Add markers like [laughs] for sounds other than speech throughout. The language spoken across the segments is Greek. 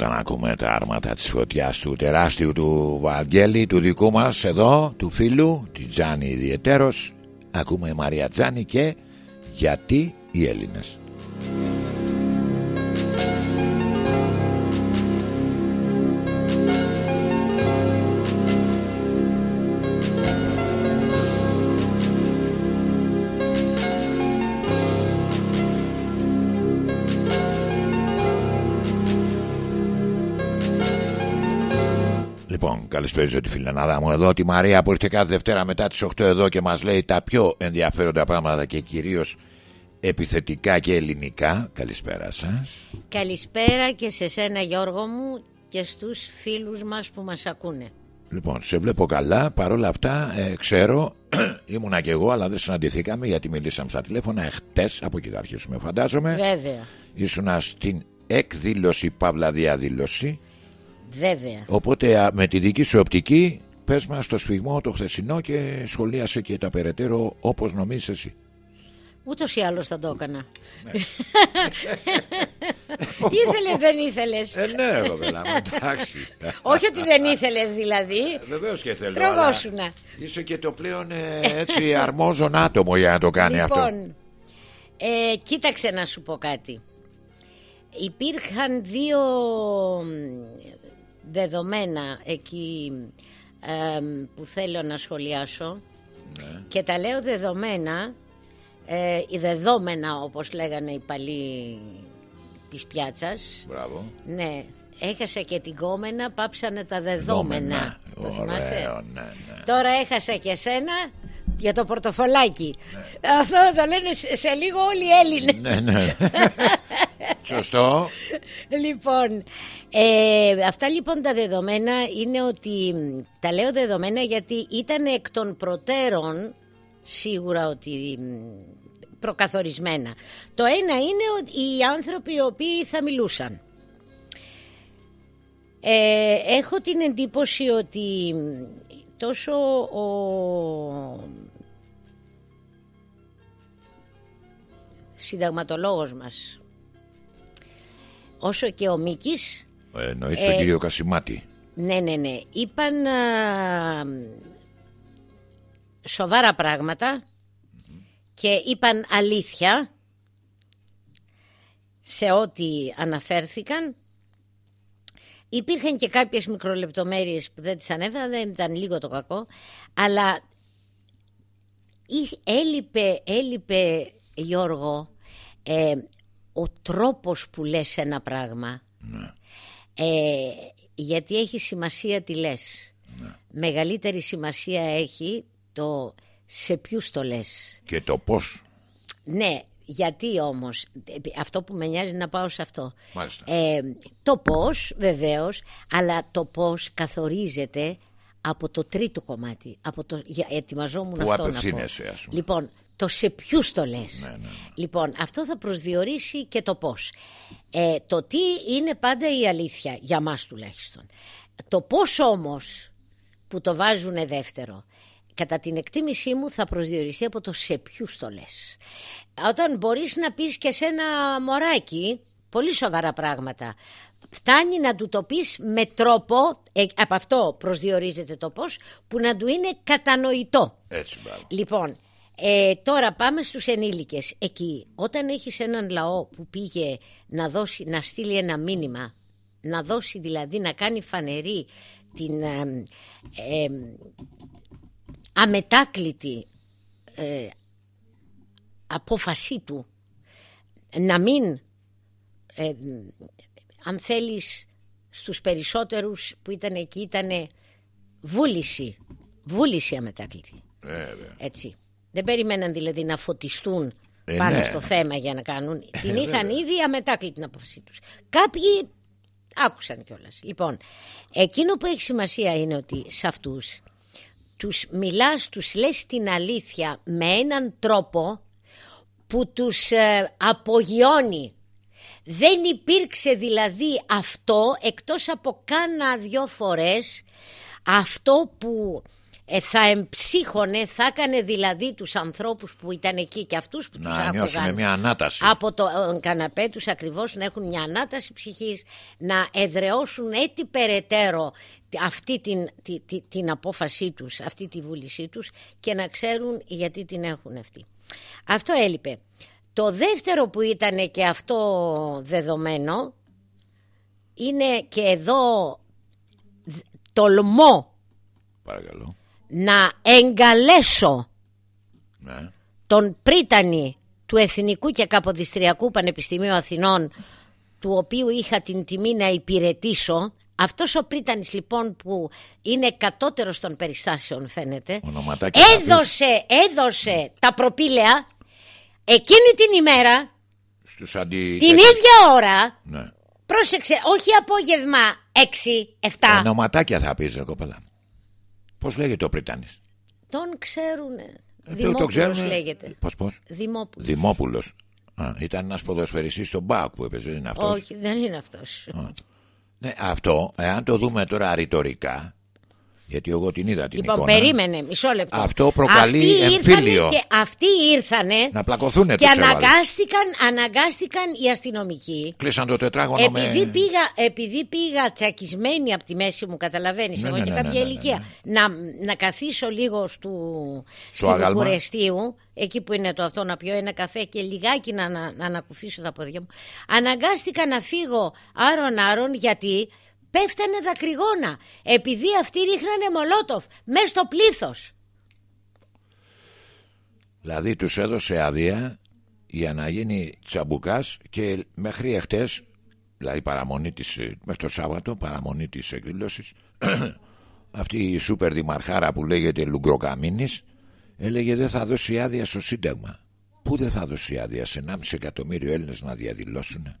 όταν ακούμε τα άρματα της φωτιάς του τεράστιου του Βαγγέλη του δικού μας εδώ του φίλου τη Τζάνι ιδιαιτέρως ακούμε Μαρία Τζάνι και γιατί οι Έλληνες καλησπέριζω τη φιλενάδα μου εδώ, τη Μαρία που έρχεται κάθε Δευτέρα μετά τις 8 εδώ και μας λέει τα πιο ενδιαφέροντα πράγματα και κυρίως επιθετικά και ελληνικά. Καλησπέρα σας. Καλησπέρα και σε σένα Γιώργο μου και στους φίλους μας που μας ακούνε. Λοιπόν, σε βλέπω καλά. Παρ' όλα αυτά, ε, ξέρω, [clears throat] ήμουνα και εγώ, αλλά δεν συναντηθήκαμε γιατί μιλήσαμε στα τηλέφωνα εχθές, από εκεί θα αρχίσουμε φαντάζομαι. Βέβαια. Ήσουνα στην εκδήλωση, παύλα διαδήλωση Βέβαια. Οπότε με τη δική σου οπτική πες μας το σφιγμό το χθεσινό και σχολίασε και τα περαιτέρω όπως νομίζεις εσύ. Ούτως ή άλλως θα το έκανα. Ναι. [laughs] ήθελες δεν ήθελες; Ε, ναι, βέβαια, εντάξει. Όχι ότι δεν ήθελες δηλαδή. Ε, Βεβαίως και θέλω. Τρογόσουνα. Είσαι και το πλέον ε, έτσι αρμόζον άτομο για να το κάνει αυτό. Λοιπόν, ε, κοίταξε να σου πω κάτι. Υπήρχαν δύο δεδομένα εκεί που θέλω να σχολιάσω ναι. και τα λέω δεδομένα ε, οι δεδόμενα όπως λέγανε οι παλιοί της πιάτσας Μπράβο. ναι έχασα και την κόμενα πάψανε τα δεδόμενα Ωραίο, ναι, ναι. τώρα έχασα και σένα για το πορτοφολάκι ναι. αυτό το λένε σε λίγο όλοι οι Έλληνες ναι ναι [laughs] Σωστό. λοιπόν, ε, αυτά λοιπόν τα δεδομένα είναι ότι τα λέω δεδομένα γιατί ήταν εκ των προτέρων σίγουρα ότι προκαθορισμένα. Το ένα είναι ότι οι άνθρωποι οι οποίοι θα μιλούσαν. Ε, έχω την εντύπωση ότι τόσο ο συνταγματολόγος μας όσο και ο Μίκης ε, Εννοείς τον ε, κύριο Κασιμάτη. Ναι ναι ναι. Είπαν σοβαρά και είπαν αλήθεια σε ό,τι αναφέρθηκαν Υπήρχαν και κάποιες μικρολεπτομέρειες που δεν τις ανέφερα, δεν ήταν λίγο το κακό, αλλά έλειπε, έλειπε Γιώργο, ε, ο τρόπος που λες ένα πράγμα ναι. ε, γιατί έχει σημασία τι λες ναι. μεγαλύτερη σημασία έχει το σε ποιους το λες και το πώς ναι γιατί όμως αυτό που με νοιάζει να πάω σε αυτό ε, το πώς βεβαίως αλλά το πώς καθορίζεται από το τρίτο κομμάτι από το, ετοιμαζόμουν που αυτό να πω. λοιπόν το σε ποιους το λες. Ναι, ναι, ναι. Λοιπόν, αυτό θα προσδιορίσει και το πώς. Ε, το τι είναι πάντα η αλήθεια, για μας τουλάχιστον. Το πώς όμως που το βάζουν δεύτερο, κατά την εκτίμησή μου θα προσδιοριστεί από το σε ποιους το λες. Όταν μπορείς να πεις και σε ένα μωράκι πολύ σοβαρά πράγματα, φτάνει να του το πεις με τρόπο, ε, από αυτό προσδιορίζεται το πώς, που να του είναι κατανοητό. Έτσι, Λοιπόν, ε, τώρα πάμε στους ενήλικες. Εκεί όταν έχεις έναν λαό που πήγε να, δώσει, να στείλει ένα μήνυμα, να δώσει δηλαδή να κάνει φανερή την ε, αμετάκλητη ε, απόφασή του να μην, ε, αν θέλεις, στους περισσότερους που ήταν εκεί ήταν βούληση, βούληση αμετάκλητη. Έτσι. Δεν περιμέναν δηλαδή να φωτιστούν ε, πάνω ναι. στο θέμα για να κάνουν. Ε, την είχαν ήδη αμετάκλητη την απόφασή τους. Κάποιοι άκουσαν κιόλας. Λοιπόν, εκείνο που έχει σημασία είναι ότι σε αυτούς τους μιλάς, τους λες την αλήθεια με έναν τρόπο που τους ε, απογειώνει. Δεν υπήρξε δηλαδή αυτό εκτός από κάνα δυο φορές αυτό που ε, θα εμψύχωνε, θα έκανε δηλαδή τους ανθρώπους που ήταν εκεί και αυτούς που Να τους νιώσουν άκουγαν μια ανάταση. από το ε, καναπέ τους ακριβώς να έχουν μια ανάταση ψυχής, να εδραιώσουν έτσι περαιτέρω αυτή την, τη- τη- την απόφασή τους, αυτή τη βούλησή τους και να ξέρουν γιατί την έχουν αυτή. Αυτό έλειπε. Το δεύτερο που ήταν και αυτό δεδομένο είναι και εδώ δ- τολμώ Παρακαλώ. Να εγκαλέσω Ναι. τον πρίτανη του Εθνικού και Καποδιστριακού Πανεπιστημίου Αθηνών του οποίου είχα την τιμή να υπηρετήσω αυτός ο πρίτανης λοιπόν που είναι κατώτερος των περιστάσεων φαίνεται Ονοματάκια θα πεις. έδωσε, έδωσε τα προπήλαια εκείνη την ημέρα Στους αντι... την ίδια ώρα Ναι. πρόσεξε όχι απόγευμα 6-7 Ονοματάκια θα πεις ρε κοπέλα. Πώς λέγεται ο Πριτάνης; τον ξέρουν Ε, το Δημόπουλος ξέρουνε. λέγεται Πώς πώς; Δημόπουλος Δημόπουλος. Α, ήταν ένας ποδοσφαιριστής στον Μπακ που έπαιζε, είναι αυτός; όχι δεν είναι αυτός Ναι, αυτό, εάν το δούμε τώρα ρητορικά, γιατί εγώ την είδα την Λοιπόν, εικόνα. περίμενε, μισό λεπτό. Αυτό προκαλεί αυτοί εμφύλιο. Ήρθανε και αυτοί ήρθανε Να πλακωθούνε και τους έβαλες. αναγκάστηκαν, αναγκάστηκαν οι αστυνομικοί. Κλείσαν το τετράγωνο Επειδή, με... πήγα, επειδή πήγα τσακισμένη από τη μέση μου, καταλαβαίνεις, Ναι, εγώ ναι, και ναι, κάποια ναι, ναι, ναι, ηλικία, Να, να καθίσω λίγο στου, Στο στη άγαλμα. Βουκουρεστίου, εκεί που είναι το αυτό, να πιω ένα καφέ και λιγάκι να, να, να ανακουφίσω τα πόδια μου. Αναγκάστηκα να φύγω άρον-άρον γιατί πέφτανε δακρυγόνα. Επειδή αυτοί ρίχνανε μολότοφ μέσα στο πλήθος. Δηλαδή τους έδωσε άδεια για να γίνει τσαμπουκάς και μέχρι εχθές, δηλαδή παραμονή της, ε, μέχρι το Σάββατο, παραμονή της εκδήλωσης, [clears throat] αυτή η σούπερ δημαρχάρα που λέγεται Λουγκροκαμίνης έλεγε δεν θα δώσει άδεια στο Σύνταγμα. Πού δεν θα δώσει άδεια σε 1,5 εκατομμύριο Έλληνες να διαδηλώσουν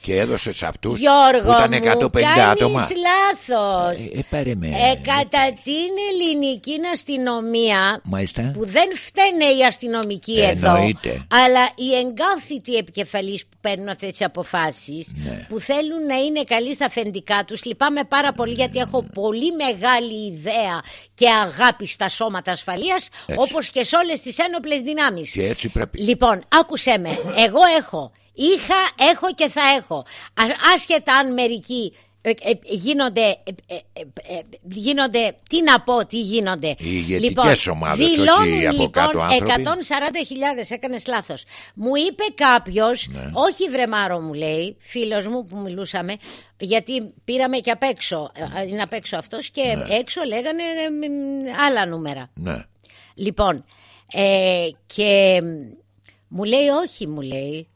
και έδωσε σε αυτούς Γιώργο που ήταν μου, 150 κάνεις άτομα. λάθος. Ε, ε, πάρε με. Ε, κατά την ελληνική αστυνομία Μάλιστα. που δεν φταίνε οι αστυνομικοί εδώ Εννοείται. αλλά οι εγκάθητοι επικεφαλείς που παίρνουν αυτές τις αποφάσεις Ναι. που θέλουν να είναι καλοί στα αφεντικά τους λυπάμαι πάρα πολύ γιατί έχω πολύ μεγάλη ιδέα και αγάπη στα σώματα ασφαλείας όπως και σε όλες τις ένοπλες δυνάμεις Και έτσι πρέπει. Λοιπόν, άκουσέ με. Εγώ έχω. Είχα, έχω και θα έχω. Α- άσχετα αν μερικοί ε, ε, γίνονται, ε, ε, ε, ε, γίνονται, τι να πω, τι γίνονται. Οι ηγετικές ομάδες, όχι δηλώνουν από λοιπόν κάτω άνθρωποι. 140.000, έκανες λάθος. Μου είπε κάποιος, Ναι. όχι βρεμάρο μου λέει, φίλος μου που μιλούσαμε, γιατί πήραμε και απ' έξω, ε, είναι απ' έξω αυτός και Ναι. έξω λέγανε ε, μ, άλλα νούμερα. Ναι. Λοιπόν, ε, και μου λέει όχι μου λέει,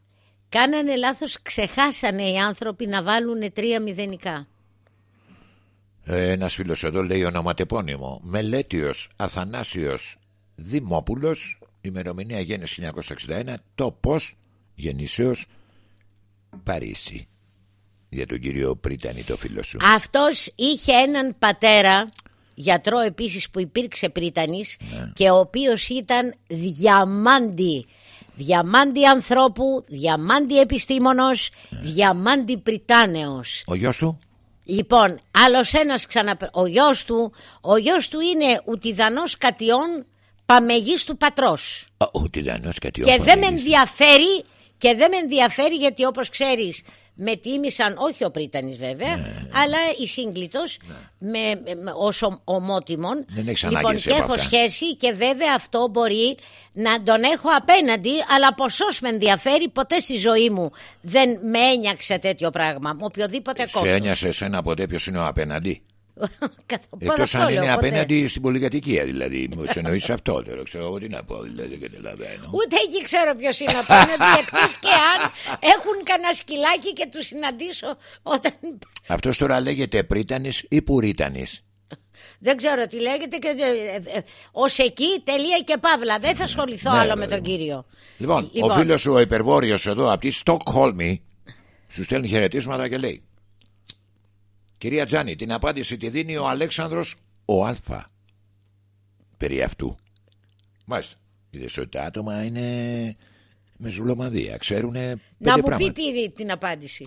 κάνανε λάθος, ξεχάσανε οι άνθρωποι να βάλουν τρία μηδενικά. Ε, Ένας φίλος εδώ λέει ονοματεπώνυμο. Μελέτιος Αθανάσιος Δημόπουλος, ημερομηνία γέννηση 1961, τόπος γεννήσεως Παρίσι. Για τον κύριο Πρίτανη, το φίλο σου. Αυτός είχε έναν πατέρα, γιατρό επίσης που υπήρξε πρίτανης Ναι. και ο οποίος ήταν διαμάντι. Διαμάντι ανθρώπου, διαμάντι επιστήμονος, Ναι. διαμάντι πριτάνεος. Ο γιος του; Λοιπόν, άλλος ένας ξανα... Ο γιος του, ο γιος του είναι ουτιδανός κατιών παμεγής του πατρός. Α, Ο Τιδανό κάτι Και δεν με ενδιαφέρει και δεν με ενδιαφέρει γιατί όπως ξέρεις με τίμησαν, όχι ο Πρίτανης βέβαια, Ναι, αλλά η σύγκλιτος με, με, ως ο- ομότιμον. Δεν έχεις λοιπόν, ανάγκη εσύ και από έχω αυτά. σχέση και βέβαια αυτό μπορεί να τον έχω απέναντι, αλλά ποσός με ενδιαφέρει, ποτέ στη ζωή μου δεν με ένιαξε τέτοιο πράγμα, με οποιοδήποτε Σε κόστος. ένοιασε εσένα ποτέ ποιος είναι ο απέναντι; Κατά- Εκτό αυτό αν λέω, είναι ποτέ. απέναντι στην πολυκατοικία δηλαδή. Μου εννοείς αυτό τώρα. Ξέρω εγώ τι να πω, δηλαδή δεν καταλαβαίνω. Ούτε εκεί ξέρω ποιος είναι απέναντι, εκτός και αν έχουν κανένα σκυλάκι και τους συναντήσω όταν. Αυτό τώρα λέγεται Πρίτανης ή Πουρίτανης. Δεν ξέρω τι λέγεται και. Ω εκεί, τελεία και παύλα. Δεν θα ασχοληθώ Ναι, άλλο ρε, με παιδί τον κύριο. Λοιπόν, Λοιπόν. ο φίλος σου ο υπερβόρειο εδώ από τη Στοκχόλμη σου στέλνει χαιρετίσματα και λέει Κυρία Τζάνη, την απάντηση τη δίνει ο Αλέξανδρος ο Α. Περί αυτού. Μάλιστα. Είδες ότι τα άτομα είναι με ζουλομαδία. Ξέρουν Να πέντε μου πράγματα. πει τι, την απάντηση.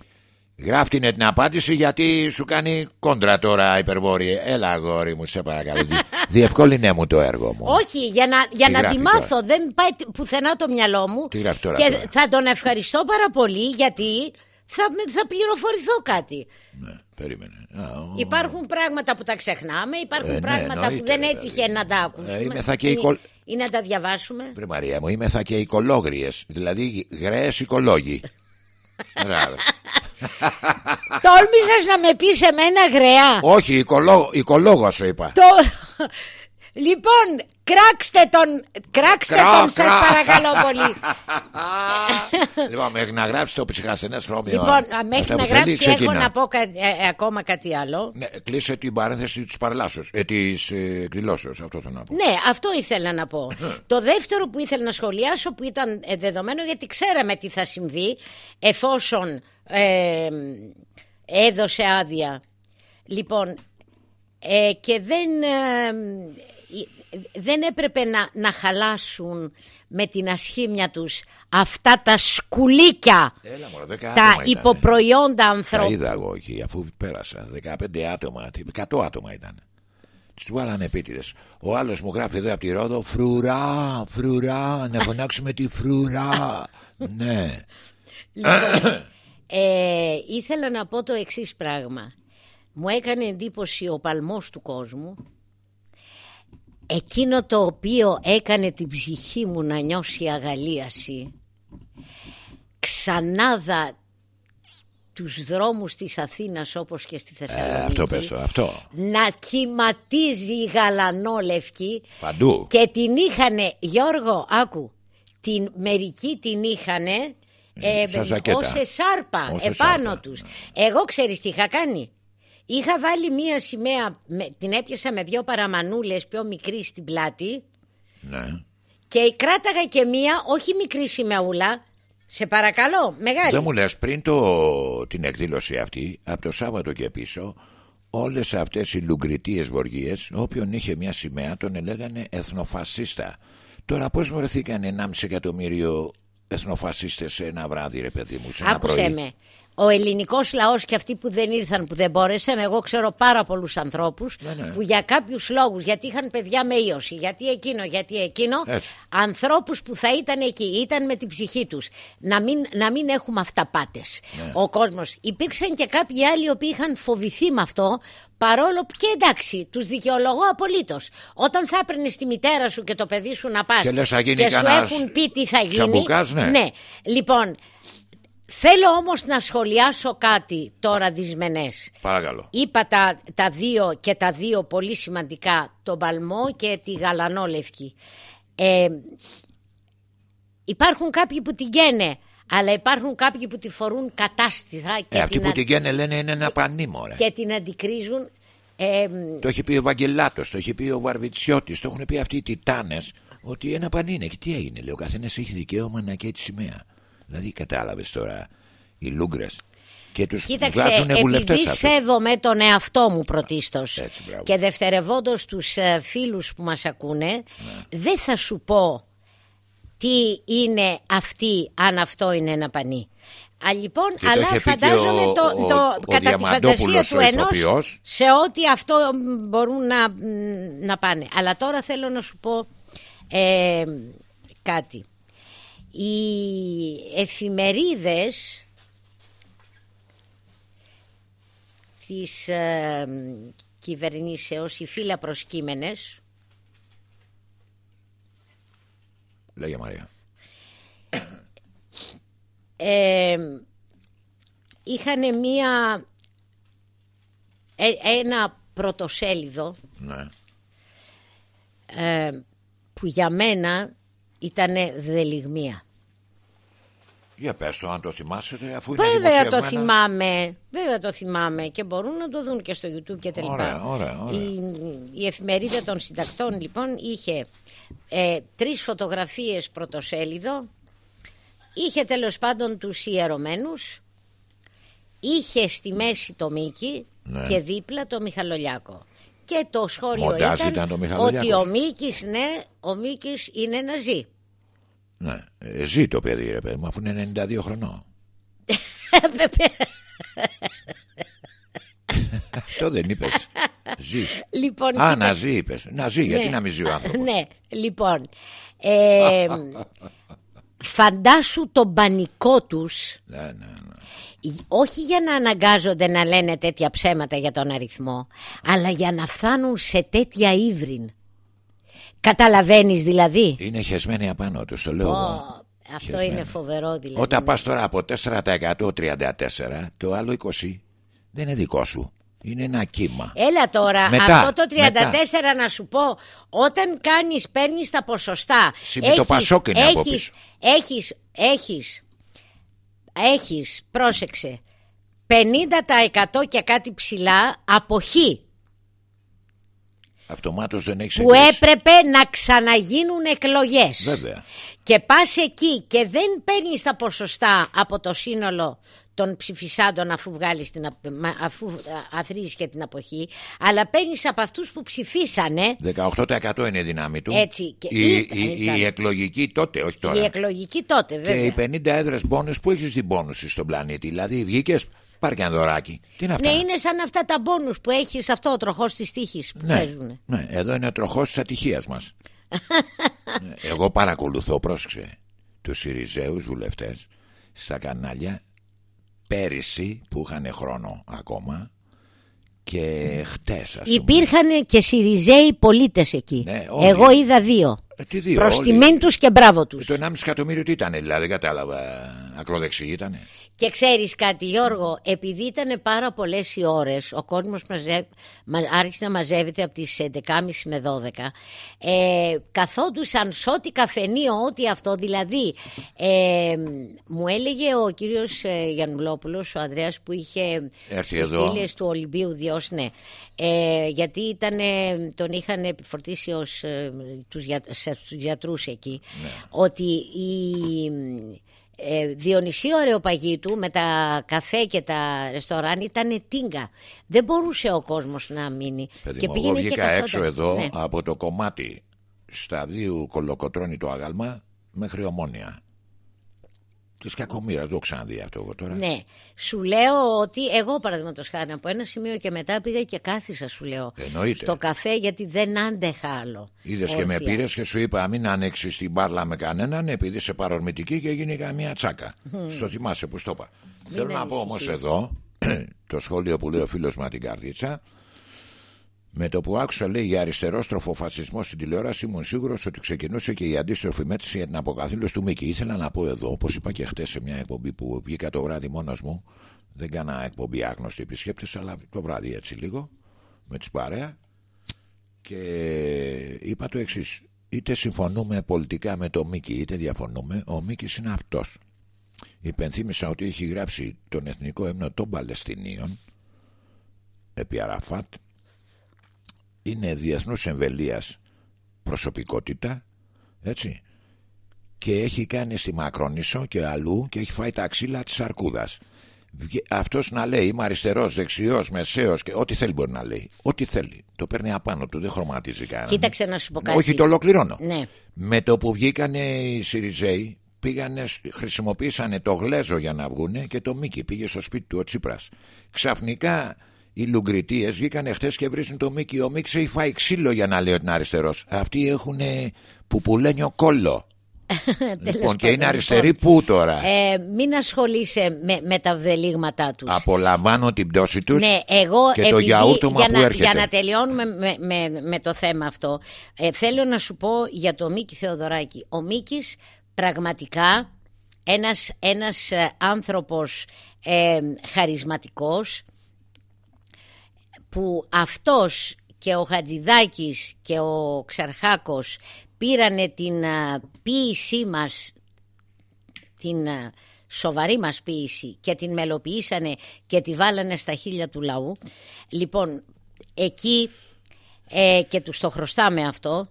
Γράφτηνε την απάντηση γιατί σου κάνει κόντρα τώρα υπερβόρη. Έλα, αγόρι μου, σε παρακαλώ. [laughs] Διευκόλυνε μου το έργο μου. Όχι, για να, για να τη μάθω. Δεν πάει πουθενά το μυαλό μου. Τι γράφει τώρα, και τώρα; θα τον ευχαριστώ πάρα πολύ γιατί θα, θα πληροφορηθώ κάτι. Ναι, περίμενε. Υπάρχουν πράγματα που τα ξεχνάμε, υπάρχουν Ε, ναι, πράγματα εννοείται, που δεν ρε, έτυχε παιδί. να τα ακούσουμε. Ε, είμαι θα και Ή- οικολ- Ή να τα διαβάσουμε. Βρε Μαρία μου, είμαι θα και οικολόγριες Δηλαδή γραίε οικολόγοι. [laughs] Μπράβο. Τόλμησες να με πεις εμένα γραία; Όχι, οικολό, οικολόγος σου είπα. Το... Λοιπόν, κράξτε τον, κράξτε Κρά, τον σας κρά. παρακαλώ πολύ. [laughs] λοιπόν, μέχρι να γράψει το ψυχασθενές χρώμιο. λοιπόν, α, αυτά μέχρι που να θέλει, γράψει έχω ξεκινά. να πω κα- ε, ε, ακόμα κάτι άλλο. Ναι, κλείσε την παρένθεση της παρελάσεω. Ε, της ε, εκδηλώσεως, αυτό θέλω να πω. Ναι, αυτό ήθελα να πω. το δεύτερο που ήθελα να σχολιάσω που ήταν ε, δεδομένο γιατί ξέραμε τι θα συμβεί εφόσον ε, έδωσε άδεια. Λοιπόν, ε, και δεν, ε, ε, δεν έπρεπε να, να χαλάσουν με την ασχήμια τους αυτά τα σκουλίκια, Έλα, μωρέ, 10 τα άτομα ήτανε. υποπροϊόντα Τα ανθρώπων. είδα εγώ εκεί, αφού πέρασα. 15 άτομα, τι- 100 άτομα ήταν. Τους βάλανε επίτηδες. Ο άλλος μου γράφει εδώ από τη Ρόδο Φρουρά, φρουρά, να φωνάξουμε τη φρουρά. [laughs] ναι. Ε, ήθελα να πω το εξής πράγμα. Μου έκανε εντύπωση ο παλμός του κόσμου εκείνο το οποίο έκανε την ψυχή μου να νιώσει αγαλίαση ξανάδα τους δρόμους της Αθήνας όπως και στη Ε, Θεσσαλονίκη αυτό πες το, αυτό. να κυματίζει η γαλανόλευκη Παντού. και την είχανε Γιώργο άκου την μερική την είχανε ε, σαν ζακέτα. ως εσάρπα Ως επάνω εσάρπα, τους εγώ ξέρεις τι είχα κάνει; Είχα βάλει μία σημαία με- την έπιασα με δυο παραμανούλες πιο μικρή στην πλάτη Ναι. και κράταγα και μία όχι μικρή σημεούλα σε παρακαλώ μεγάλη Δεν μου λες πριν το, την εκδήλωση αυτή, από το Σάββατο και πίσω, όλες αυτές οι λουγκριτίες βοργίες, όποιον είχε μια σημαία τον ελέγανε εθνοφασίστα. Τώρα πώς βρεθήκαν 1,5 εκατομμύριο εθνοφασίστες σε ένα βράδυ ρε παιδί μου, σε ένα Άκουσέ πρωί; με. Ο ελληνικός λαός και αυτοί που δεν ήρθαν, που δεν μπόρεσαν, εγώ ξέρω πάρα πολλούς ανθρώπους Ναι, που για κάποιους λόγους, γιατί είχαν παιδιά με ίωση, γιατί εκείνο, γιατί εκείνο, Έτσι. ανθρώπους που θα ήταν εκεί, ήταν με την ψυχή τους. Να μην, να μην έχουμε αυταπάτε. Ναι. Ο κόσμος. Υπήρξαν και κάποιοι άλλοι οι οποίοι είχαν φοβηθεί με αυτό, παρόλο που και εντάξει, τους δικαιολογώ απολύτως. Όταν θα έπαιρνες τη μητέρα σου και το παιδί σου να πας Και λες, θα γίνει και σου κανένας έχουν πει τι θα γίνει. τσαμπουκάς, ναι. ναι. Λοιπόν, Θέλω όμως να σχολιάσω κάτι τώρα δυσμενές. Παρακαλώ. Είπα τα, τα δύο και τα δύο πολύ σημαντικά, τον παλμό και τη γαλανόλευκη. Ε, υπάρχουν κάποιοι που την καίνε, αλλά υπάρχουν κάποιοι που τη φορούν κατάστηθα και, Ε, αυτοί την, που α- την καίνε λένε είναι ένα πανί μωρέ. και την αντικρίζουν. Ε, Το έχει πει ο Βαγγελάτος, το έχει πει ο Βαρβιτσιώτης, το έχουν πει αυτοί οι τιτάνες ότι ένα πανί είναι. Και τι έγινε, λέει, ο καθένας έχει δικαίωμα να καίει τη σημαία. Δηλαδή κατάλαβες τώρα οι λούγκρες και τους Κοίταξε, βγάζουν βουλευτές επειδή αυτούς. σέβομαι τον εαυτό μου πρωτίστως Έτσι, μπράβο. και δευτερευόντως τους ε, φίλους που μας ακούνε, Ναι. δεν θα σου πω τι είναι αυτή αν αυτό είναι ένα πανί. Α, λοιπόν, Και το αλλά είχε πει και φαντάζομαι ο- το, ο- το, ο κατά τη φαντασία Διαμαντόπουλος, του ο ενός ηθοποιός. σε ό,τι αυτό μ, μπορούν να, μ, να πάνε. Αλλά τώρα θέλω να σου πω ε, κάτι. Οι εφημερίδες της ε, κυβερνήσεως, οι φύλλα προσκύμενες, Λέγε Μαρία. ε, είχαν μία, ε, ένα πρωτοσέλιδο Ναι. ε, που για μένα ήταν δελιγμία. Για πες το αν το θυμάσαι αφού είναι Βέβαια το δημοσιευμένα. θυμάμαι, βέβαια το θυμάμαι και μπορούν να το δουν και στο YouTube και τα λοιπά. Ωραία, ωραία, ωραία. Η, η εφημερίδα των συντακτών λοιπόν είχε ε, τρεις φωτογραφίες πρωτοσέλιδο, είχε τέλος πάντων τους ιερωμένους, είχε στη μέση το Μίκη Ναι. και δίπλα το Μιχαλολιάκο. Και το σχόλιο Μοντάζ ήταν, ήταν το ότι Μιχαλολιάκος. ο Μίκης, ναι, ο Μίκης είναι ένα ζει. Ναι. Ε, ζει το παιδί ρε παιδί μου αφού είναι 92 χρονών. [laughs] Αυτό δεν είπες. Ζει. Λοιπόν, Α, κοίτα- να ζει, είπες. Να ζει, γιατί να μην ζει ο άνθρωπος; Ναι, λοιπόν. Ε, φαντάσου τον πανικό τους Ναι, ναι, ναι. όχι για να αναγκάζονται να λένε τέτοια ψέματα για τον αριθμό αλλά για να φτάνουν σε τέτοια ύβριν καταλαβαίνεις δηλαδή; Είναι χεσμένοι απάνω τους, το λέω. Ω, εγώ. αυτό Χεσμένοι. είναι φοβερό δηλαδή Όταν πας τώρα από 4% 34, το άλλο 20 δεν είναι δικό σου. Είναι ένα κύμα. Έλα τώρα, Μετά, αυτό το 34 μετά. να σου πω, όταν κάνεις, παίρνεις τα ποσοστά. Συμπι το Πασόκ είναι από έχεις, πίσω. έχεις, έχεις, έχεις, πρόσεξε, 50% και κάτι ψηλά αποχή Αυτομάτως δεν έχεις που έπρεπε να ξαναγίνουν εκλογές. Βέβαια. Και πας εκεί και δεν παίρνεις τα ποσοστά από το σύνολο των ψηφισάντων αφού βγάλεις την, απ- μα- αφού α, αθροίσεις και την αποχή αλλά παίρνεις από αυτούς που ψηφίσανε 18% είναι η δύναμη του. Έτσι, και η, ήταν, η- ήταν. η εκλογική τότε, όχι τώρα. η εκλογική τότε Και βέβαια οι 50 έδρες μπόνους που έχεις την πόνουση στον πλανήτη. Δηλαδή βγήκες, πάρει και ένα δωράκι. Τι είναι αυτά; Ναι είναι σαν αυτά τα μπόνους που έχεις αυτό ο τροχός της τύχης που ναι, παίζουνε. ναι, εδώ είναι ο τροχός της ατυχίας μας. [laughs] Εγώ παρακολουθώ, πρόσεξε, τους Σιριζέους βουλευτές στα κανάλια πέρυσι που είχαν χρόνο ακόμα και χτες ας πούμε. Υπήρχαν και Σιριζέοι πολίτες εκεί Ναι, όλοι. Εγώ είδα δύο Ε, τι δύο, Προς όλοι. τιμήν τους και μπράβο τους Το 1,5 εκατομμύριο τι ήταν, δηλαδή δεν κατάλαβα. Ακροδεξί ήταν. Και ξέρεις κάτι Γιώργο, επειδή ήταν πάρα πολλές οι ώρες, ο κόσμος μαζε... μα... άρχισε να μαζεύεται από τις 11.30 με 12, ε, καθόντουσαν σ' ό,τι καφενείο, ό,τι αυτό, δηλαδή ε, μου έλεγε ο κύριος ε, Γιαννουλόπουλος, ο Ανδρέας που είχε Έρθει στις εδώ. στήλες του Ολυμπίου Διός, ναι, ε, γιατί ήταν, τον είχαν επιφορτήσει ως, ε, τους, για, σε, τους γιατρούς εκεί, Ναι. ότι η ε, Διονυσίου Αρεοπαγίτου με τα καφέ και τα ρεστοράν ήταν τίγκα. Δεν μπορούσε ο κόσμος να μείνει. Παιδί μου, εγώ πήγαινε βγήκα καθόταν. έξω εδώ Ναι. από το κομμάτι σταδίου κολοκοτρώνει το άγαλμα μέχρι ομόνια. Της κακομοίρας, δεν το έχω ξαναδεί αυτό εγώ τώρα. Ναι, σου λέω ότι εγώ παραδείγματος χάρη από ένα σημείο και μετά πήγα και κάθισα, σου λέω. Εννοείται. Στο καφέ γιατί δεν άντεχα άλλο. Είδες και με Όρθια. πήρες και σου είπα μην ανοίξει την μπάρλα με κανέναν επειδή είσαι παρορμητική και γίνει καμία τσάκα. Στο θυμάσαι που στο είπα. Θέλω να πω όμως ανησυχείς. εδώ [clears throat] το σχόλιο που λέει ο φίλος μα την καρδίτσα. Με το που άκουσα λέει για αριστερόστροφο φασισμό στην τηλεόραση, ήμουν σίγουρος ότι ξεκινούσε και η αντίστροφη μέτρηση για την αποκαθήλωση του Μίκη. Ήθελα να πω εδώ, όπως είπα και χτες σε μια εκπομπή που βγήκα το βράδυ μόνος μου, δεν κάνα εκπομπή άγνωστοι επισκέπτες, αλλά το βράδυ έτσι λίγο, με τη παρέα. Και είπα το εξής. Είτε συμφωνούμε πολιτικά με το Μίκη, είτε διαφωνούμε, ο Μίκης είναι αυτός. Υπενθύμησα ότι έχει γράψει τον εθνικό έμνο των Παλαιστινίων επί Αραφάτ. Είναι διεθνούς εμβελίας προσωπικότητα, έτσι. Και έχει κάνει στη Μακρονήσο και αλλού και έχει φάει τα ξύλα της αρκούδας. Βγε- Αυτός να λέει είμαι αριστερός, δεξιός, μεσαίος και ό,τι θέλει μπορεί να λέει. Ό,τι θέλει. Το παίρνει απάνω του, δεν χρωματίζει κανένα. Κοίταξε να σου πω κάτι. Όχι, το ολοκληρώνω. Ναι. Με το που βγήκανε οι Σιριζέοι, πήγανε, σ- χρησιμοποίησανε το Γλέζο για να βγούνε και το Μίκη πήγε στο σπίτι του ο Τσίπρας. Ξαφνικά οι Λουγκριτίες βγήκανε χθες και βρίζουν το Μίκη. Ο Μίκη έχει φάει ξύλο για να λέει ότι είναι αριστερός. Αυτοί έχουν πουπουλένιο κόλλο. [laughs] λοιπόν, και είναι πάντων, αριστεροί λοιπόν. πού τώρα; Ε, μην ασχολείσαι με, με τα βδελίγματά τους. Απολαμβάνω την πτώση τους Ναι, εγώ και το επειδή- γιαούρτωμα για, που να, έρχεται. για να τελειώνουμε με, με, με το θέμα αυτό, ε, θέλω να σου πω για το Μίκη Θεοδωράκη. Ο Μίκης πραγματικά ένας, ένας ε, άνθρωπος ε, χαρισματικός που αυτός και ο Χατζηδάκης και ο Ξαρχάκος πήρανε την α, ποίησή μας την α, σοβαρή μας ποίηση και την μελοποιήσανε και τη βάλανε στα χείλια του λαού. Λοιπόν, εκεί ε, και τους το χρωστάμε αυτό.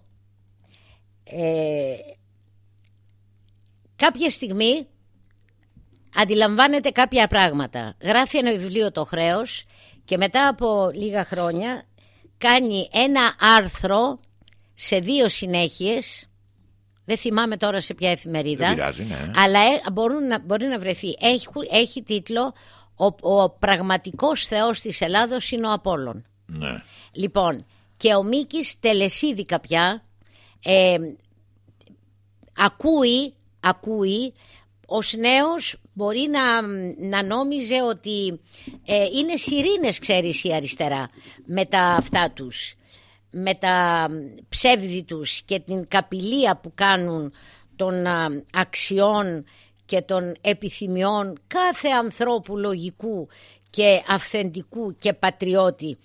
Ε, κάποια στιγμή αντιλαμβάνεται κάποια πράγματα. Γράφει ένα βιβλίο το χρέος και μετά από λίγα χρόνια κάνει ένα άρθρο σε δύο συνέχειες δεν θυμάμαι τώρα σε ποια εφημερίδα Δεν πειράζει, ναι. αλλά ε, μπορούν να, μπορεί να βρεθεί έχει, έχει τίτλο Ο, ο πραγματικός θεός της Ελλάδος είναι ο Απόλλων. Ναι. Λοιπόν, και ο Μίκης τελεσίδικα πια ε, ακούει, ακούει ως νέος μπορεί να, να νόμιζε ότι ε, είναι σιρήνες ξέρεις η αριστερά με τα αυτά τους. Με τα ψεύδι τους και την καπηλεία που κάνουν των αξιών και των επιθυμιών κάθε ανθρώπου λογικού και αυθεντικού και πατριώτη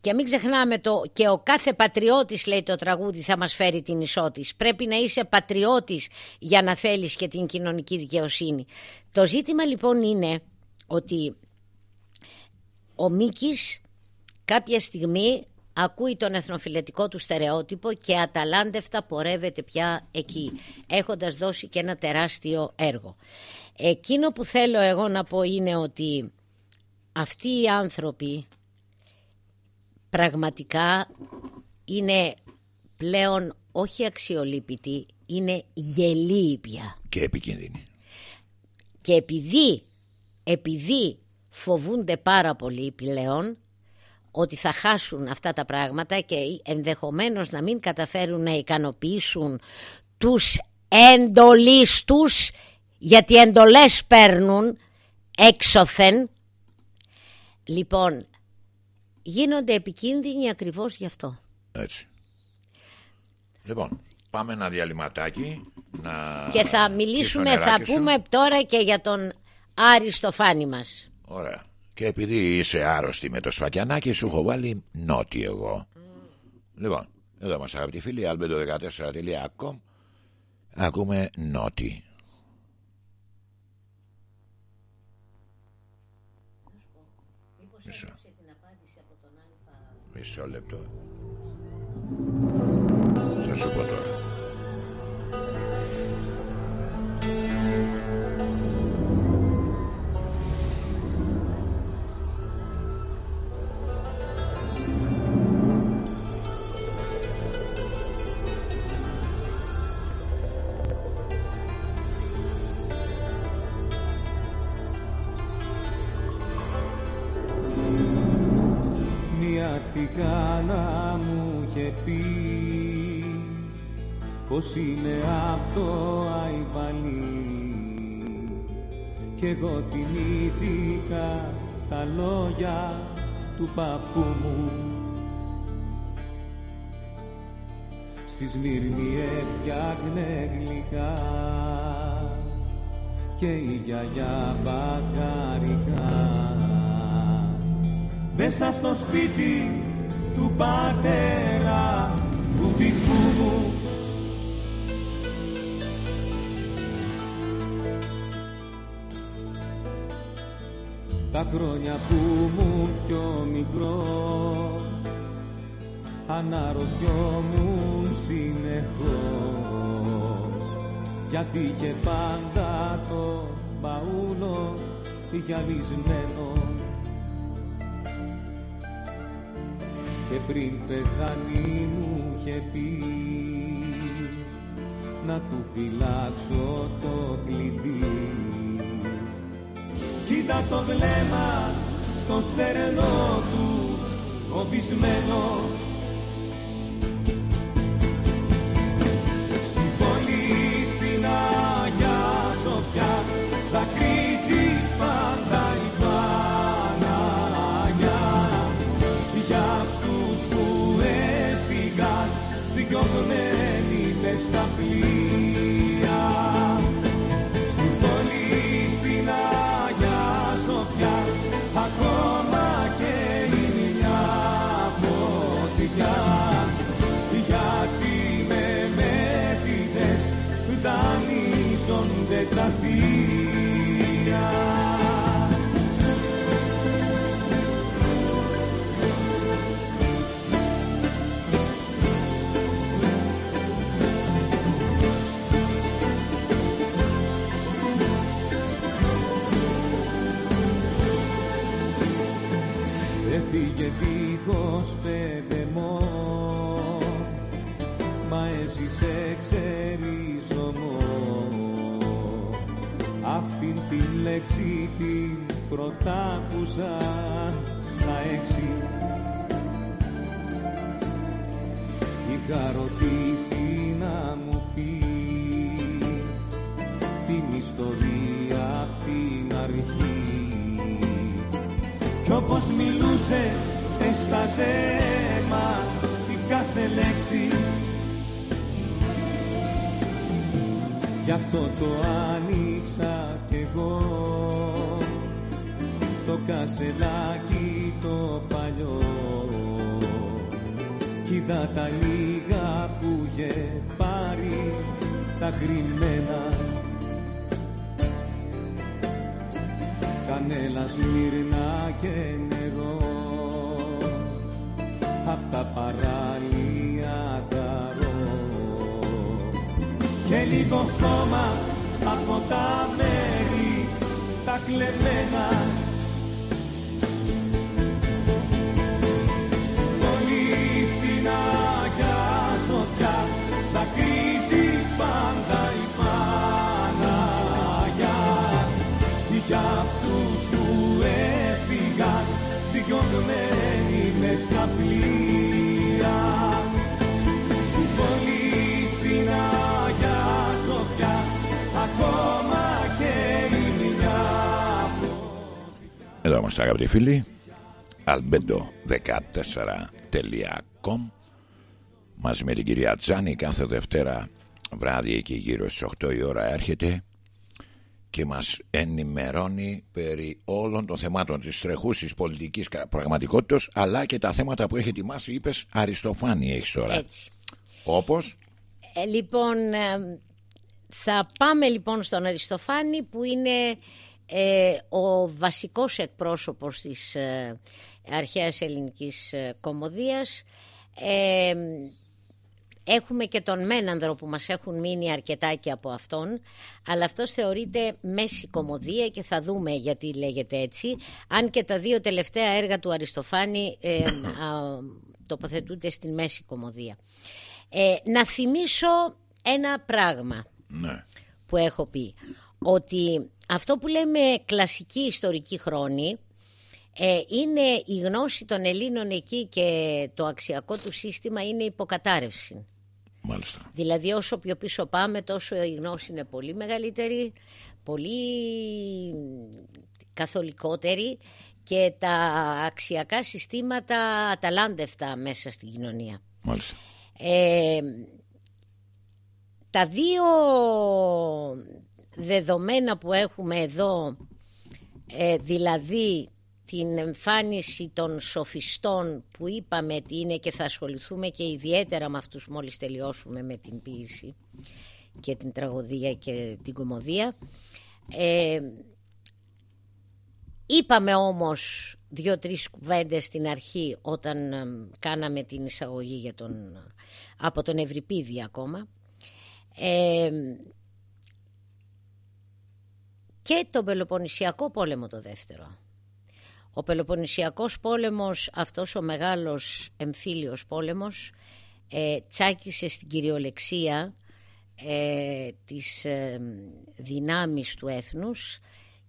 και μην ξεχνάμε το και ο κάθε πατριώτης λέει το τραγούδι θα μας φέρει την ισότης. Πρέπει να είσαι πατριώτης για να θέλεις και την κοινωνική δικαιοσύνη. Το ζήτημα λοιπόν είναι ότι ο Μίκης κάποια στιγμή ακούει τον εθνοφιλετικό του στερεότυπο και αταλάντευτα πορεύεται πια εκεί, έχοντας δώσει και ένα τεράστιο έργο. Εκείνο που θέλω εγώ να πω είναι ότι αυτοί οι άνθρωποι πραγματικά είναι πλέον όχι αξιολύπητοι, είναι γελοί πια. Και επικίνδυνοι. Και επειδή, επειδή φοβούνται πάρα πολύ πλέον ότι θα χάσουν αυτά τα πράγματα και ενδεχομένως να μην καταφέρουν να ικανοποιήσουν τους εντολίστους γιατί εντολές παίρνουν έξωθεν. Λοιπόν, γίνονται επικίνδυνοι ακριβώς γι' αυτό. Έτσι. Λοιπόν, πάμε ένα διαλυματάκι. Να... Και θα μιλήσουμε, θα πούμε τώρα και για τον Άριστο Φάνη μας. Ωραία. Και επειδή είσαι άρρωστη με το σφακιανάκι σου έχω βάλει νότι εγώ. Λοιπόν, εδώ μας αγαπητοί φίλοι, albedo14.com Ακούμε νότι. Μισό λεπτό. Θα σου πω τώρα. Πως είναι απ' το Αϊβαλί; Κι εγώ θυμήθηκα τα λόγια του παππού μου. Στη Σμύρνη έφτιαχνε γλυκά και η γιαγιά μπακαρικά μέσα στο σπίτι του πατέρα του δικού μου Τα χρόνια που μου πιο μικρός αναρωτιόμουν συνεχώς. Γιατί είχε πάντα το μπαούλο γυαλισμένο και πριν πεθάνει μου είχε πει να του φυλάξω το κλειδί Κοίτα το βλέμμα το στερενό του κομπισμένο δίχως παιδεμό Μα έζησε ξεριζωμό Αυτήν την λέξη την πρωτάκουσα στα έξι. Είχα ρωτήσει να μου πεις την ιστορία απ' την αρχή. Κι όπως μιλούσε έστασε αίμα την κάθε λέξη. Γι' αυτό το άνοιξα κι εγώ. Το κασελάκι το παλιό. Κι είδα τα λίγα που είχε πάρει τα κρυμμένα κανέλα σμύρνα και τα παράλια δαρώ. Και λίγο χώμα από τα μέρη τα κλεμμένα Εδώ είμαστε αγαπητοί φίλοι albedo14.com μαζί με την κυρία Τζάνη κάθε Δευτέρα βράδυ εκεί γύρω στις 8 η ώρα έρχεται και μας ενημερώνει περί όλων των θεμάτων της τρεχούσης πολιτικής πραγματικότητας αλλά και τα θέματα που έχει ετοιμάσει είπες Αριστοφάνη έχεις τώρα Έτσι. όπως; Ε, λοιπόν, ε, θα πάμε λοιπόν στον Αριστοφάνη που είναι ε, ο βασικός εκπρόσωπος της ε, αρχαίας ελληνικής ε, κομμωδίας. Ε, έχουμε και τον Μένανδρο που μας έχουν μείνει αρκετάκι από αυτόν, αλλά αυτός θεωρείται μέση κομμωδία και θα δούμε γιατί λέγεται έτσι. Αν και τα δύο τελευταία έργα του Αριστοφάνη ε, α, τοποθετούνται στην μέση κομμωδία. Ε, να θυμίσω ένα πράγμα ναι. που έχω πει. Ότι αυτό που λέμε κλασική ιστορική χρόνη ε, είναι η γνώση των Ελλήνων εκεί και το αξιακό του σύστημα είναι υποκατάρρευση. μάλιστα Δηλαδή όσο πιο πίσω πάμε τόσο η γνώση είναι πολύ μεγαλύτερη, πολύ καθολικότερη και τα αξιακά συστήματα αταλάντευτα μέσα στην κοινωνία. μάλιστα Ε, τα δύο δεδομένα που έχουμε εδώ, ε, δηλαδή την εμφάνιση των σοφιστών που είπαμε ότι είναι και θα ασχοληθούμε και ιδιαίτερα με αυτούς μόλις τελειώσουμε με την ποίηση και την τραγωδία και την κομμωδία. Ε, είπαμε όμως δύο-τρεις κουβέντες στην αρχή όταν ε, κάναμε την εισαγωγή για τον, από τον Ευρυπίδη ακόμα. Ε, και τον Πελοποννησιακό πόλεμο το δεύτερο. Ο Πελοποννησιακός πόλεμος, αυτός ο μεγάλος εμφύλιος πόλεμος, ε, τσάκισε στην κυριολεξία ε, τις ε, δυνάμεις του έθνους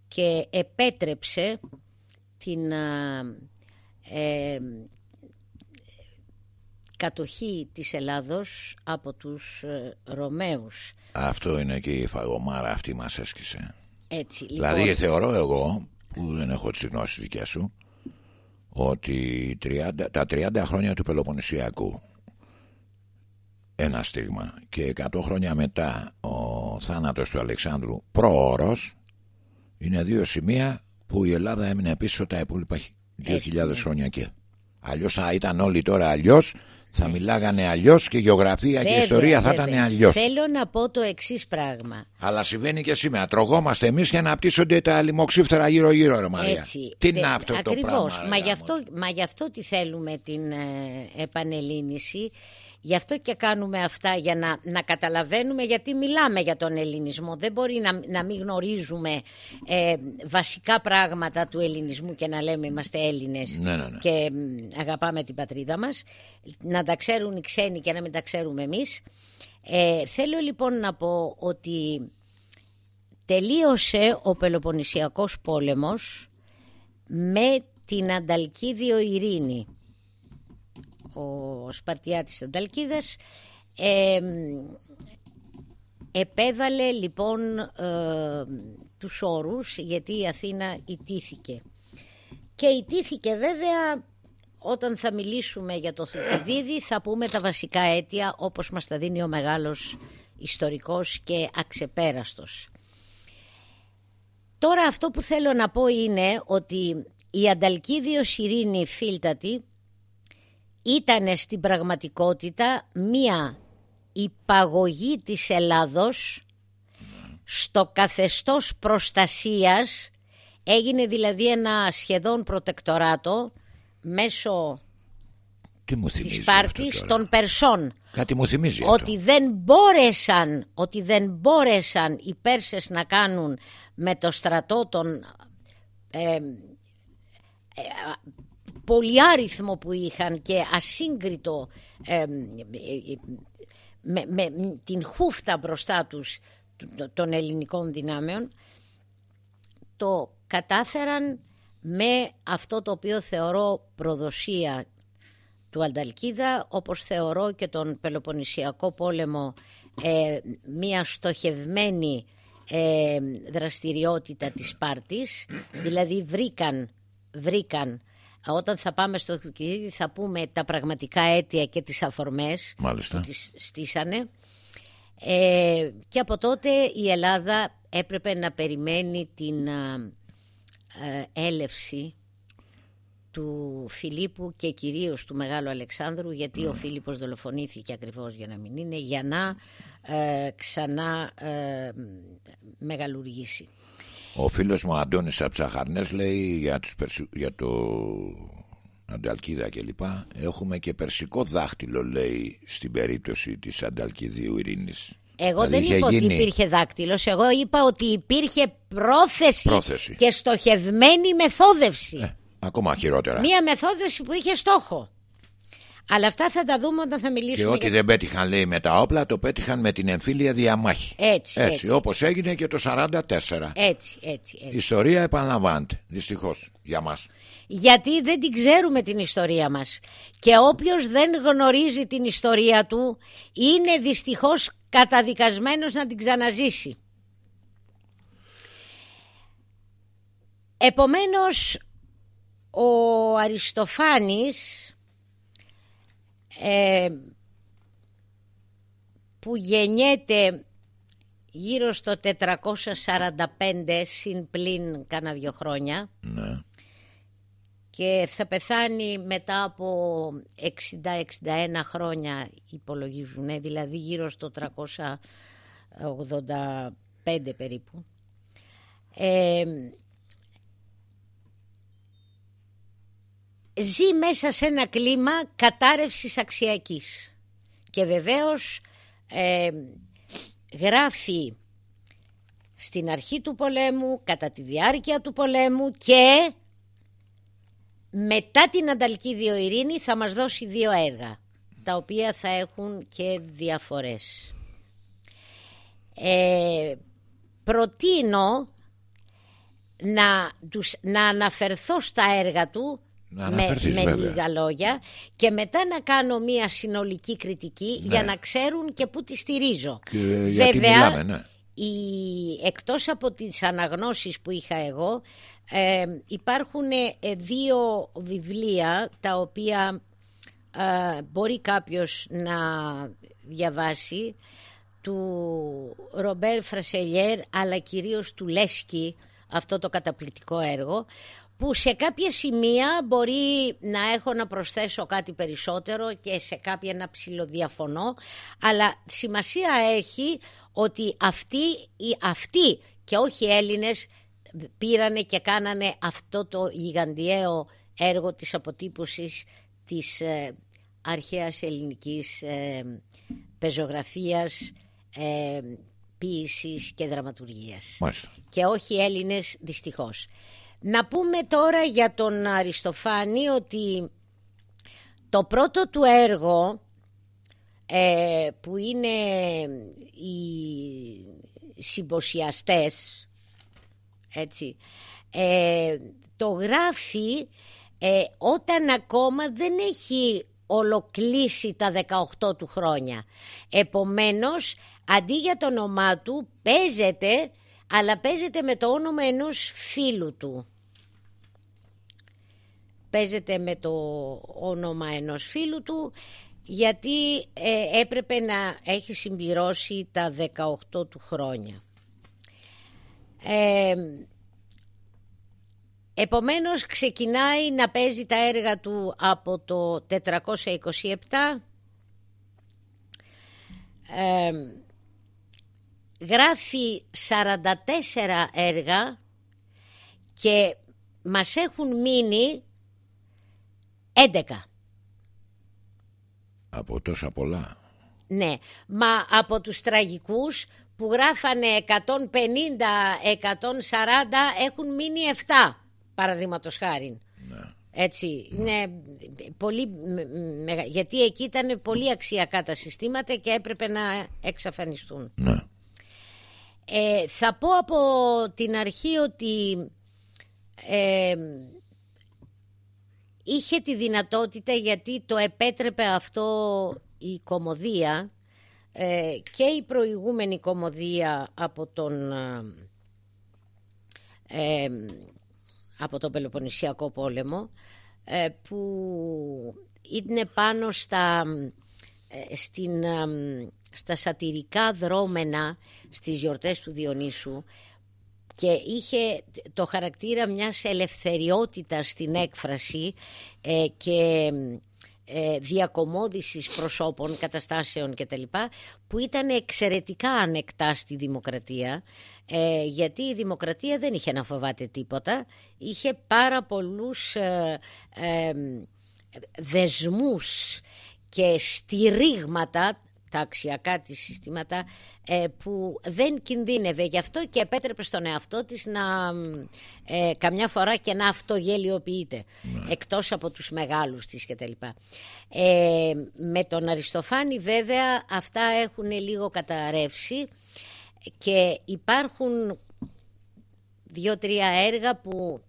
και επέτρεψε την ε, κατοχή της Ελλάδος από τους ε, Ρωμαίους. αυτό είναι και η φαγωμάρα αυτή μας έσκησε Έτσι, λοιπόν, Δηλαδή θεωρώ εγώ που δεν έχω τις γνώσεις δικές σου ότι 30, τα 30 χρόνια του Πελοποννησιακού ένα στίγμα και 100 χρόνια μετά ο θάνατος του Αλεξάνδρου προώρος είναι δύο σημεία που η Ελλάδα έμεινε πίσω τα υπόλοιπα 2.000 χρόνια και αλλιώς θα ήταν όλοι τώρα αλλιώς θα μιλάγανε αλλιώς και η γεωγραφία και η βέβαια, ιστορία θα βέβαια. ήταν αλλιώς Θέλω να πω το εξής πράγμα. αλλά συμβαίνει και σήμερα. Τρογόμαστε εμείς και αναπτύσσονται τα λιμοξύφτερα γύρω-γύρω, ρε Μαρία. Έτσι. Τι Τε- είναι αυτό το ακριβώς. πράγμα. ρε Μα γι, γάμο; αυτό, μα γι' αυτό τι θέλουμε την ε, επανελλήνιση. Γι' αυτό και κάνουμε αυτά για να, να καταλαβαίνουμε γιατί μιλάμε για τον ελληνισμό. Δεν μπορεί να, να μην γνωρίζουμε ε, βασικά πράγματα του ελληνισμού και να λέμε είμαστε Έλληνες Ναι, ναι, ναι. και μ, αγαπάμε την πατρίδα μας. Να τα ξέρουν οι ξένοι και να μην τα ξέρουμε εμείς. Ε, θέλω λοιπόν να πω ότι τελείωσε ο Πελοποννησιακός πόλεμος με την Ανταλκίδιο Ειρήνη. Ο Σπαρτιάτης Ανταλκίδας ε, επέβαλε λοιπόν ε, τους όρους γιατί η Αθήνα ιτήθηκε. Και ιτήθηκε βέβαια όταν θα μιλήσουμε για το Θουκυδίδη θα πούμε τα βασικά αίτια όπως μας τα δίνει ο μεγάλος ιστορικός και αξεπέραστος. Τώρα αυτό που θέλω να πω είναι ότι η Ανταλκίδιος Ειρήνη Φίλτατη ήταν στην πραγματικότητα μία υπαγωγή της Ελλάδος στο καθεστώς προστασίας έγινε δηλαδή ένα σχεδόν προτεκτοράτο μέσω Τι μου της θυμίζει Σπάρτης αυτό τώρα; των Περσών Κάτι μου θυμίζει ότι αυτό. δεν μπόρεσαν ότι δεν μπόρεσαν οι Πέρσες να κάνουν με το στρατό των ε, ε, πολυάριθμο που είχαν και ασύγκριτο ε, ε, με, με την χούφτα μπροστά τους των ελληνικών δυνάμεων το κατάφεραν με αυτό το οποίο θεωρώ προδοσία του Ανταλκίδα όπως θεωρώ και τον Πελοποννησιακό πόλεμο ε, μια στοχευμένη ε, δραστηριότητα της Σπάρτης. Δηλαδή βρήκαν, βρήκαν όταν θα πάμε στο Θουκυδίδη θα πούμε τα πραγματικά αίτια και τις αφορμές Μάλιστα. που τις στήσανε ε, και από τότε η Ελλάδα έπρεπε να περιμένει την α, ε, έλευση του Φιλίππου και κυρίως του Μεγάλου Αλεξάνδρου γιατί ο Φίλιππος δολοφονήθηκε ακριβώς για να μην είναι για να ε, ξανά ε, μεγαλουργήσει. Ο φίλος μου Αντώνης Αψαχαρνές λέει για, τους Περσι... για το Ανταλκίδα κλπ. Έχουμε και περσικό δάχτυλο λέει στην περίπτωση της Ανταλκιδίου Ειρήνης. Εγώ Δηλαδή, είχε δεν είπα γίνει- ότι υπήρχε δάκτυλος, εγώ είπα ότι υπήρχε πρόθεση, Πρόθεση. και στοχευμένη μεθόδευση. Ε, ακόμα χειρότερα. Μία μεθόδευση που είχε στόχο. Αλλά αυτά θα τα δούμε όταν θα μιλήσουμε Και ό,τι για... δεν πέτυχαν λέει με τα όπλα το πέτυχαν με την εμφύλια διαμάχη. Έτσι, έτσι. όπως έγινε και το 44. Έτσι, έτσι, έτσι. Η ιστορία επαναλαμβάνεται, δυστυχώς, για μας. Γιατί δεν την ξέρουμε την ιστορία μας. Και όποιος δεν γνωρίζει την ιστορία του είναι δυστυχώς καταδικασμένος να την ξαναζήσει. Επομένως ο Αριστοφάνης ε, που γεννιέται γύρω στο 445 συν πλην κάνα δυο χρόνια Ναι. και θα πεθάνει μετά από 60-61 χρόνια υπολογίζουν, ε, δηλαδή γύρω στο 385 περίπου. Ε, ζει μέσα σε ένα κλίμα κατάρρευσης αξιακής και βεβαίως ε, γράφει στην αρχή του πολέμου, κατά τη διάρκεια του πολέμου και μετά την Ανταλκίδιο Ειρήνη θα μας δώσει δύο έργα τα οποία θα έχουν και διαφορές. Ε, προτείνω να, τους, να αναφερθώ στα έργα του Να με, αναφερθείς, με βέβαια. λίγα λόγια και μετά να κάνω μία συνολική κριτική για να ξέρουν και πού τη στηρίζω. Ναι. Και γιατί μιλάμε, ναι. η, εκτός από τις αναγνώσεις που είχα εγώ ε, υπάρχουν ε, δύο βιβλία τα οποία ε, μπορεί κάποιος να διαβάσει του Ρομπέρ Φρασελιέρ αλλά κυρίως του Λέσκι αυτό το καταπληκτικό έργο που σε κάποια σημεία μπορεί να έχω να προσθέσω κάτι περισσότερο και σε κάποια να ψηλοδιαφωνώ αλλά σημασία έχει ότι αυτοί, οι- αυτοί και όχι οι Έλληνες πήρανε και κάνανε αυτό το γιγαντιαίο έργο της αποτύπωσης της ε, αρχαίας ελληνικής ε, πεζογραφίας, ε, ποίησης και δραματουργίας Μάλιστα. και όχι Έλληνες δυστυχώς. Να πούμε τώρα για τον Αριστοφάνη ότι το πρώτο του έργο ε, που είναι οι συμποσιαστές έτσι ε, το γράφει ε, όταν ακόμα δεν έχει ολοκλήσει τα 18 του χρόνια. Επομένως, αντί για το όνομά του, παίζεται, αλλά παίζεται με το όνομα ενός φίλου του. Παίζεται με το όνομα ενός φίλου του, γιατί ε, έπρεπε να έχει συμπληρώσει τα 18 του χρόνια. Ε, Επομένως ξεκινάει να παίζει τα έργα του από το 427 γράφει 44 έργα και μας έχουν μείνει 11. Από τόσα πολλά. Ναι, μα από τους τραγικούς που γράφανε 150-140 έχουν μείνει 7 παραδείγματος χάρη. Ναι. Έτσι, είναι πολύ, γιατί εκεί ήταν πολύ αξιακά τα συστήματα και έπρεπε να εξαφανιστούν. Ναι. Ε, θα πω από την αρχή ότι ε, είχε τη δυνατότητα γιατί το επέτρεπε αυτό η κομμωδία ε, και η προηγούμενη κομμωδία από τον ε, από τον Πελοποννησιακό πόλεμο ε, που είναι πάνω στα, ε, στην, ε, στα σατυρικά δρόμενα στις γιορτές του Διονύσου και είχε το χαρακτήρα μιας ελευθεριότητας στην έκφραση και διακομόδησης προσώπων, καταστάσεων κτλ. που ήταν εξαιρετικά ανεκτά στη δημοκρατία ε, γιατί η δημοκρατία δεν είχε να φοβάται τίποτα, είχε πάρα πολλούς ε, ε, δεσμούς και στηρίγματα τα αξιακά της συστήματα ε, που δεν κινδύνευε γι' αυτό και επέτρεπε στον εαυτό της να ε, καμιά φορά και να αυτογελιοποιείται ναι. εκτός από τους μεγάλους της κτλ. Ε, με τον Αριστοφάνη βέβαια αυτά έχουν λίγο καταρρεύσει και υπάρχουν δύο-τρία έργα που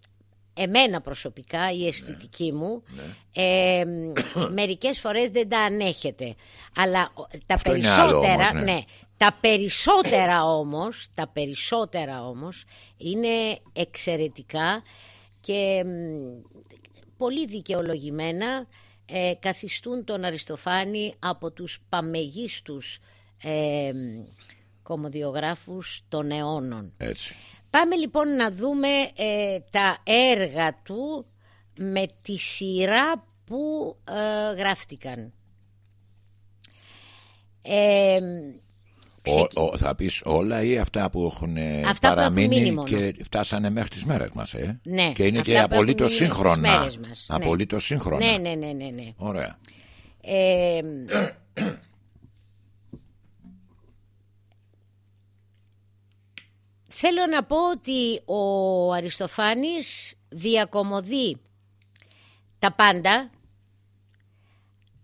εμένα προσωπικά η αισθητική μου ναι. Ε, [coughs] μερικές φορές δεν τα ανέχεται αλλά τα περισσότερα όμως, ναι. τα περισσότερα όμως τα περισσότερα όμως είναι εξαιρετικά και πολύ δικαιολογημένα ε, καθιστούν τον Αριστοφάνη από τους παμεγίστους ε, κομμωδιογράφους των αιώνων. Έτσι. Πάμε λοιπόν να δούμε ε, τα έργα του με τη σειρά που ε, γράφτηκαν. Ε, ο, θα πεις όλα ή αυτά που έχουν αυτά παραμείνει που και φτάσανε μέχρι τις μέρες μας ε; ναι, και είναι και απολύτως σύγχρονα μας, ναι. απολύτως σύγχρονα ναι, ναι, ναι, ναι, ναι. ωραία ε, Θέλω να πω ότι ο Αριστοφάνης διακομωδεί τα πάντα,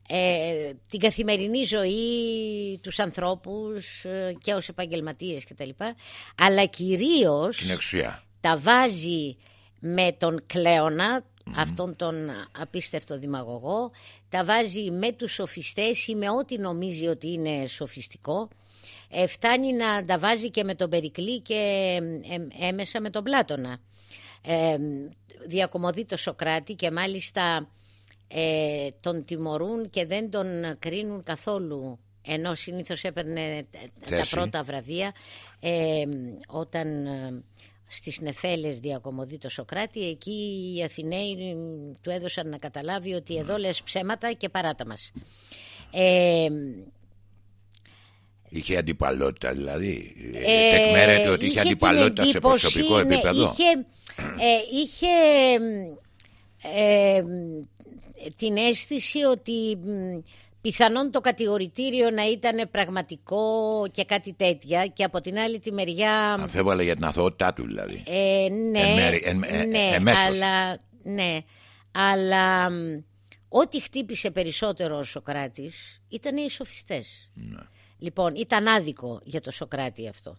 ε, την καθημερινή ζωή, τους ανθρώπους ε, και ως επαγγελματίες κτλ. Αλλά κυρίως τα βάζει με τον κλεονα αυτόν τον απίστευτο δημαγωγό, τα βάζει με τους σοφιστές ή με ό,τι νομίζει ότι είναι σοφιστικό ε, φτάνει να τα βάζει και με τον Περικλή και ε, έμεσα με τον Πλάτωνα. Ε, διακομωδεί το Σοκράτη και μάλιστα ε, τον τιμωρούν και δεν τον κρίνουν καθόλου ενώ συνήθως έπαιρνε τα πρώτα βραβεία ε, όταν ε, στις Νεφέλες διακομωδεί το Σοκράτη εκεί οι Αθηναίοι του έδωσαν να καταλάβει ότι εδώ λες ψέματα και παράτα μας. Είχε αντιπαλότητα δηλαδή. Ε, Τεκμέρεται ότι είχε, είχε αντιπαλότητα σε προσωπικό ναι, επίπεδο. Είχε, ε, είχε ε, την αίσθηση ότι πιθανόν το κατηγορητήριο να ήταν πραγματικό και κάτι τέτοια και από την άλλη τη μεριά... Αμφέβαλε για την αθωότητά του δηλαδή. Ε, ναι, εν, ναι αλλά, ναι, αλλά ό,τι χτύπησε περισσότερο ο Σοκράτης ήταν οι σοφιστές. Ναι. Λοιπόν, ήταν άδικο για το Σοκράτη αυτό.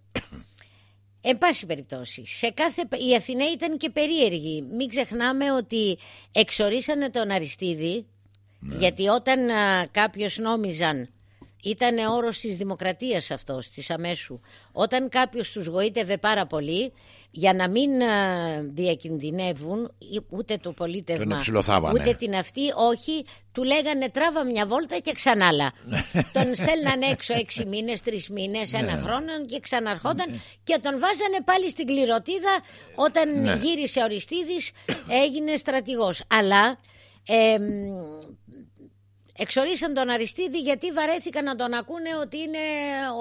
Εν πάση περιπτώσει, σε κάθε... η Αθηνά ήταν και περίεργη. Μην ξεχνάμε ότι εξορίσανε τον Αριστίδη, γιατί όταν α, κάποιος νόμιζαν ήταν όρος της δημοκρατίας αυτός, της αμέσου. Όταν κάποιος τους γοήτευε πάρα πολύ, για να μην α, διακινδυνεύουν ή- ούτε το Τον πολίτευμα, εψιλοθάβανε. ούτε την αυτή, όχι, του λέγανε τράβα μια βόλτα και ξανάλα. τον στέλνανε έξω έξι μήνες, τρεις μήνες, ένα χρόνο και ξαναρχόταν και τον βάζανε πάλι στην κληροτίδα όταν Ναι. γύρισε ο Αριστίδης έγινε στρατηγός. Αλλά εμ, εξορίσαν τον Αριστίδη γιατί βαρέθηκαν να τον ακούνε ότι είναι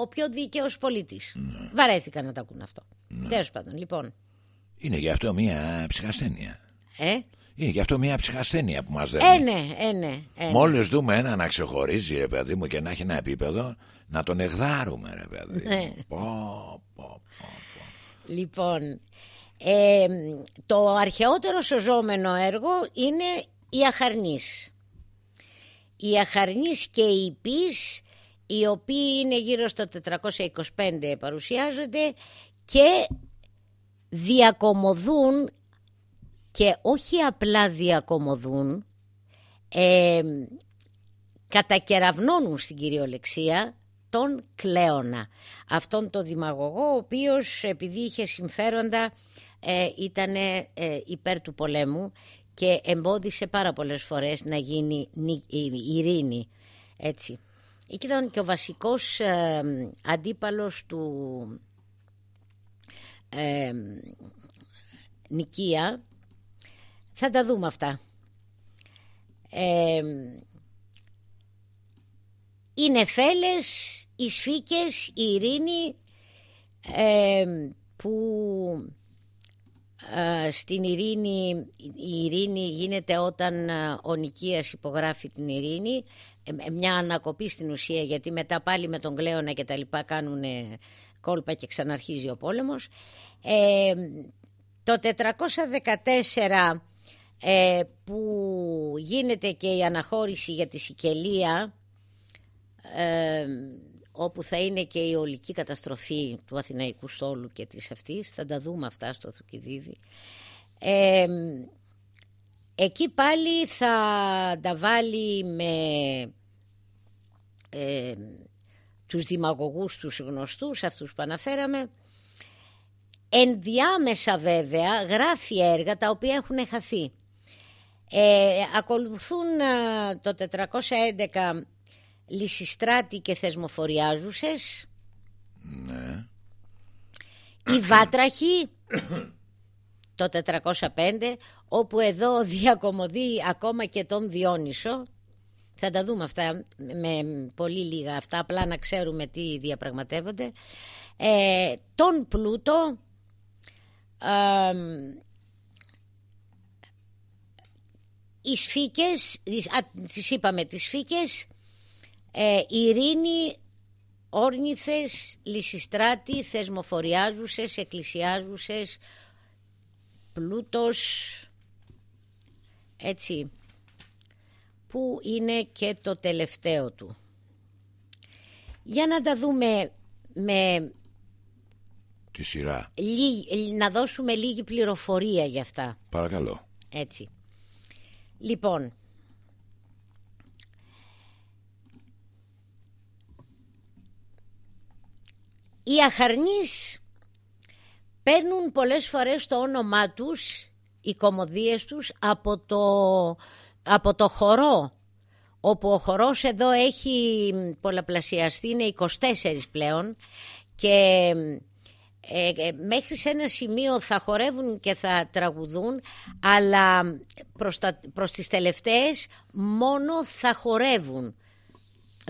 ο πιο δίκαιος πολίτης. Βαρέθηκαν να το ακούνε αυτό. Τέλος πάντων, λοιπόν. Είναι γι' αυτό μια ψυχασθένεια. Ε, Είναι γι' αυτό μια ψυχασθένεια που μας ε δένει. ναι, ε ναι. ε, ναι. Μόλις δούμε ένα να ξεχωρίζει ρε παιδί μου και να έχει ένα επίπεδο να τον εγδάρουμε ρε παιδί Ναι. μου. Πω, πω, πω. Λοιπόν, ε, το αρχαιότερο σωζόμενο έργο είναι η Αχαρνής. Η Αχαρνής και η Πις, οι οποίοι είναι γύρω στο 425 παρουσιάζονται και διακομωδούν και όχι απλά διακομωδούν, ε, κατακεραυνώνουν στην κυριολεξία τον Κλέονα. Αυτόν τον δημαγωγό, ο οποίος επειδή είχε συμφέροντα ε, ήταν υπέρ του πολέμου και εμπόδισε πάρα πολλές φορές να γίνει νη- η- ειρήνη. Έτσι. Και ήταν και ο βασικός ε, αντίπαλος του ε, Νικία. Θα τα δούμε αυτά. Ε, οι νεφέλες, οι σφίκες, η ειρήνη ε, που ε, στην ειρήνη, η ειρήνη γίνεται όταν ε, ο Νικίας υπογράφει την ειρήνη, ε, μια ανακοπή στην ουσία γιατί μετά πάλι με τον Κλέονα και τα λοιπά κάνουν κόλπα και ξαναρχίζει ο πόλεμος. Ε, το 414 ε, που γίνεται και η αναχώρηση για τη Σικελία ε, όπου θα είναι και η ολική καταστροφή του Αθηναϊκού στόλου και της αυτής θα τα δούμε αυτά στο Θουκυδίδη ε, εκεί πάλι θα τα βάλει με ε, τους δημαγωγούς τους γνωστούς αυτούς που αναφέραμε. Ενδιάμεσα βέβαια γράφει έργα τα οποία έχουν χαθεί. Ε, ακολουθούν α, το 411 Λυσιστράτη και Θεσμοφοριάζουσες. Ναι. η Βάτραχη το 405 όπου εδώ διακομωδεί ακόμα και τον Διόνυσο. Θα τα δούμε αυτά με πολύ λίγα αυτά απλά να ξέρουμε τι διαπραγματεύονται. Ε, τον Πλούτο ε, οι σφίκες τις- α, τις είπαμε τις σφίκες ε, ειρήνη όρνηθες λυσιστράτη θεσμοφοριάζουσες εκκλησιάζουσες πλούτος έτσι που είναι και το τελευταίο του για να τα δούμε με Τη σειρά. λίγη- να δώσουμε λίγη πληροφορία για αυτά Παρακαλώ. έτσι. Λοιπόν, οι αχαρνείς παίρνουν πολλές φορές το όνομά τους, οι κομμωδίες τους, από το, από το χορό, όπου ο χορός εδώ έχει πολλαπλασιαστεί, είναι 24 πλέον και ε, ε, μέχρι σε ένα σημείο θα χορεύουν και θα τραγουδούν αλλά προς, τα, προς τις τελευταίες μόνο θα χορεύουν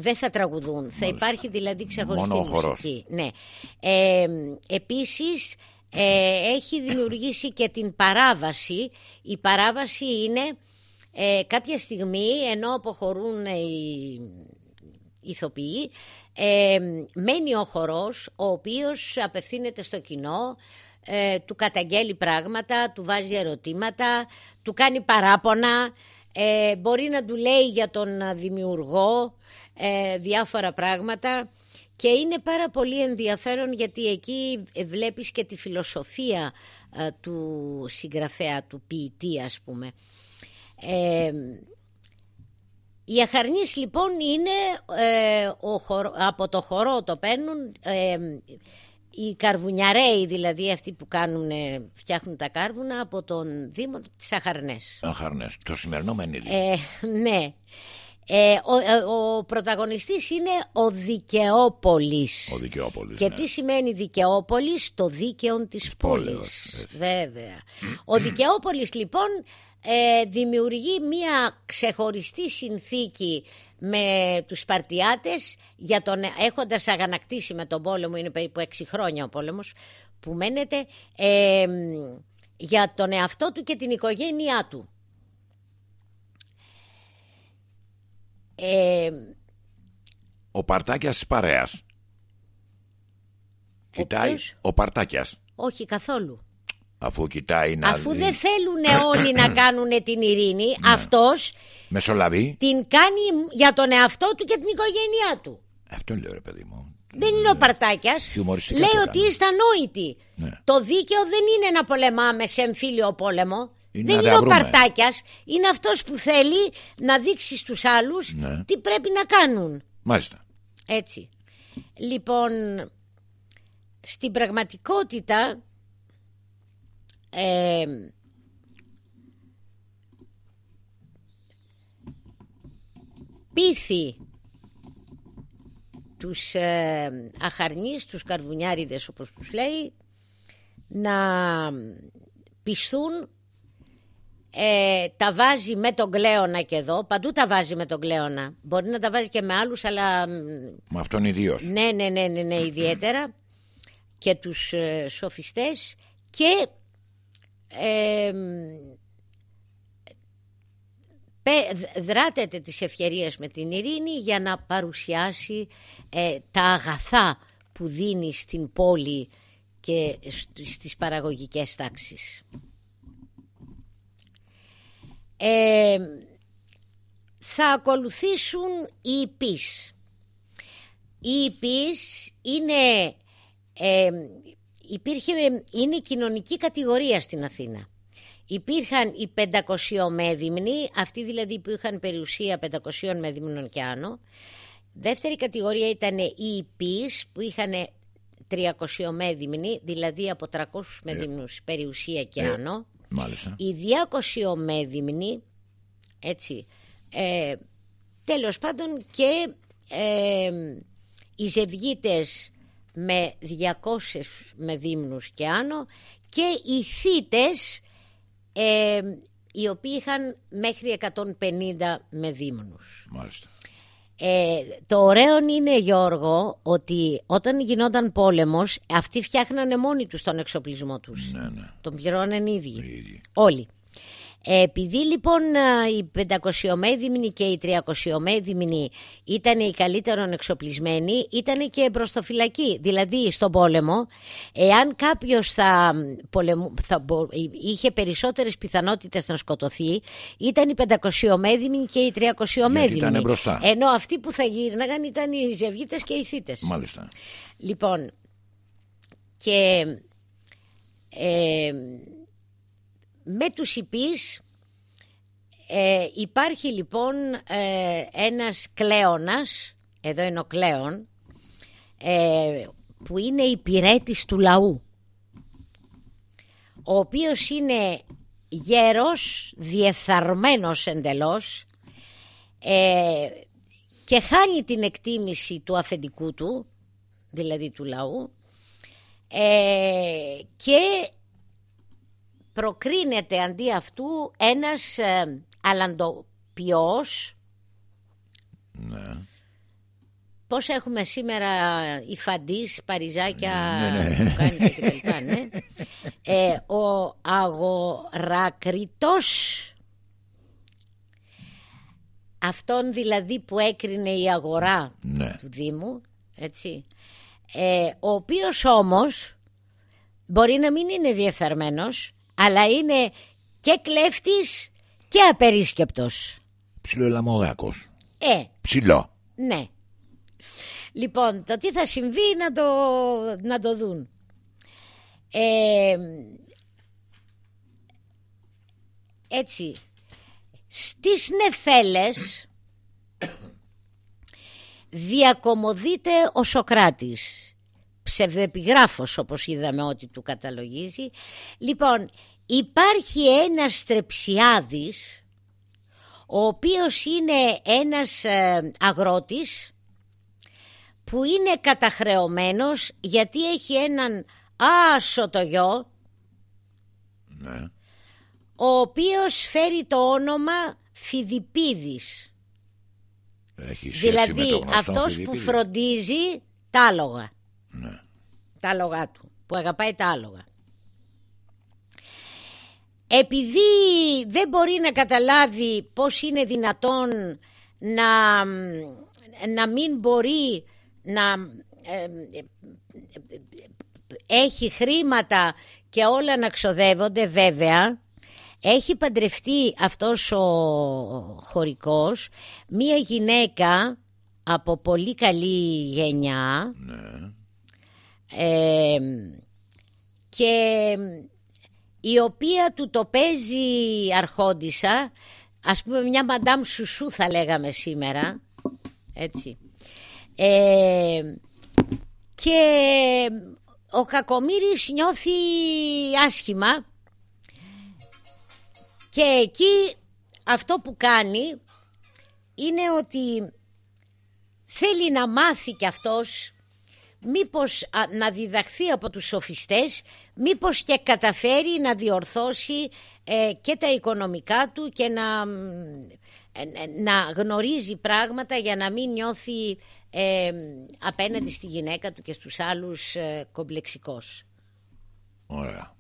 δεν θα τραγουδούν θα υπάρχει δηλαδή ξεχωριστή Μόνο ο χορός. μουσική ναι. ε, επίσης ε, έχει δημιουργήσει και την παράβαση η παράβαση είναι ε, κάποια στιγμή ενώ αποχωρούν οι ηθοποιοί ε, μένει ο χορός ο οποίος απευθύνεται στο κοινό ε, του καταγγέλει πράγματα, του βάζει ερωτήματα, του κάνει παράπονα ε, μπορεί να του λέει για τον δημιουργό ε, διάφορα πράγματα Και είναι πάρα πολύ ενδιαφέρον γιατί εκεί βλέπεις και τη φιλοσοφία ε, του συγγραφέα, του ποιητή ας πούμε. Ε, οι αχαρνείς λοιπόν είναι ε, από το χορό το παίρνουν ε, οι καρβουνιαρέοι δηλαδή αυτοί που κάνουν, φτιάχνουν τα κάρβουνα από τον Δήμο της Αχαρνές. Αχαρνές, το σημερινό Μενίδη. Ε, ναι. Ε, ο, ο πρωταγωνιστής είναι ο Δικαιόπολης. Ο Δικαιόπολης, Και ναι. τι σημαίνει Δικαιόπολης, το δίκαιο της πόλης. πόλεως, έτσι. Βέβαια. ο Δικαιόπολης λοιπόν ε, δημιουργεί μια ξεχωριστή συνθήκη με τους Σπαρτιάτες για τον, έχοντας αγανακτήσει με τον πόλεμο, είναι περίπου έξι χρόνια ο πόλεμος που μένεται, ε, για τον εαυτό του και την οικογένειά του. Ε, Ο Παρτάκιας της παρέας. Κοιτάει ποιος; ο Παρτάκιας. όχι καθόλου. Αφού κοιτάει να Αφού δει- δεν θέλουν όλοι να [clears throat] κάνουν την ειρήνη, Ναι. αυτός Μεσολαβεί. την κάνει για τον εαυτό του και την οικογένειά του. Αυτό λέω ρε παιδί μου. Δεν είναι ο Παρτάκιας. Χιουμοριστικά Λέει το ότι κάνει. είστε ανόητοι. Ναι. Το δίκαιο δεν είναι να πολεμάμε σε εμφύλιο πόλεμο. Είναι δεν να είναι τα ο βρούμε. Παρτάκιας. Είναι αυτός που θέλει να δείξεις στους άλλους Ναι. τι πρέπει να κάνουν. Μάλιστα. Έτσι. Λοιπόν, στην πραγματικότητα ε, πείθει τους ε, αχαρνείς, τους καρβουνιάριδες όπως τους λέει, να πιστούν ε, τα βάζει με τον Κλέονα και εδώ, παντού τα βάζει με τον Κλέονα. Μπορεί να τα βάζει και με άλλους, αλλά μ, Με αυτόν ιδίως. ναι, ναι, ναι, ναι, ναι ιδιαίτερα και τους ε, σοφιστές και ε, πε- δράτεται τις ευκαιρίες με την ειρήνη για να παρουσιάσει ε, τα αγαθά που δίνει στην πόλη και σ- στις παραγωγικές τάξεις. Ε, θα ακολουθήσουν οι υπείς. Οι υπείς είναι, ε, υπήρχε, είναι κοινωνική κατηγορία στην Αθήνα. Υπήρχαν οι 500 μέδυμνοι, αυτοί δηλαδή που είχαν περιουσία 500 μέδυμνων και άνω. Δεύτερη κατηγορία ήταν οι υπείς που είχαν 300 μέδυμνοι, δηλαδή από 300 μέδυμνους περιουσία και Ε. άνω. Μάλιστα. Οι 200 μέδυμνοι, έτσι, ε, τέλος πάντων και ε, οι ζευγίτες με 200 μεδύμνους και άνω και οι θύτες ε, οι οποίοι είχαν μέχρι 150 μεδύμνους. Μάλιστα. Ε, το ωραίο είναι Γιώργο ότι όταν γινόταν πόλεμος αυτοί φτιάχνανε μόνοι τους τον εξοπλισμό τους. Ναι, ναι. Τον πληρώνανε οι ίδιοι. Οι ίδιοι. Όλοι. Ε, επειδή λοιπόν α, οι 500 μέδυμνοι και οι 300 μέδυμνοι ήταν οι καλύτερον εξοπλισμένοι, ήταν και μπροστοφυλακοί. Δηλαδή στον πόλεμο, εάν κάποιος θα, πολεμου- θα μπο- είχε περισσότερες πιθανότητες να σκοτωθεί, ήταν οι 500 μέδυμνοι και οι 300 μέδυμνοι. ήτανε μπροστά. Ενώ αυτοί που θα γύρναγαν ήταν οι ζευγίτες και οι θύτες. Μάλιστα. Λοιπόν, και ε, με τους υπείς ε, υπάρχει λοιπόν ε, ένας κλέονας, εδώ είναι ο κλέον, ε, που είναι υπηρέτης του λαού, ο οποίος είναι γέρος, διεφθαρμένος εντελώς ε, και χάνει την εκτίμηση του αφεντικού του, δηλαδή του λαού, ε, και προκρίνεται αντί αυτού ένας ε, αλαντοποιός Ναι. Πώς έχουμε σήμερα οι φαντείς, παριζάκια Ναι, ναι. που κάνει και τα λοιπά, ναι. Ε, ο αγοράκριτος, αυτόν δηλαδή που έκρινε η αγορά Ναι. του Δήμου, έτσι, ε, ο οποίος όμως μπορεί να μην είναι διεφθαρμένος, αλλά είναι και κλέφτης και απερίσκεπτος. Ψιλό λαμογάκος. Ε, Ψηλό. ναι. Λοιπόν, το τι θα συμβεί να το, να το δουν. Ε, έτσι, στις νεφέλες [coughs] διακομωδείται ο Σοκράτης ψευδεπιγράφος όπως είδαμε ότι του καταλογίζει λοιπόν υπάρχει ένας τρεψιάδης ο οποίος είναι ένας ε, αγρότης που είναι καταχρεωμένος γιατί έχει έναν άσωτο γιο Ναι. ο οποίος φέρει το όνομα Φιδιπίδης Έχει σχέση με δηλαδή το γνωστό αυτός που Φιλιππίδη. φροντίζει τα άλογα Ναι. τα άλογα του που αγαπάει τα άλογα επειδή δεν μπορεί να καταλάβει πως είναι δυνατόν να, να μην μπορεί να ε, ε, έχει χρήματα και όλα να ξοδεύονται βέβαια έχει παντρευτεί αυτός ο χωρικός μία γυναίκα από πολύ καλή γενιά Ναι. Ε, και η οποία του το παίζει αρχόντισα ας πούμε μια μαντάμ σουσού θα λέγαμε σήμερα έτσι. Ε, και ο Κακομύρης νιώθει άσχημα. Και εκεί αυτό που κάνει είναι ότι θέλει να μάθει κι αυτός μήπως α, να διδαχθεί από τους σοφιστές, μήπως και καταφέρει να διορθώσει ε, και τα οικονομικά του και να, μ, ε, ε, να γνωρίζει πράγματα για να μην νιώθει ε, απέναντι στη γυναίκα του και στους άλλους ε, κομπλεξικός. Ωραία.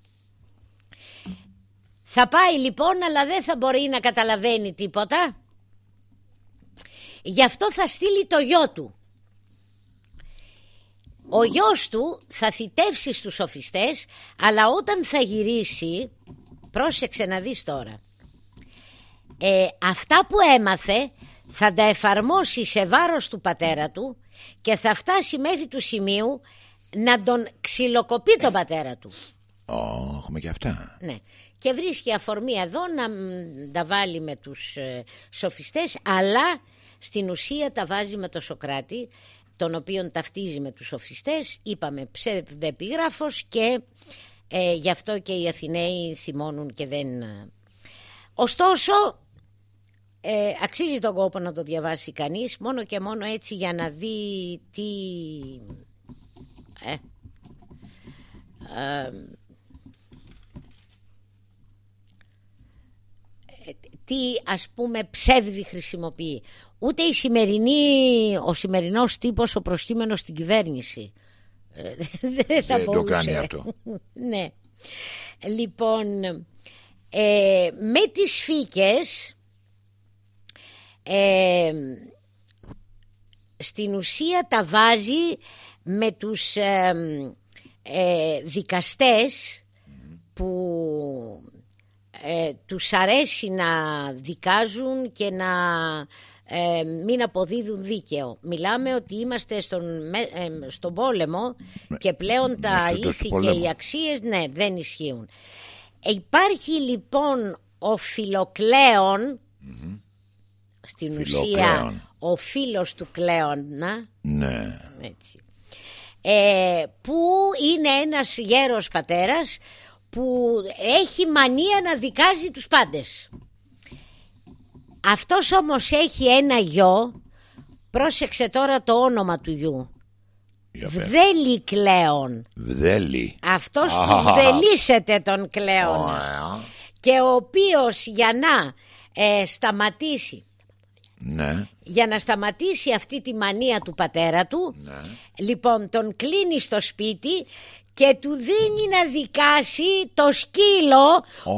Θα πάει λοιπόν αλλά δεν θα μπορεί να καταλαβαίνει τίποτα. Γι' αυτό θα στείλει το γιο του. Ο γιος του θα θητεύσει στους σοφιστές αλλά όταν θα γυρίσει, πρόσεξε να δεις τώρα, ε, αυτά που έμαθε θα τα εφαρμόσει σε βάρος του πατέρα του και θα φτάσει μέχρι του σημείου να τον ξυλοκοπεί τον πατέρα του. Ω, έχουμε και αυτά. Ναι. Και βρίσκει αφορμή εδώ να μ, τα βάλει με τους ε, σοφιστές αλλά στην ουσία τα βάζει με το Σοκράτη τον οποίον ταυτίζει με τους σοφιστές είπαμε ψευδεπιγράφος και ε, γι' αυτό και οι Αθηναίοι θυμώνουν και δεν... ε. Ωστόσο ε, αξίζει τον κόπο να το διαβάσει κανείς μόνο και μόνο έτσι για να δει τι... Ε, ε, τι ας πούμε ψεύδι χρησιμοποιεί. Ούτε η σημερινή, ο σημερινός τύπος ο προσκύμενος στην κυβέρνηση ε, δεν θα Δεν το μπορούσε. κάνει αυτό. [laughs] ναι. Λοιπόν, ε, με τις φύκες ε, στην ουσία τα βάζει με τους ε, ε, δικαστές που ε, τους αρέσει να δικάζουν και να ε, μην αποδίδουν δίκαιο. Μιλάμε ότι είμαστε στον, με- ε, στον πόλεμο και πλέον τα Είμαστε στο ήθη και πόλεμο. οι αξίες ναι, δεν ισχύουν. Ε, υπάρχει λοιπόν ο Φιλοκλέον στην ουσία Φιλοκλέον. ο φίλος του Κλέοννα Ναι. έτσι. Ε, που είναι ένας γέρος πατέρας που έχει μανία να δικάζει τους πάντες. Αυτός όμως έχει ένα γιο, πρόσεξε τώρα το όνομα του γιου, Για πες. Βδέλη Κλέον. Βδέλη. Αυτός που Α. βδελίσεται τον Κλέον Ωραία. και ο οποίος για να ε, σταματήσει Ναι. για να σταματήσει αυτή τη μανία του πατέρα του λοιπόν τον κλείνει στο σπίτι και του δίνει να δικάσει το σκύλο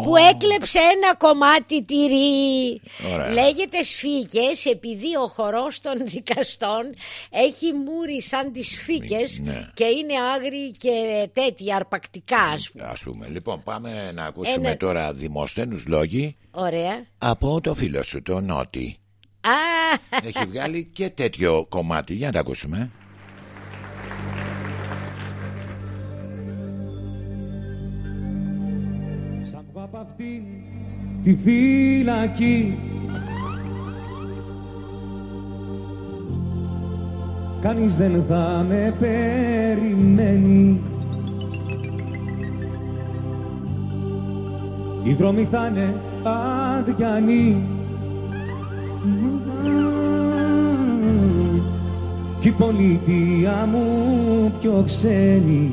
που έκλεψε ένα κομμάτι τυρί. Ωραία. Λέγεται σφίγγες επειδή ο χορός των δικαστών έχει μούρι σαν τις φύκες Ναι. και είναι άγριοι και τέτοια αρπακτικά ας πούμε. Ας πούμε. Λοιπόν, πάμε να ακούσουμε Ένα- τώρα δημοσθένους λόγοι Ωραία. από το φίλο σου, το Νότι. Α, Έχει βγάλει και τέτοιο κομμάτι. Για να τα ακούσουμε. Τη φυλακή. Κανείς δεν θα με περιμένει. Οι δρόμοι θα είναι αδιανοί Κι η πολιτεία μου πιο ξένη.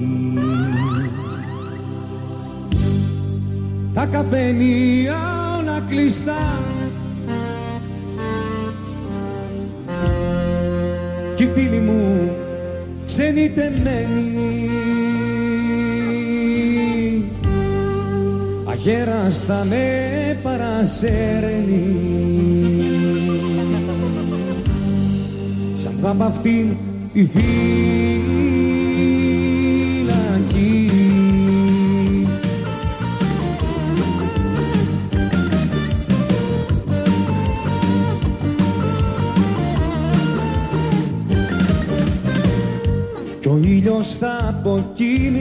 Τα καφενεία όλα κλειστά. Κι οι φίλοι μου ξένοι τεμένοι Αγέρας θα με παρασέρνει. Σαν θα μ' αυτήν τη φυλακή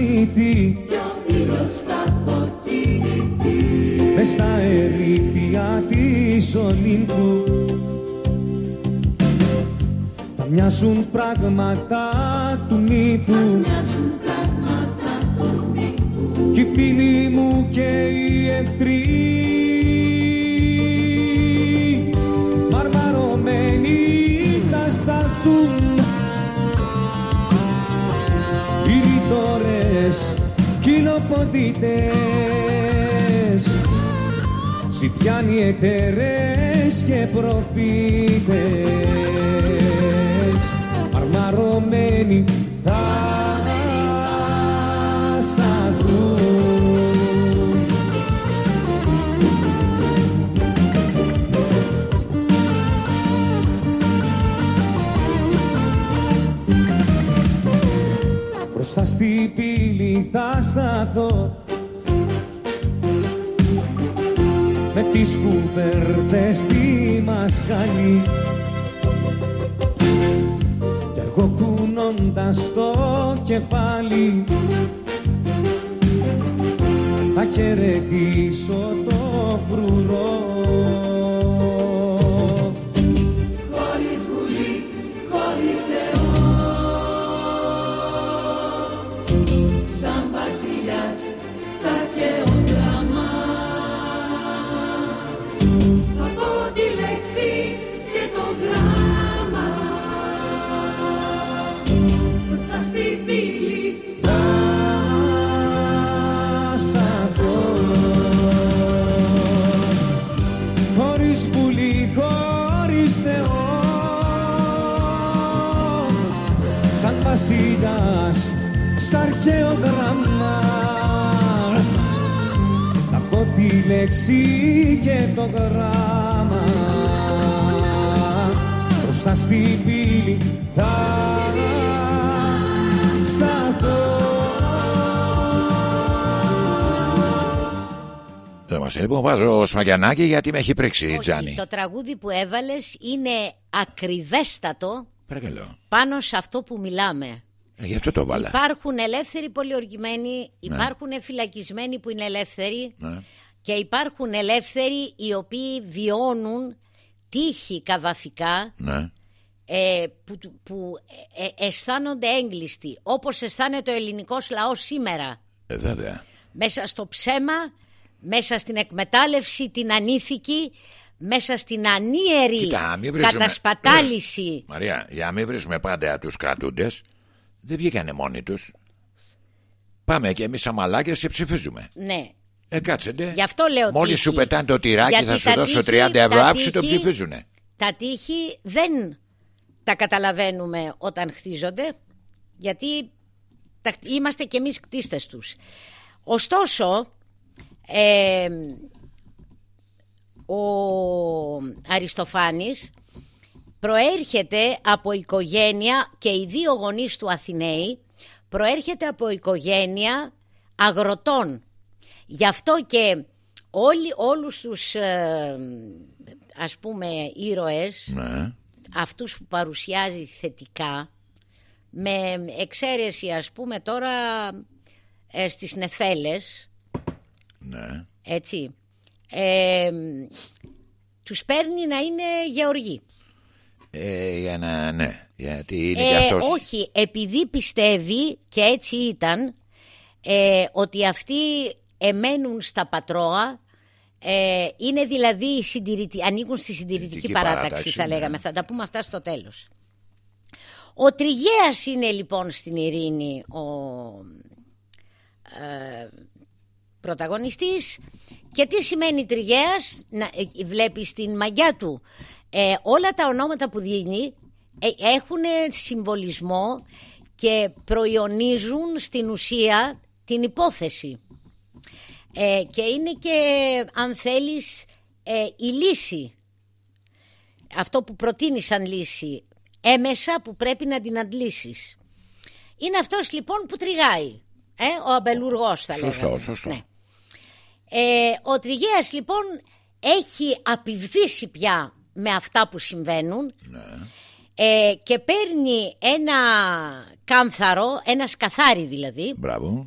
Κι ο ήλιος θα αποκοιμηθεί μες στα ερήπια της Ολύμπου. Θα μοιάζουν πράγματα του μύθου κι οι φίλοι μου και οι εχθροί κοινοποδίτες Ζητιάνοι εταιρές και προφήτες. Αρμαρωμένοι θα σταθούν Μπροστά στη πύλη θα σταθώ με τις κουβέρτες στη μασχαλή. Κι εγώ κουνώντας το κεφάλι θα χαιρετήσω το φρουρό λέξη και το γράμμα μπροστά στη πύλη θα σταθώ Δεν μας λοιπόν βάζω σφαγιανάκι γιατί με έχει πρίξει η Όχι, Τζάνι. το τραγούδι που έβαλες είναι ακριβέστατο Παρακαλώ. πάνω σε αυτό που μιλάμε. Ε, γι' αυτό το βάλα. Υπάρχουν ελεύθεροι πολιοργημένοι, υπάρχουν φυλακισμένοι που είναι ελεύθεροι Ναι. Και υπάρχουν ελεύθεροι οι οποίοι βιώνουν τύχη καβαφικά Ναι. ε, που, που ε, ε, αισθάνονται έγκλειστοι όπως αισθάνεται ο ελληνικός λαός σήμερα Ε, βέβαια. μέσα στο ψέμα, μέσα στην εκμετάλλευση, την ανήθικη, μέσα στην ανίερη Κοίτα, μην βρίζουμε- κατασπατάληση. Μαρία, για να μην βρίσκουμε πάντα τους κρατούντες, δεν βγήκανε μόνοι τους. Πάμε και εμείς σαν μαλάκες και ψηφίζουμε. Ναι, Ε, κάτσετε. Γι' αυτό λέω Μόλις τύχη. σου πετάνε το τυράκι Γιατί θα σου τα δώσω τύχη- 30 ευρώ τα άψη το τύχη- ψηφίζουνε. Τα τείχη δεν τα καταλαβαίνουμε όταν χτίζονται, γιατί τα, είμαστε κι εμείς κτίστες τους. Ωστόσο, ε, ο Αριστοφάνης προέρχεται από οικογένεια και οι δύο γονείς του Αθηναίοι προέρχεται από οικογένεια αγροτών. Γι' αυτό και όλοι, όλους τους ε, ας πούμε ήρωες, Ναι. αυτούς που παρουσιάζει θετικά, με εξαίρεση ας πούμε τώρα ε, στις νεφέλες, Ναι. έτσι, ε, τους παίρνει να είναι γεωργοί. Ε, για να, ναι, γιατί είναι και Ε, αυτός. όχι, επειδή πιστεύει και έτσι ήταν ε, ότι αυτοί εμένουν στα πατρόα ε, είναι δηλαδή συντηρητι... ανήκουν στη συντηρητική Συντηρητική παράταξη, παράταξη, θα ναι. λέγαμε. Θα τα πούμε αυτά στο τέλος. Ο Τριγέας είναι λοιπόν στην ειρήνη ο ε, πρωταγωνιστής και τι σημαίνει Τριγέας; Να, ε, βλέπεις την μαγιά του Ε, όλα τα ονόματα που δίνει ε, έχουν συμβολισμό και προϊονίζουν στην ουσία την υπόθεση ε, και είναι και αν θέλεις ε, η λύση αυτό που προτείνει σαν λύση έμεσα που πρέπει να την αντλήσεις είναι αυτός λοιπόν που τριγάει ε, ο αμπελουργός θα Σωστό, λέγαμε σωστό. Ναι. Ε, ο Τριγέας λοιπόν έχει απειβδίσει πια με αυτά που συμβαίνουν ε, και παίρνει ένα κάμθαρο, ένα σκαθάρι δηλαδή, Μπράβο.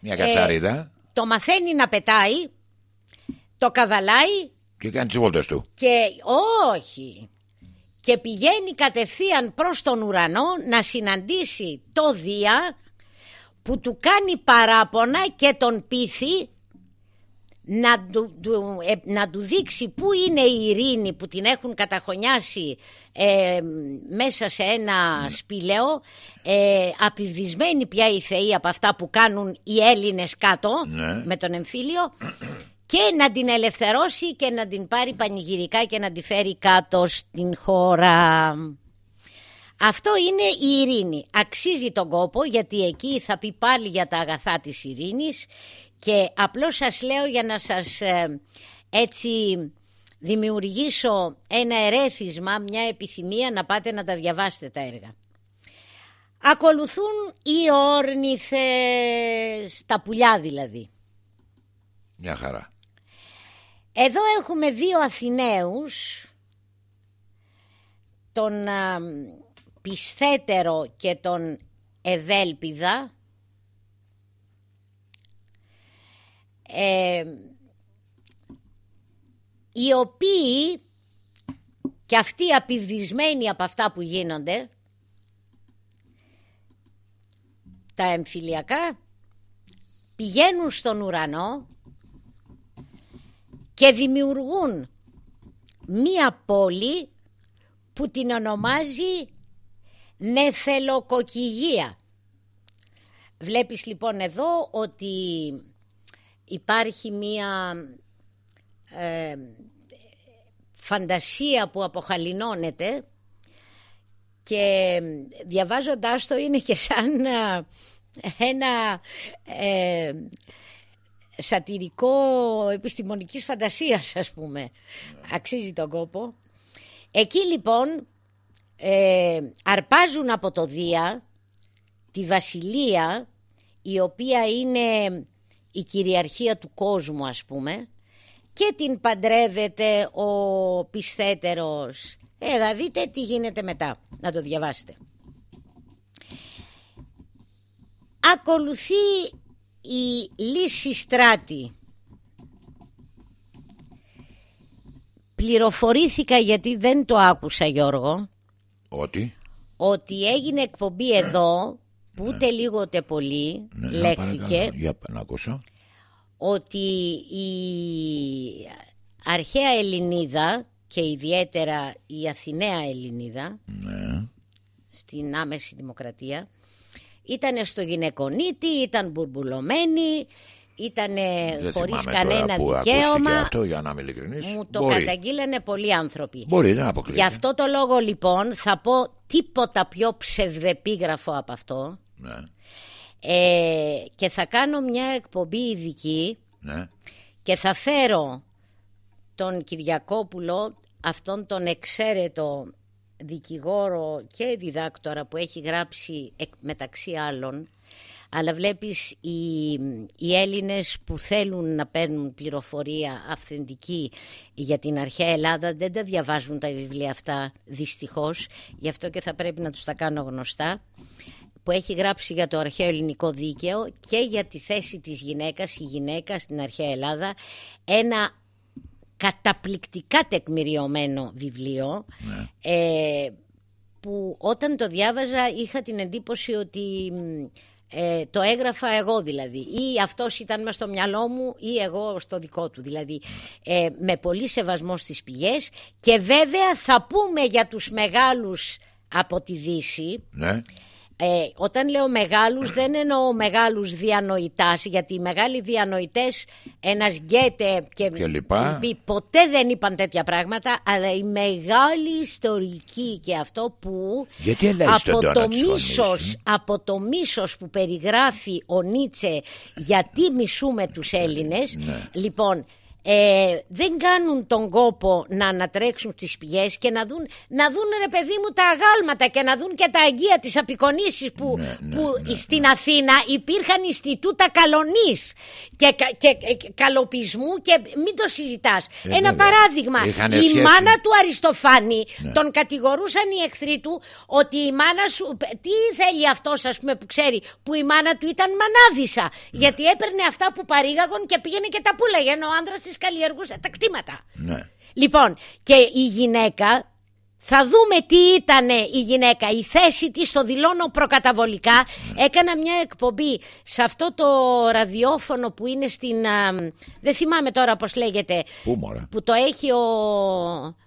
Μια κατσαρίδα το μαθαίνει να πετάει, το καβαλάει και κάνει τις βόλτες του. και όχι και πηγαίνει κατευθείαν προς τον ουρανό να συναντήσει το Δία που του κάνει παράπονα και τον πείθει να του, του- ε, να του δείξει πού είναι η ειρήνη που την έχουν καταχωνιάσει ε, μέσα σε ένα σπήλαιο ε, απειβδισμένοι πια οι θεοί από αυτά που κάνουν οι Έλληνες κάτω Ναι. με τον εμφύλιο και να την ελευθερώσει και να την πάρει πανηγυρικά και να τη φέρει κάτω στην χώρα. Αυτό είναι η ειρήνη. Αξίζει τον κόπο γιατί εκεί θα πει πάλι για τα αγαθά της ειρήνης και απλώς σας λέω για να σας ε, έτσι δημιουργήσω ένα ερέθισμα, μια επιθυμία να πάτε να τα διαβάσετε τα έργα. Ακολουθούν οι όρνηθες, τα πουλιά δηλαδή. Μια χαρά. Εδώ έχουμε δύο Αθηναίους, τον α, Πισθέτερο και τον Εδέλπιδα. Ε, οι οποίοι και αυτοί απειβδισμένοι από αυτά που γίνονται τα εμφυλιακά πηγαίνουν στον ουρανό και δημιουργούν μία πόλη που την ονομάζει Νεφελοκοκυγία. Βλέπεις λοιπόν εδώ ότι υπάρχει μία ε, φαντασία που αποχαλινώνεται και διαβάζοντάς το είναι και σαν ε, ένα ε, σατυρικό επιστημονικής φαντασίας ας πούμε. Αξίζει τον κόπο. Εκεί λοιπόν ε, αρπάζουν από το Δία τη βασιλεία η οποία είναι η κυριαρχία του κόσμου ας πούμε και την παντρεύεται ο πισθέτερος. Ε, θα δείτε τι γίνεται μετά. Να το διαβάσετε. Ακολουθεί η Λύση Στράτη. Πληροφορήθηκα γιατί δεν το άκουσα Γιώργο Ότι; ότι έγινε εκπομπή εδώ που ούτε λίγο ούτε πολύ Ναι, για λέχθηκε παρακαλώ. Για να ακούσω. ότι η αρχαία Ελληνίδα και ιδιαίτερα η Αθηναία Ελληνίδα Ναι. στην άμεση δημοκρατία ήταν στο γυναικονίτη, ήταν μπουρμπουλωμένη, ήταν Δεν χωρίς θυμάμαι κανένα τώρα που δικαίωμα. ακούστηκε αυτό για να είμαι ειλικρινής. Μου το Μπορεί. καταγγείλανε πολλοί άνθρωποι. Μπορεί, δεν αποκλείεται. Γι' αυτό το λόγο λοιπόν θα πω τίποτα πιο ψευδεπίγραφο από αυτό Ναι. ε, και θα κάνω μια εκπομπή ειδική Ναι. και θα φέρω τον Κυριακόπουλο αυτόν τον εξαίρετο δικηγόρο και διδάκτορα που έχει γράψει εκ- μεταξύ άλλων αλλά βλέπεις οι, οι Έλληνες που θέλουν να παίρνουν πληροφορία αυθεντική για την αρχαία Ελλάδα δεν τα διαβάζουν τα βιβλία αυτά δυστυχώς γι' αυτό και θα πρέπει να τους τα κάνω γνωστά που έχει γράψει για το αρχαίο ελληνικό δίκαιο και για τη θέση της γυναίκας, η γυναίκα στην αρχαία Ελλάδα, ένα καταπληκτικά τεκμηριωμένο βιβλίο Ναι. ε, που όταν το διάβαζα είχα την εντύπωση ότι μ, ε, το έγραφα εγώ δηλαδή ή αυτός ήταν μέσα στο μυαλό μου ή εγώ στο δικό του δηλαδή ε, με πολύ σεβασμό στις πηγές και βέβαια θα πούμε για τους μεγάλους από τη Δύση Ναι. Ε, όταν λέω μεγάλους δεν εννοώ μεγάλους διανοητάς γιατί οι μεγάλοι διανοητές ένας Γκέτε και, Και λοιπά. λοιποί, ποτέ δεν είπαν τέτοια πράγματα αλλά οι μεγάλοι ιστορικοί και αυτό που Γιατί ελέγχεις τον από τόνο το, της φωνής μίσος, σου; από το μίσος που περιγράφει ο Νίτσε γιατί μισούμε τους Έλληνες Ναι. λοιπόν ε, δεν κάνουν τον κόπο να ανατρέξουν τις πηγές και να δουν, να δουν ρε παιδί μου τα αγάλματα και να δουν και τα αγγεία της απεικονίσεις που, Ναι, που στην Αθήνα υπήρχαν Ινστιτούτα καλονής και, κα- και, ε, καλοπισμού και μην το συζητάς. Ε, Ένα βέβαια. παράδειγμα, Είχαν η σχέση. μάνα του Αριστοφάνη Ναι. τον κατηγορούσαν οι εχθροί του ότι η μάνα σου. Τι θέλει αυτός, ας πούμε, που ξέρει, που η μάνα του ήταν μανάβησα. Ναι. Γιατί έπαιρνε αυτά που παρήγαγον και πήγαινε και τα πουλαγε, ενώ ο άντρα τη καλλιεργούσε τα κτήματα. Ναι. Λοιπόν, και η γυναίκα. Θα δούμε τι ήταν η γυναίκα. Η θέση της στο δηλώνω προκαταβολικά. Έκανα μια εκπομπή σε αυτό το ραδιόφωνο που είναι στην... α, δεν θυμάμαι τώρα πώς λέγεται. Πού μωρέ; Που το έχει ο, ε,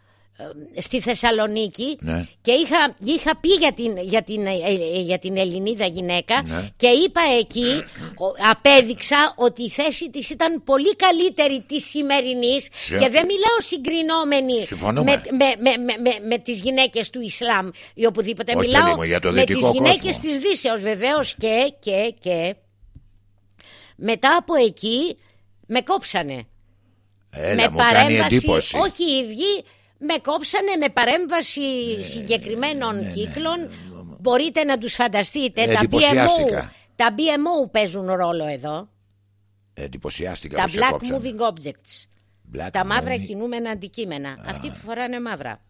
στη Θεσσαλονίκη Ναι. και είχα, είχα πει για την, για, την, ε, ε, για την Ελληνίδα γυναίκα Ναι. και είπα εκεί, ο- απέδειξα ότι η θέση της ήταν πολύ καλύτερη της σημερινής Σε- και δεν μιλάω συγκρινόμενη Συμφωνούμε. με, με, με, με, με, με τις γυναίκες του Ισλάμ ή οπουδήποτε Όχι, μιλάω παιδί μου, για το με τις δυτικό γυναίκες κόσμο. της Δύσεως βεβαίως και, και, και μετά από εκεί με κόψανε Έλα, με μου κάνει εντύπωση. όχι οι ίδιοι, με κόψανε με παρέμβαση συγκεκριμένων ναι, ναι, κύκλων. Μπορείτε να τους φανταστείτε, τα BMO, Εντυπωσιάστηκα. τα BMO παίζουν ρόλο εδώ. Εντυπωσιάστηκα Τα που σε Black κόψανε. Moving Objects. Black τα μαύρα moving- κινούμενα αντικείμενα. Αυτοί που φοράνε μαύρα.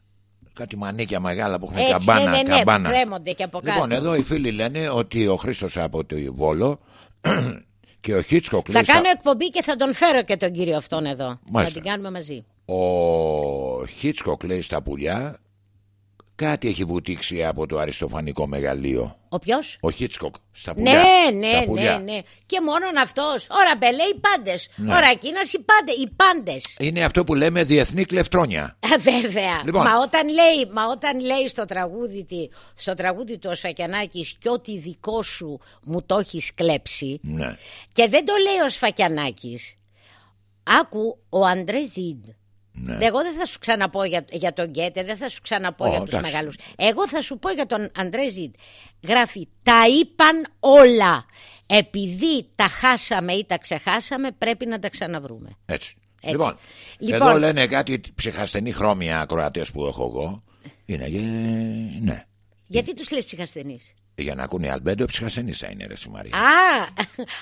Κάτι μανίκια μεγάλα που έχουν Έτσι, καμπάνα. ναι, ναι, ναι, καμπάνα. που κρέμονται και από κάτω. Λοιπόν, εδώ οι φίλοι λένε ότι ο Χρήστος από το Βόλο [clears throat] και ο Χίτσκοκ Θα λέει στα- κάνω εκπομπή και θα τον φέρω και τον κύριο αυτόν εδώ. Μάλιστα. Θα την κάνουμε μαζί. Ο Χίτσκοκ λέει στα πουλιά κάτι έχει βουτήξει από το αριστοφανικό μεγαλείο. Ο ποιος; Ο Χίτσκοκ στα πουλιά. Ναι, στα ναι, ναι, πουλιά. ναι. Και μόνον αυτός. Ωρα μπελέ, οι πάντες. Ναι. Ωρα εκείνα οι πάντε. Οι πάντες. Είναι αυτό που λέμε διεθνή κλεφτρόνια. Βέβαια. Λοιπόν. Μα, όταν λέει, μα όταν λέει στο τραγούδι, τη- στο τραγούδι του ο Σφακιανάκης και ότι δικό σου μου το έχεις κλέψει Ναι. και δεν το λέει ο Σφακιανάκης άκου ο Αντρέ Ζιντ Ναι. Εγώ δεν θα σου ξαναπώ για, για τον Γκέτε, δεν θα σου ξαναπώ Ω, για τους εντάξει. μεγάλους. Εγώ θα σου πω για τον Αντρέ Ζιντ. Γράφει, τα είπαν όλα. Επειδή τα χάσαμε ή τα ξεχάσαμε, πρέπει να τα ξαναβρούμε. Έτσι. Έτσι. Λοιπόν, Λοιπόν. εδώ λένε κάτι ψυχασθενή χρώμια ακροατές που έχω εγώ. Είναι και. Ναι. Γιατί τους λες ψυχασθενείς; Για να ακούνε Αλμπέντο, ψυχασθενή θα είναι, ρε η Μαρία. Α,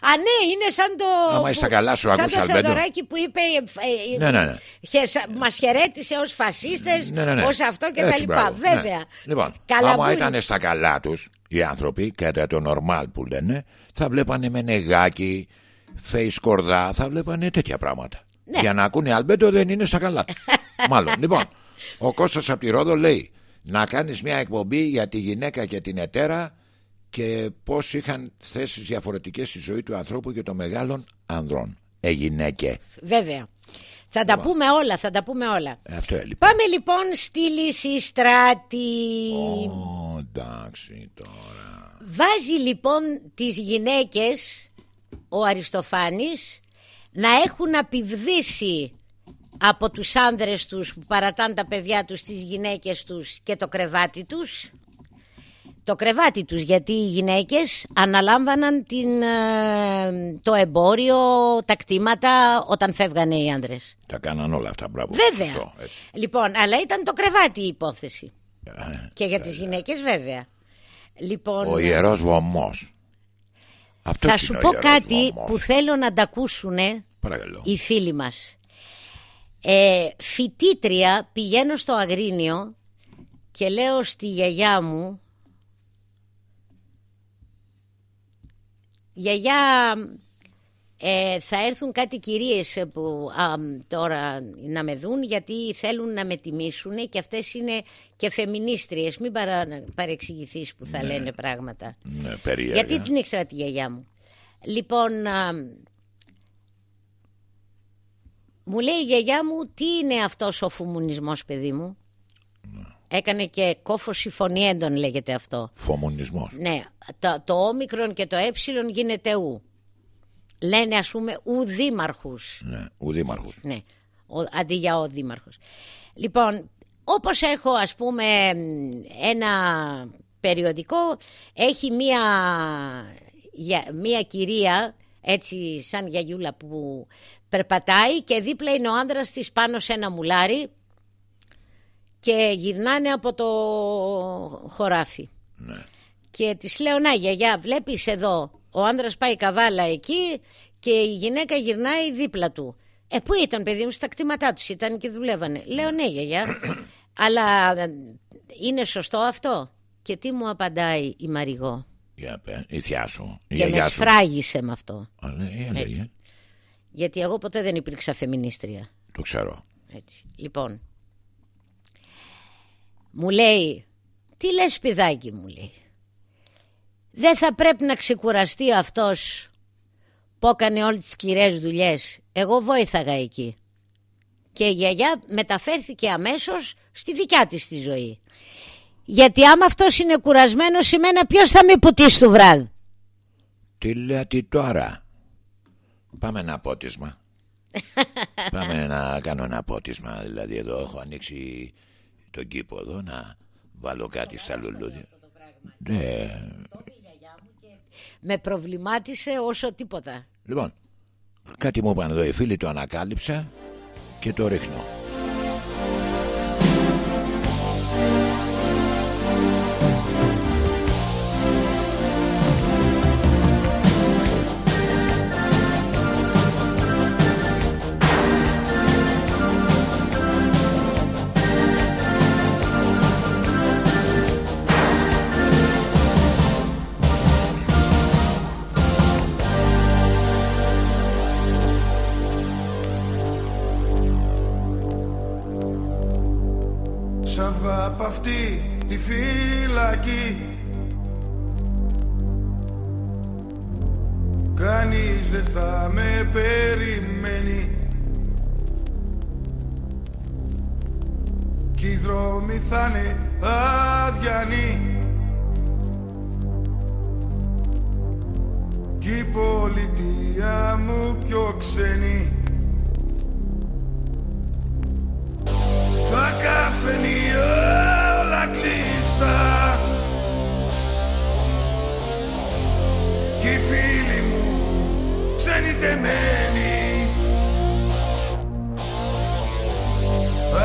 α, ναι, είναι σαν το. Άμα είσαι στα καλά σου, σαν ακούς το Αλμπέντο. Θεοδωράκη που είπε. Ε, ε, Ναι, ναι, ναι. Μας χαιρέτησε ως φασίστες, Ναι, ναι, ναι. ως αυτό και τα Έτσι, λοιπά. μπράβο, ναι. Βέβαια. Λοιπόν, Καλά άμα που ήταν στα καλά τους οι άνθρωποι, κατά το normal που λένε, θα βλέπανε με νεγάκι, face κορδά, θα βλέπανε τέτοια πράγματα. Ναι. Για να ακούνε Αλμπέντο δεν είναι στα καλά του. [laughs] Μάλλον. Λοιπόν, ο Κώστας από τη Ρόδο λέει να κάνεις μια εκπομπή για τη γυναίκα και την ετέρα και πώς είχαν θέσεις διαφορετικές στη ζωή του ανθρώπου και των μεγάλων ανδρών. Ε, γυναίκε. Βέβαια. Θα τα πούμε όλα, θα τα πούμε όλα. Ε, Αυτό έλειπε. Πάμε λοιπόν στη Λυσιστράτη. Ω, εντάξει τώρα. Βάζει λοιπόν τις γυναίκες ο Αριστοφάνης να έχουν απειβδίσει από τους άνδρες τους που παρατάνε τα παιδιά τους τις γυναίκες τους και το κρεβάτι τους το κρεβάτι τους γιατί οι γυναίκες αναλάμβαναν την, ε, το εμπόριο, τα κτήματα όταν φεύγανε οι άνδρες. Τα κάναν όλα αυτά, μπράβο. Βέβαια. Σωστό, έτσι. Λοιπόν, αλλά ήταν το κρεβάτι η υπόθεση. Ε, Και για τις γυναίκες βέβαια. Λοιπόν, Ο ιερός βωμός. Αυτός θα είναι σου ο πω ιερός κάτι βωμός. που θέλω να τα ακούσουν Παρακαλώ. οι φίλοι μας. Ε, φοιτήτρια πηγαίνω στο Αγρίνιο και λέω στη γιαγιά μου Γιαγιά Ε, θα έρθουν κάτι κυρίες που α, τώρα να με δουν γιατί θέλουν να με τιμήσουν και αυτές είναι και φεμινίστριες. Μην παρα, παρεξηγηθείς που θα λένε πράγματα. Ναι, περίεργα. Γιατί την ήξερα τη γιαγιά μου. Λοιπόν, α, μου λέει η γιαγιά μου τι είναι αυτός ο φουμουνισμός παιδί μου; Έκανε και κόφο συμφωνιέντων λέγεται αυτό. Φομονισμός. Ναι, το, το όμικρον και το ε γίνεται ου. Λένε ας πούμε ου δήμαρχους. Ναι, ο δήμαρχος. Ναι, ο, αντί για ο δήμαρχος. Λοιπόν, όπως έχω ας πούμε ένα περιοδικό, έχει μία, για- μία κυρία, έτσι σαν γιαγιούλα που περπατάει και δίπλα είναι ο άντρας της πάνω σε ένα μουλάρι και γυρνάνε από το χωράφι. Ναι. Και της λέω: Να, γιαγιά, βλέπεις εδώ. Ο άντρα πάει καβάλα εκεί και η γυναίκα γυρνάει δίπλα του. Ε, πού ήταν, παιδί μου, στα κτήματά τους ήταν και δουλεύανε. Λέω: Ναι, γιαγιά. [coughs] Αλλά ε, είναι σωστό αυτό. Και τι μου απαντάει η Μαριγό. Για πέ, η θιά σου. Η Και με γιαγιά σου. σφράγισε με αυτό. Α, ναι, η έλεγε. Γιατί εγώ ποτέ δεν υπήρξα φεμινίστρια. Το ξέρω. Έτσι. Λοιπόν, μου λέει, τι λες παιδάκι μου λέει. Δεν θα πρέπει να ξεκουραστεί αυτός που έκανε όλες τις σκληρές δουλειές. Εγώ βόηθαγα εκεί. Και η γιαγιά μεταφέρθηκε αμέσως στη δικιά της τη ζωή. Γιατί άμα αυτός είναι κουρασμένος σημαίνει ποιος θα με πουτίσει το βράδυ. Τι λέτε τώρα; Πάμε ένα πότισμα. [laughs] Πάμε να κάνω ένα πότισμα. Δηλαδή εδώ έχω ανοίξει τον κήπο εδώ να βάλω κάτι στα λουλούδια. Ναι. Με προβλημάτισε όσο τίποτα. Λοιπόν, κάτι μου είπαν εδώ οι φίλοι, το ανακάλυψα και το ρίχνω. Αυτή τη φυλακή Κανείς δεν θα με περιμένει. Κι οι δρόμοι θα είναι αδιανοί Κι η πολιτεία μου πιο ξένη. Τα καφενεία όλα κλειστά Κι οι φίλοι μου ξένοι τεμένοι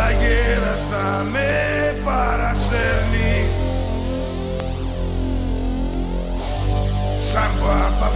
Αγέραστα με παρασέρνει Σαν πω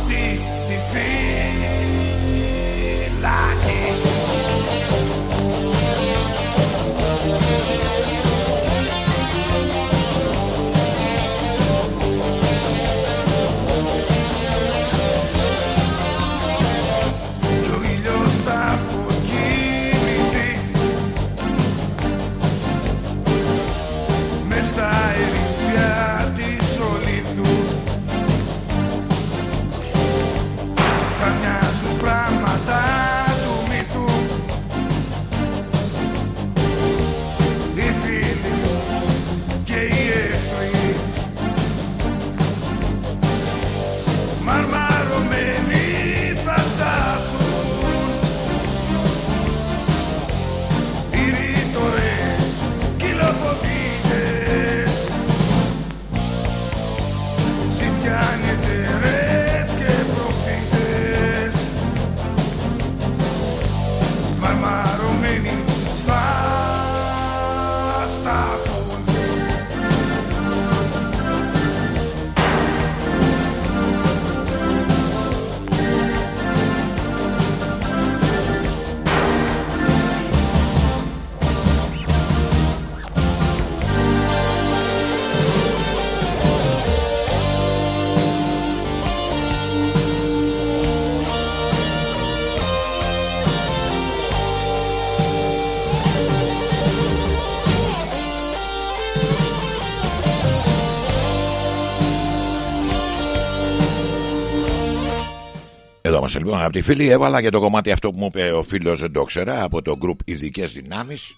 είμαστε λοιπόν αγαπητοί φίλοι. Έβαλα και το κομμάτι αυτό που μου είπε ο φίλος, δεν το ξέρα, από το group Ειδικές Δυνάμεις.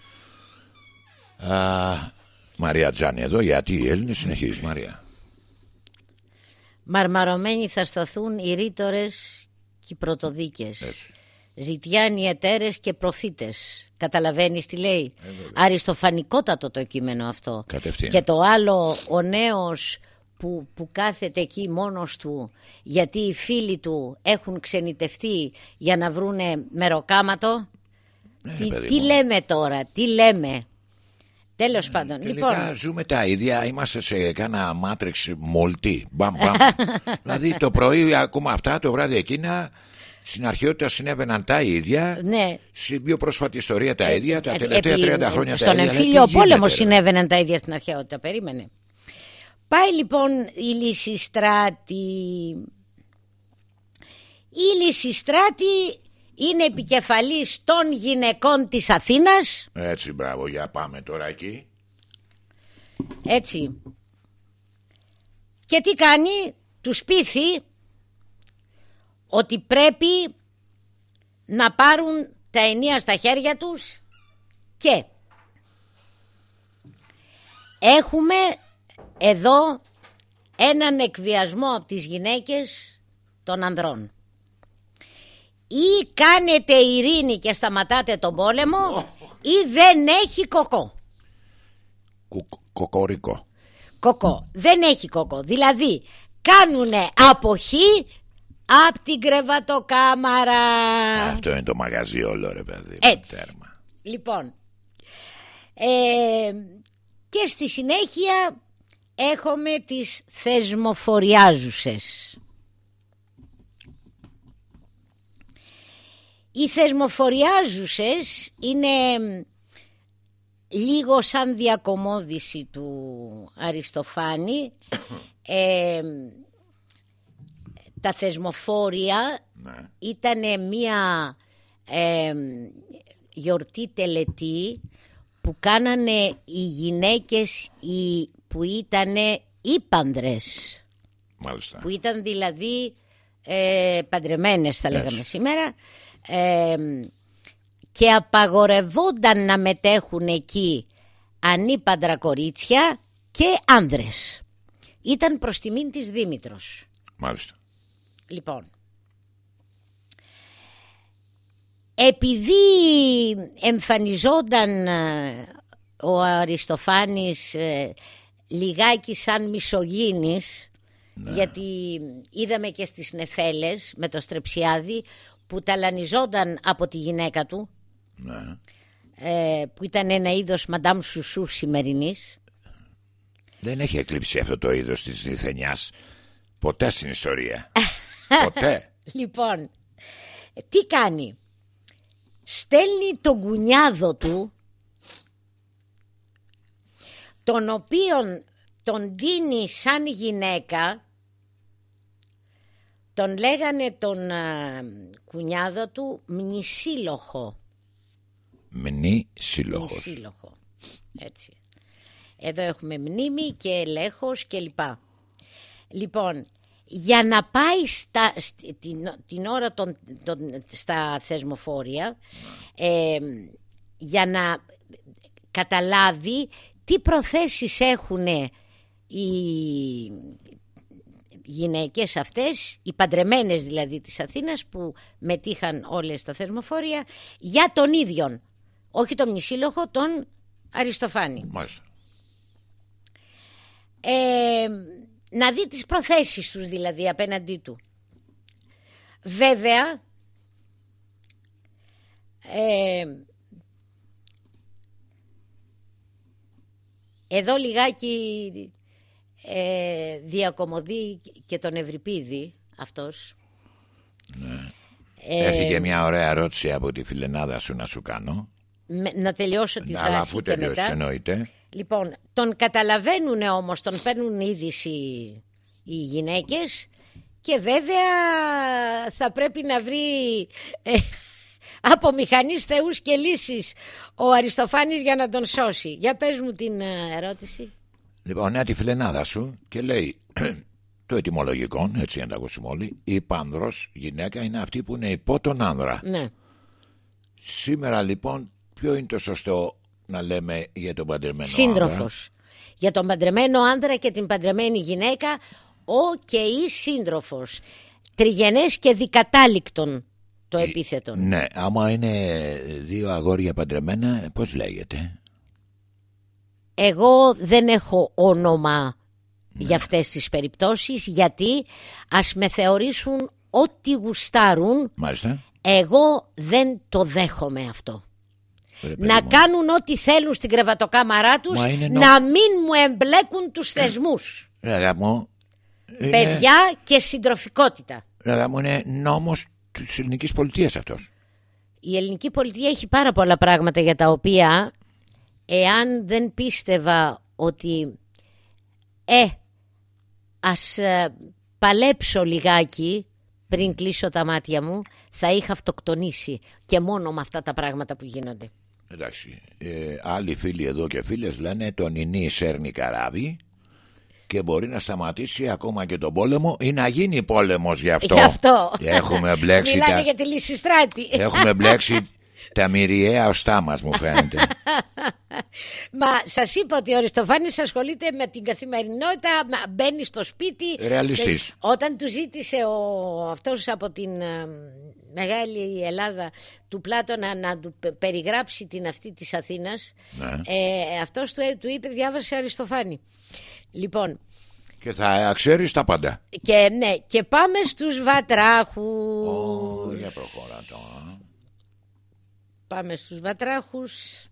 Μαρία Τζάνι εδώ, γιατί οι Έλληνες συνεχίζεις, Μαρία. Μαρμαρωμένοι θα σταθούν οι ρήτορες και οι πρωτοδίκες. Έτσι. Ζητιάνοι εταίρες και προφήτες. Καταλαβαίνεις τι λέει; Αριστοφανικότατο το κείμενο αυτό. Κατευθείαν. Και το άλλο ο νέος που, που κάθεται εκεί μόνος του γιατί οι φίλοι του έχουν ξενιτευτεί για να βρούνε μεροκάματο. τι, Ναι, παιδί τι μου. λέμε τώρα, τι λέμε; Τέλος πάντων. Τελικά Λοιπόν, ζούμε τα ίδια, είμαστε σε κάνα μάτριξ μολτή. Μπαμ, μπαμ. [laughs] δηλαδή το πρωί ακούμε αυτά, το βράδυ εκείνα. Στην αρχαιότητα συνέβαιναν τα ίδια. ναι. Στην πιο πρόσφατη ιστορία τα ίδια. Τα Ε, τελευταία επί- 30 χρόνια τα Στον ίδια. Δηλαδή, εμφύλιο τι πόλεμο γίνεται, ρε; συνέβαιναν τα ίδια στην αρχαιότητα. Περίμενε. Πάει λοιπόν η Λυσιστράτη. Η Λυσιστράτη είναι επικεφαλής των γυναικών της Αθήνας. Έτσι, μπράβο, για πάμε τώρα εκεί. Έτσι. Και τι κάνει, τους πείθει ότι πρέπει να πάρουν τα ενία στα χέρια τους και έχουμε εδώ έναν εκβιασμό από τις γυναίκες των ανδρών. Ή κάνετε ειρήνη και σταματάτε τον πόλεμο ή δεν έχει κοκό. Κου- Κοκορικό. Κοκό. Δεν έχει κοκό. Δηλαδή κάνουνε αποχή από την κρεβατοκάμαρα. Αυτό είναι το μαγαζί όλο, ρε παιδί. μου, Έτσι. Τέρμα. Λοιπόν. ε, και στη συνέχεια έχουμε τις θεσμοφοριάζουσες. Οι θεσμοφοριάζουσες είναι μ, λίγο σαν διακομόδηση του Αριστοφάνη. [coughs] Ε, τα θεσμοφόρια Ναι. ήταν μία ε, γιορτή τελετή που κάνανε οι γυναίκες οι, που ήταν ύπανδρες Μάλιστα. που ήταν δηλαδή ε, παντρεμένες θα λέγαμε σήμερα ε, και απαγορευόταν να μετέχουν εκεί ανήπαντρα κορίτσια και άνδρες. Ήταν προς τιμήν της Δήμητρος. Μάλιστα. Λοιπόν, επειδή εμφανιζόταν ε, ο Αριστοφάνης ε, λιγάκι σαν μισογίνης, γιατί είδαμε και στις Νεφέλες με το Στρεψιάδη που ταλανιζόταν από τη γυναίκα του, Ναι. ε, που ήταν ένα είδος Μαντάμ Σουσού σημερινής. Δεν έχει εκλείψει αυτό το είδος της διθενιάς ποτέ στην ιστορία. [laughs] ποτέ. Λοιπόν, τι κάνει; Στέλνει τον κουνιάδο του, τον οποίον τον τίνει σαν γυναίκα, τον λέγανε τον α, κουνιάδο του μνησίλοχο. Μνή σύλλογος. Μνησίλοχο. Έτσι. Εδώ έχουμε μνήμη και ελέγχος και λοιπά. Λοιπόν, για να πάει στα, στη- την, την ώρα των, των- στα θεσμοφόρια, ε, για να καταλάβει τι προθέσεις έχουν οι γυναίκες αυτές, οι παντρεμένες δηλαδή της Αθήνας που μετήχαν όλες τα θεσμοφόρια για τον ίδιον, όχι τον μνησίλοχο, τον Αριστοφάνη. Μάλιστα. Ε, να δει τις προθέσεις τους δηλαδή απέναντί του. Βέβαια, ε, εδώ λιγάκι ε, διακομωδεί και τον Ευρυπίδη αυτός. Ε, Έρχεται και μια ωραία ερώτηση από τη φιλενάδα σου να σου κάνω. με- να τελειώσω τη Αλλά δράση αφού και τελειώσει, μετά. εννοείται. Λοιπόν, τον καταλαβαίνουν όμως, τον παίρνουν είδηση οι γυναίκες και βέβαια θα πρέπει να βρει ε, από μηχανής θεούς και λύσεις ο Αριστοφάνης για να τον σώσει. Για πες μου την ε, ερώτηση. Λοιπόν, ναι, τη φιλενάδα σου και λέει [clears throat] το ετοιμολογικό, έτσι να τα ακούσουμε όλοι, η πανδρός γυναίκα είναι αυτή που είναι υπό τον άνδρα. Ναι. Σήμερα λοιπόν ποιο είναι το σωστό να λέμε για τον παντρεμένο Σύντροφος. Για τον παντρεμένο άνδρα και την παντρεμένη γυναίκα, ο και η σύντροφος. Τριγενές και δικατάληκτον το επίθετο. Ναι, άμα είναι δύο αγόρια παντρεμένα, πώς λέγεται; Εγώ δεν έχω όνομα για αυτές τις περιπτώσεις γιατί ας με θεωρήσουν ό,τι γουστάρουν Μάλιστα. εγώ δεν το δέχομαι αυτό. Ρε παιδί Να μου. κάνουν ό,τι θέλουν στην κρεβατοκάμαρά τους Μα είναι νο- να μην μου εμπλέκουν τους θεσμούς. Ρε γαμό, είναι, Παιδιά και συντροφικότητα. ρε γαμό, είναι νόμος της ελληνικής πολιτείας αυτός. Η ελληνική πολιτεία έχει πάρα πολλά πράγματα για τα οποία εάν δεν πίστευα ότι ε, ας ε, παλέψω λιγάκι πριν κλείσω τα μάτια μου θα είχα αυτοκτονήσει και μόνο με αυτά τα πράγματα που γίνονται. Εντάξει, ε, άλλοι φίλοι εδώ και φίλες λένε τον Ινή σέρνει καράβι και μπορεί να σταματήσει ακόμα και τον πόλεμο ή να γίνει πόλεμος γι' αυτό. Γι' αυτό. Και Έχουμε μπλέξει, Μιλάνε τα, για τη λύση στράτη. έχουμε μπλέξει τα μυριαία οστά μας μου φαίνεται. [laughs] Μα σας είπα ότι ο Αριστοφάνης ασχολείται με την καθημερινότητα, μα μπαίνει στο σπίτι. Ρεαλιστής. Και Όταν του ζήτησε ο, αυτός από την ε, μεγάλη Ελλάδα του Πλάτωνα να του πε- περιγράψει την αυτή της Αθήνας, Ναι. ε, αυτός του, ε- του είπε διάβασε Αριστοφάνη. Λοιπόν, και θα ξέρεις τα πάντα. και, ναι, και πάμε στους βατράχους. Ω, για προχώρα τώρα. Πάμε στους βατράχους.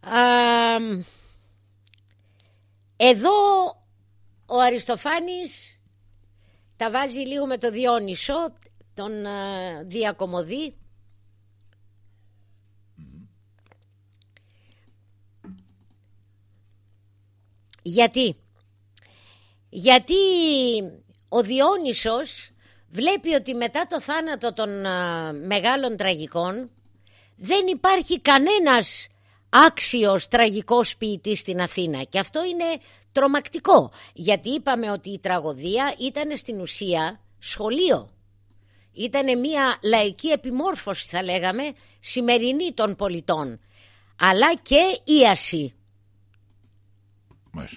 Α, εδώ ο Αριστοφάνης τα βάζει λίγο με το Διόνυσο, τον α, Διακομωδή. Γιατί; Γιατί ο Διόνυσος βλέπει ότι μετά το θάνατο των α, μεγάλων τραγικών δεν υπάρχει κανένας άξιος τραγικός ποιητής στην Αθήνα και αυτό είναι τρομακτικό γιατί είπαμε ότι η τραγωδία ήταν στην ουσία σχολείο ήταν μια λαϊκή επιμόρφωση θα λέγαμε σημερινή των πολιτών αλλά και ίαση Μάλιστα.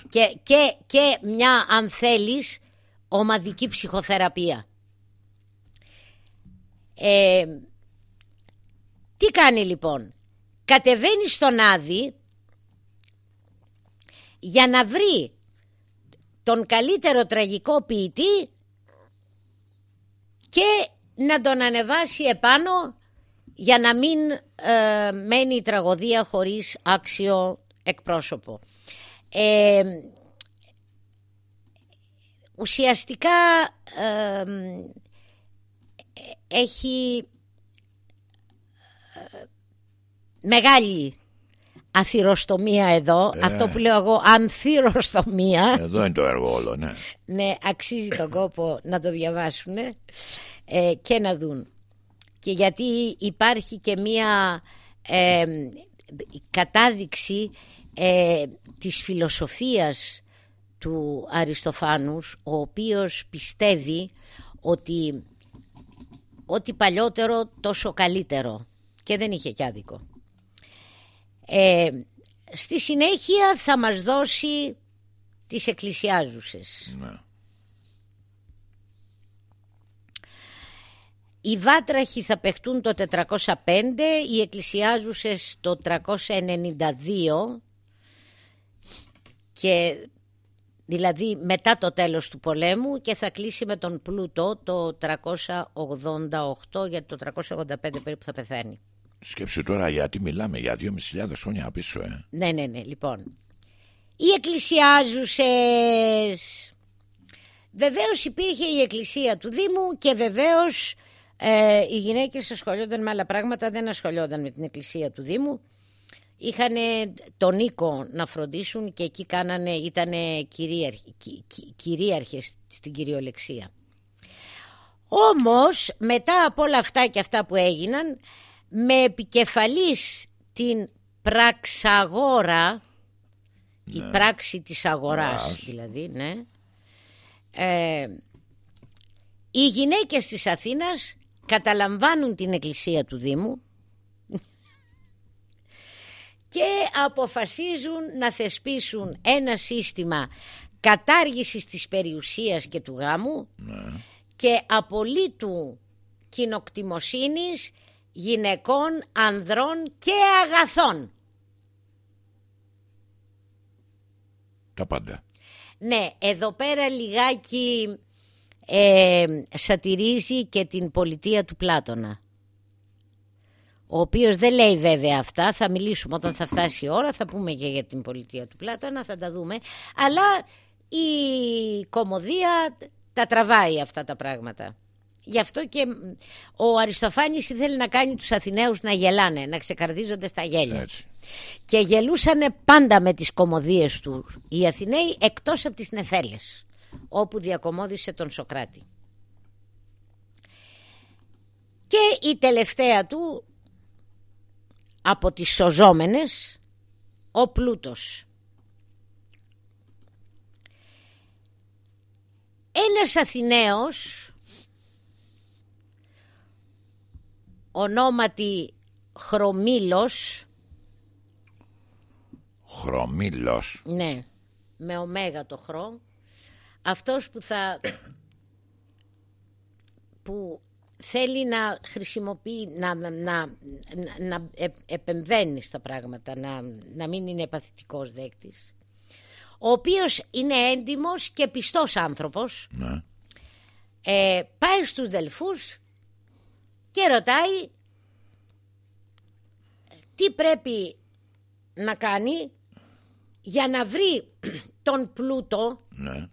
Και, και, και μια αν θέλεις ομαδική ψυχοθεραπεία. Ε, τι κάνει λοιπόν; Κατεβαίνει στον Άδη για να βρει τον καλύτερο τραγικό ποιητή και να τον ανεβάσει επάνω για να μην ε, μένει η τραγωδία χωρίς άξιο εκπρόσωπο. Ε, ουσιαστικά ε, έχει ε, μεγάλη αθυροστομία εδώ. Αυτό που λέω εγώ ανθυροστομία. Εδώ είναι το έργο όλο, ναι. Ναι, αξίζει τον κόπο να το διαβάσουν ε, και να δουν. Και γιατί υπάρχει και μία ε, κατάδειξη ε, της φιλοσοφίας του Αριστοφάνους, ο οποίος πιστεύει ότι ό,τι παλιότερο τόσο καλύτερο και δεν είχε κι άδικο. Ε, στη συνέχεια θα μας δώσει τις εκκλησιάζουσες. ναι. Οι βάτραχοι θα παιχτούν το 405, οι εκκλησιάζουσες το 392 και δηλαδή μετά το τέλος του πολέμου και θα κλείσει με τον πλούτο το 388 γιατί το 385 περίπου θα πεθάνει. Σκέψου τώρα γιατί μιλάμε για 2.500 χρόνια πίσω, ε. Ναι, ναι, ναι, λοιπόν. Οι εκκλησιάζουσες... Βεβαίως υπήρχε η εκκλησία του Δήμου και βεβαίως ε, οι γυναίκες ασχολιόνταν με άλλα πράγματα, δεν ασχολιόνταν με την εκκλησία του Δήμου. Είχαν τον οίκο να φροντίσουν και εκεί κάνανε, ήταν κυρίαρχες στην κυριολεξία. Όμως μετά από όλα αυτά και αυτά που έγιναν με επικεφαλής την Πραξαγόρα η πράξη της αγοράς Αγοράς. δηλαδή, ναι. Ε, οι γυναίκες της Αθήνας καταλαμβάνουν την εκκλησία του Δήμου και αποφασίζουν να θεσπίσουν ένα σύστημα κατάργησης της περιουσίας και του γάμου και απολύτου κοινοκτημοσύνης γυναικών, ανδρών και αγαθών. Τα πάντα. Ναι, εδώ πέρα λιγάκι ε, σατυρίζει και την πολιτεία του Πλάτωνα. Ο οποίος δεν λέει βέβαια αυτά, θα μιλήσουμε όταν θα φτάσει η ώρα, θα πούμε και για την πολιτεία του Πλάτωνα, θα τα δούμε. Αλλά η κομμωδία τα τραβάει αυτά τα πράγματα. Γι' αυτό και μ, ο Αριστοφάνης ήθελε να κάνει τους Αθηναίους να γελάνε, να ξεκαρδίζονται στα γέλια. Έτσι. Και γελούσανε πάντα με τις κομμωδίες του οι Αθηναίοι εκτός από τις Νεφέλες όπου διακομώδισε τον Σοκράτη. Και η τελευταία του από τις σωζόμενες ο Πλούτος. Ένας Αθηναίος ονόματι Χρωμήλος Χρωμήλος. Ναι, με ωμέγα το χρό. Αυτός που θα... που θέλει να χρησιμοποιεί, να, να, να, να ε- επεμβαίνει στα πράγματα, να, να μην είναι παθητικός δέκτης. Ο οποίος είναι έντιμος και πιστός άνθρωπος. Ναι. Ε, πάει στους Δελφούς και ρωτάει τι πρέπει να κάνει για να βρει τον πλούτο Ναι.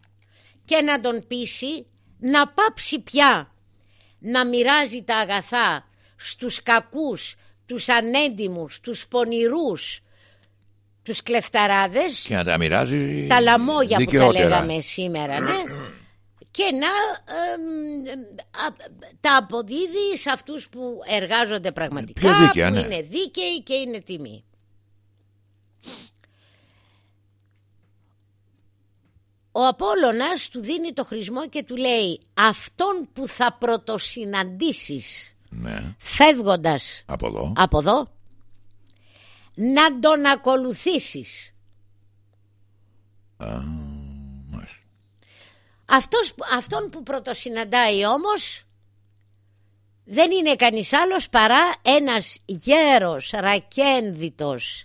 και να τον πείσει να πάψει πια να μοιράζει τα αγαθά στους κακούς, τους ανέντιμους, τους πονηρούς, τους κλεφταράδες, Και να τα μοιράζει τα λαμόγια που θα δικαιότερα. λέγαμε σήμερα, ναι, και να εμ, α- τα αποδίδει σε αυτούς που εργάζονται πραγματικά, Πιο δίκαια, που ναι. είναι δίκαιοι και είναι τιμή. Ο Απόλλωνας του δίνει το χρησμό και του λέει αυτόν που θα πρωτοσυναντήσεις Ναι. φεύγοντας Από εδώ. από εδώ να τον ακολουθήσεις. Μάλιστα. Αυτός, που- αυτόν που πρωτοσυναντάει όμως δεν είναι κανείς άλλος παρά ένας γέρος, ρακένδυτος,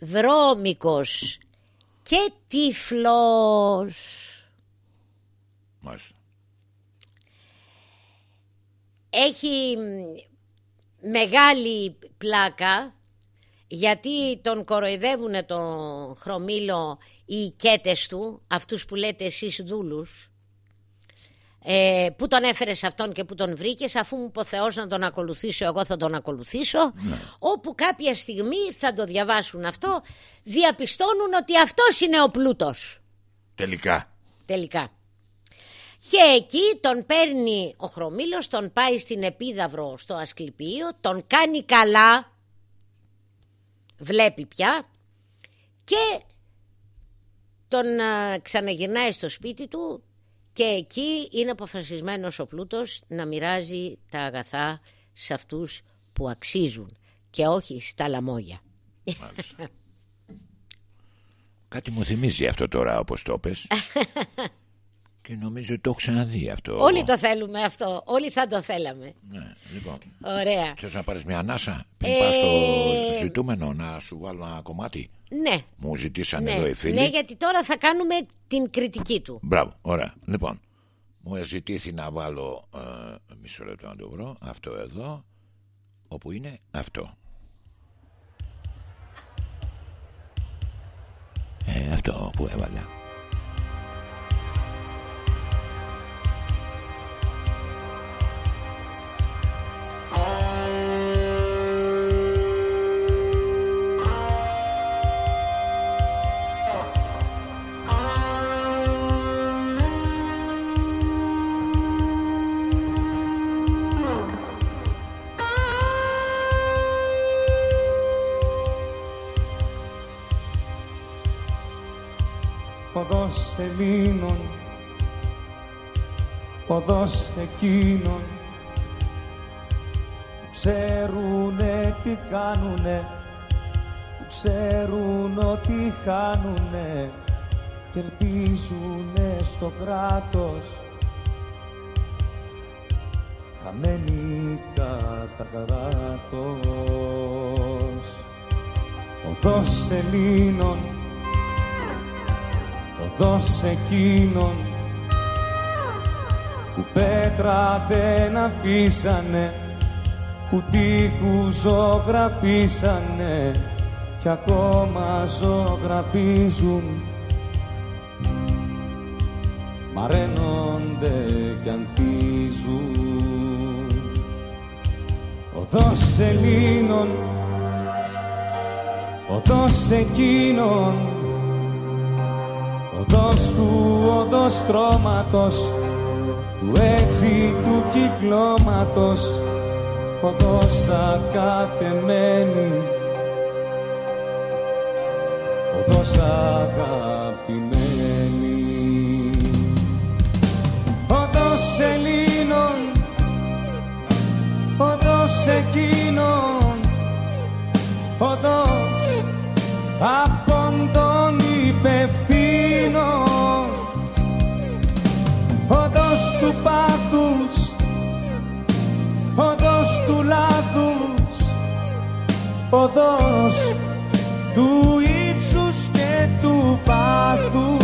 βρώμικος και τυφλός. Μάλιστα. Έχει μ, μεγάλη πλάκα γιατί τον κοροϊδεύουν τον χρωμήλο οι κέτες του, αυτούς που λέτε εσείς δούλους. Ε, πού τον έφερες αυτόν και πού τον βρήκες αφού μου είπε ο Θεός να τον ακολουθήσω εγώ θα τον ακολουθήσω όπου κάποια στιγμή θα το διαβάσουν αυτό διαπιστώνουν ότι αυτός είναι ο πλούτος Τελικά. τελικά. Και εκεί τον παίρνει ο Χρωμήλος, τον πάει στην Επίδαυρο στο Ασκληπείο, τον κάνει καλά, βλέπει πια και τον α, ξαναγυρνάει στο σπίτι του και εκεί είναι αποφασισμένος ο πλούτος να μοιράζει τα αγαθά σε αυτούς που αξίζουν και όχι στα λαμόγια. Μάλιστα. Κάτι μου θυμίζει αυτό τώρα όπως το πες. Και νομίζω ότι το έχω ξαναδεί αυτό. Όλοι το θέλουμε αυτό, όλοι θα το θέλαμε. Ναι, λοιπόν. Ωραία. Θες να πάρεις μια ανάσα πριν Ε, πας στο ζητούμενο να σου βάλω ένα κομμάτι; Ναι, Μου ζητήσαν ναι, εδώ οι φίλοι. ναι, γιατί τώρα θα κάνουμε την κριτική του. Μπράβο, ωραία. Λοιπόν, μου ζητήθη να βάλω ε, μισό λεπτό να το βρω. Αυτό εδώ. Όπου είναι αυτό. Ε, αυτό που έβαλα. οδός Ελλήνων, οδός εκείνων ξέρουνε τι κάνουνε που ξέρουν ότι χάνουνε και ελπίζουνε στο κράτος. Χαμένοι κατά κράτος οδός Ελλήνων οδός εκείνων που πέτρα δεν αφήσανε που τείχους ζωγραφίσανε κι ακόμα ζωγραφίζουν. Μαραίνονται κι ανθίζουν. Οδός Ελλήνων οδός εκείνων οδός του οδός στρώματος του έτσι του κυκλώματος οδός ακατεμένη οδός αγαπημένη οδός Ελλήνων οδός εκείνων. Οδός απόν των υπευθύνων. Οδός του πάθους οδός του λάθους οδός του ύψους και του πάθους.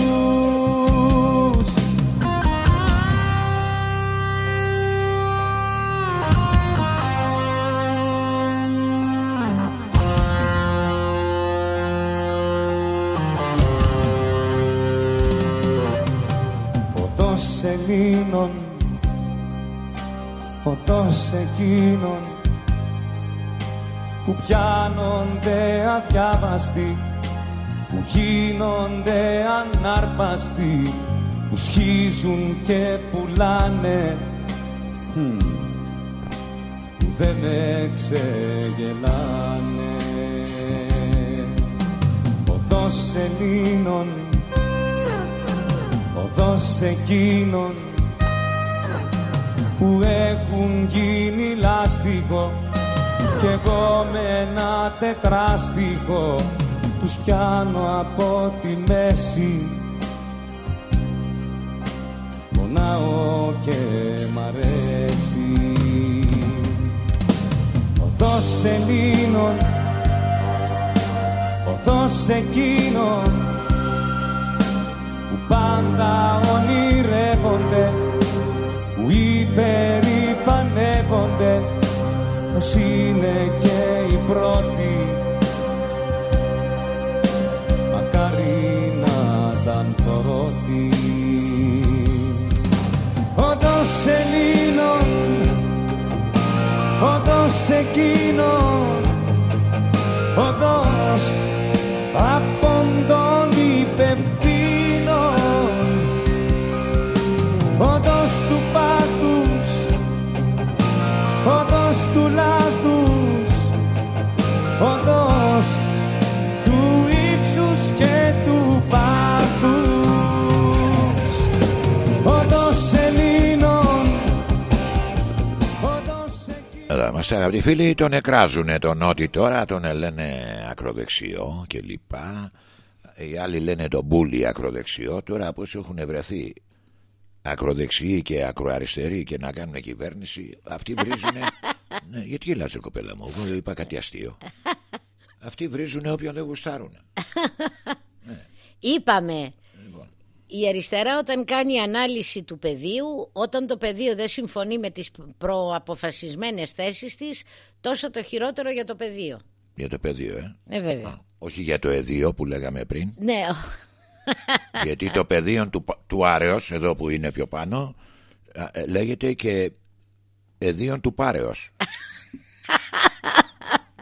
Οδός Ελλήνων οδός εκείνων που πιάνονται αδιάβαστοι που γίνονται ανάρπαστοι που σχίζουν και πουλάνε. Μμμ, που δεν εξεγελάνε. Οδός Ελλήνων οδός εκείνων που έχουν γίνει λάστιχο. Κι εγώ με ένα τετράστιχο τους πιάνω από τη μέση. Πονάω και μ' αρέσει. Οδός Ελλήνων οδός εκείνων που πάντα ονειρεύονται που υπερηφανεύονται πως είναι και οι πρώτοι. Μακάρι να ήταν πρώτοι. Οδός Ελλήνων οδός εκείνων οδός απόν εκείνων Εδώ είμαστε αγαπητοί φίλοι, τον εκράζουνε τον Νότι τώρα, τον λένε ακροδεξιό και λοιπά. Οι άλλοι λένε τον Μπούλι ακροδεξιό. Τώρα πώς έχουν βρεθεί ακροδεξιοί και ακροαριστεροί και να κάνουν κυβέρνηση, αυτοί βρίζουνε. [laughs] ναι, γιατί γελάς κοπέλα μου, εγώ είπα κάτι αστείο. [laughs] Αυτοί βρίζουνε όποιον δεν γουστάρουν. [laughs] Είπαμε, Λοιπόν, η αριστερά όταν κάνει ανάλυση του πεδίου, όταν το πεδίο δεν συμφωνεί με τις προαποφασισμένες θέσεις της, τόσο το χειρότερο για το πεδίο. για το πεδίο, ε. Ε, βέβαια. Α, όχι για το εδίο που λέγαμε πριν. Ναι, [laughs] Γιατί το πεδίο του, του Άρεος, εδώ που είναι πιο πάνω, α, ε, λέγεται και εδίον του Πάρεος. [laughs]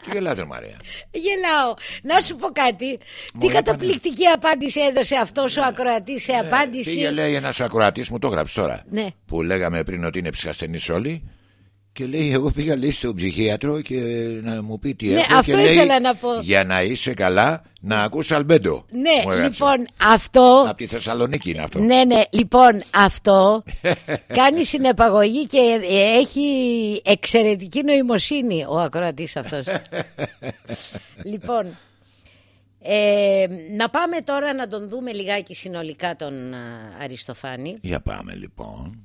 Τι γελάτε Μαρία. γελάω. Να σου πω κάτι. Τι είπανε. καταπληκτική απάντηση έδωσε αυτός ο ακροατής σε απάντηση. Πήγε λέει ένας ακροατής μου το γράψει τώρα Ναι. Που λέγαμε πριν ότι είναι ψυχασθενείς όλοι Και λέει εγώ πήγα λέει στον ψυχίατρο Και να μου πει τι Ναι, έχω αυτό Και λέει ήθελα να πω. για να είσαι καλά Να ακούς Αλμπέντο. Ναι, μου έγραψε. λοιπόν, αυτό. Από τη Θεσσαλονίκη είναι αυτό. Ναι, ναι, λοιπόν, αυτό [laughs] κάνει συνεπαγωγή και έχει εξαιρετική νοημοσύνη ο ακροατής αυτός. [laughs] λοιπόν, ε, να πάμε τώρα να τον δούμε λιγάκι συνολικά τον α, Αριστοφάνη. Για πάμε λοιπόν.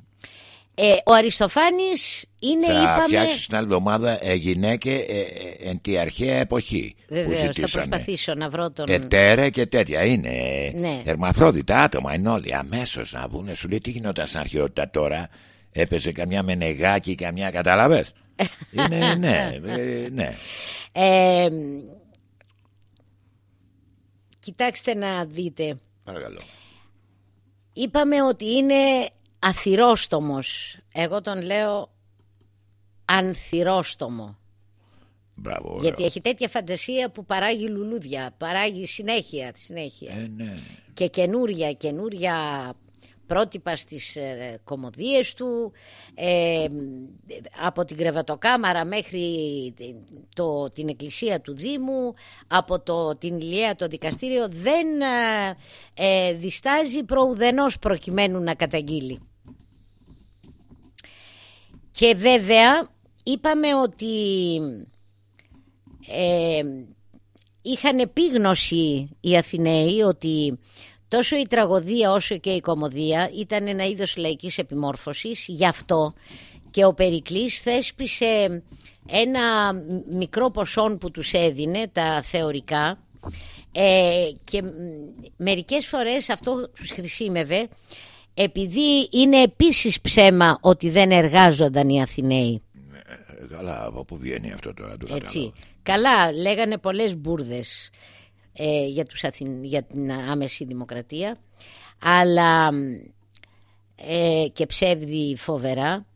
Ε, ο Αριστοφάνης είναι, θα είπαμε... φτιάξεις την άλλη εβδομάδα ε, γυναίκε ε, ε, εν τη αρχαία εποχή που Βεβαίως, θα ζητήσανε. προσπαθήσω να βρω τον... Ετέρε και τέτοια είναι. Ναι. Ερμαφρόδιτα άτομα είναι όλοι. Αμέσως να βγουν. Σου λέει τι γινόταν στην αρχαιότητα τώρα. Έπαιζε καμιά μενεγάκι, καμιά κατάλαβες; [laughs] είναι ναι, ε, ναι. Ε, κοιτάξτε να δείτε. Παρακαλώ. Είπαμε ότι είναι αθυρόστομος. Εγώ τον λέω ανθυρόστομο. Μπράβο. ωραίος. Γιατί έχει τέτοια φαντασία που παράγει λουλούδια, παράγει συνέχεια, συνέχεια. Ε, ναι. Και καινούρια, καινούρια πρότυπα στις ε, κομμωδίες του, ε, από την κρεβατοκάμαρα μέχρι το, την εκκλησία του Δήμου, από το, την Ηλία το δικαστήριο, δεν ε, ε, διστάζει προουδενός προκειμένου να καταγγείλει. Και βέβαια είπαμε ότι ε, είχαν επίγνωση οι Αθηναίοι ότι τόσο η τραγωδία όσο και η κομμωδία ήταν ένα είδος λαϊκής επιμόρφωσης γι' αυτό και ο Περικλής θέσπισε ένα μικρό ποσό που τους έδινε τα θεωρικά ε, και μ, μερικές φορές αυτό τους χρησιμεύε επειδή είναι επίσης ψέμα ότι δεν εργάζονταν οι Αθηναίοι Ε, καλά, από πού βγαίνει αυτό τώρα το έτσι. κατάλαβα. Καλά, λέγανε πολλές μπουρδες ε, για, τους Αθην... για την άμεση δημοκρατία, αλλά ε, και ψεύδι φοβερά.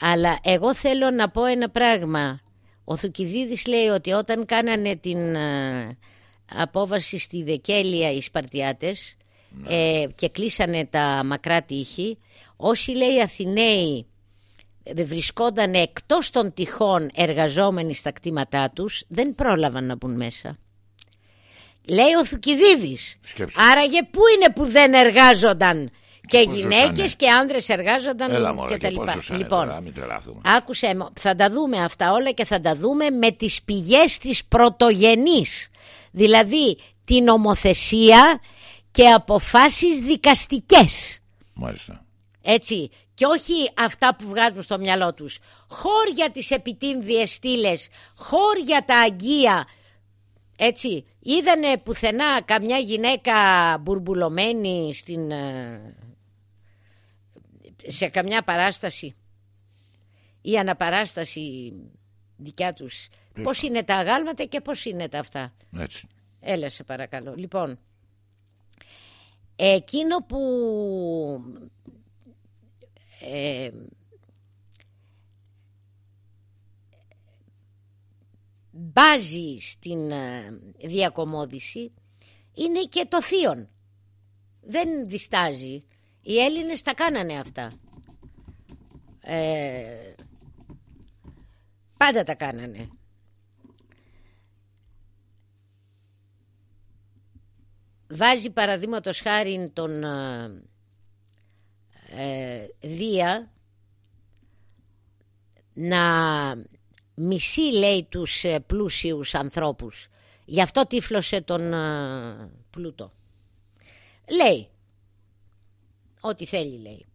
Αλλά εγώ θέλω να πω ένα πράγμα. Ο Θουκυδίδης λέει ότι όταν κάνανε την ε, απόβαση στη Δεκέλεια οι Σπαρτιάτες ε, και κλείσανε τα μακρά τείχη, όσοι λέει Αθηναίοι ε, βρισκόταν εκτός των τυχών εργαζόμενοι στα κτήματά τους δεν πρόλαβαν να μπουν μέσα. Λέει ο Θουκυδίδης. Σκέψου. Άραγε πού είναι που δεν εργάζονταν και πώς γυναίκες ζούσανε. και άνδρες εργάζονταν Έλα μωρέ και και τα λοιπά. πόσο σαν Λοιπόν, τώρα, μην τρελαθούμε. άκουσε με, θα τα δούμε αυτά όλα και θα τα δούμε με τις πηγές της πρωτογενής. Δηλαδή την ομοθεσία και αποφάσεις δικαστικές. Μάλιστα. Έτσι. Και όχι αυτά που βγάζουν στο μυαλό τους. Χώρια τις επιτύμβιες στήλες, χώρια τα αγκία. Έτσι. Είδανε πουθενά καμιά γυναίκα μπουρμπουλωμένη στην, ε, σε καμιά παράσταση ή αναπαράσταση δικιά τους. Πώς είναι τα αγάλματα και πώς είναι τα αυτά. Έτσι. Έλα σε παρακαλώ. Λοιπόν, εκείνο που ε, μπάζει στην ε, διακομόδηση είναι και το θείον. Δεν διστάζει. Οι Έλληνες τα κάνανε αυτά. Ε, πάντα τα κάνανε. βάζει παραδείγματος χάρη τον ε, ε, Δία να μισεί λέει τους ε, πλούσιους ανθρώπους. Γι' αυτό τύφλωσε τον ε, πλούτο. Λέει ό,τι θέλει λέει.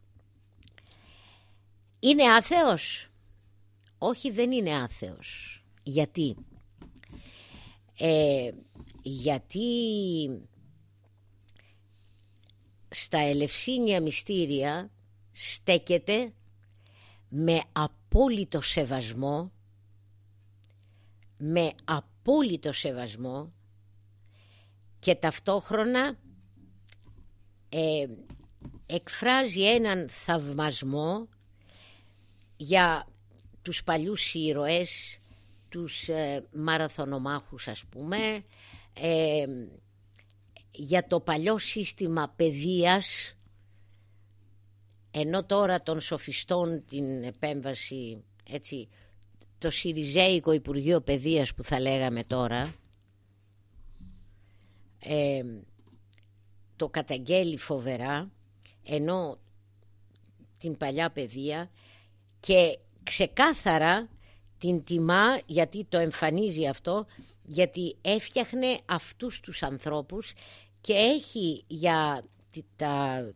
Είναι άθεος; Όχι δεν είναι άθεος. Γιατί; Ε, γιατί στα ελευσίνια μυστήρια στέκεται με απόλυτο σεβασμό με απόλυτο σεβασμό και ταυτόχρονα ε, εκφράζει έναν θαυμασμό για τους παλιούς ήρωες, τους ε, μαραθωνομάχους ας πούμε, ε, για το παλιό σύστημα παιδείας ενώ τώρα των σοφιστών την επέμβαση έτσι το Σιριζέικο Υπουργείο Παιδείας που θα λέγαμε τώρα ε, το καταγγέλει φοβερά ενώ την παλιά παιδεία και ξεκάθαρα την τιμά γιατί το εμφανίζει αυτό γιατί έφτιαχνε αυτούς τους ανθρώπους και έχει για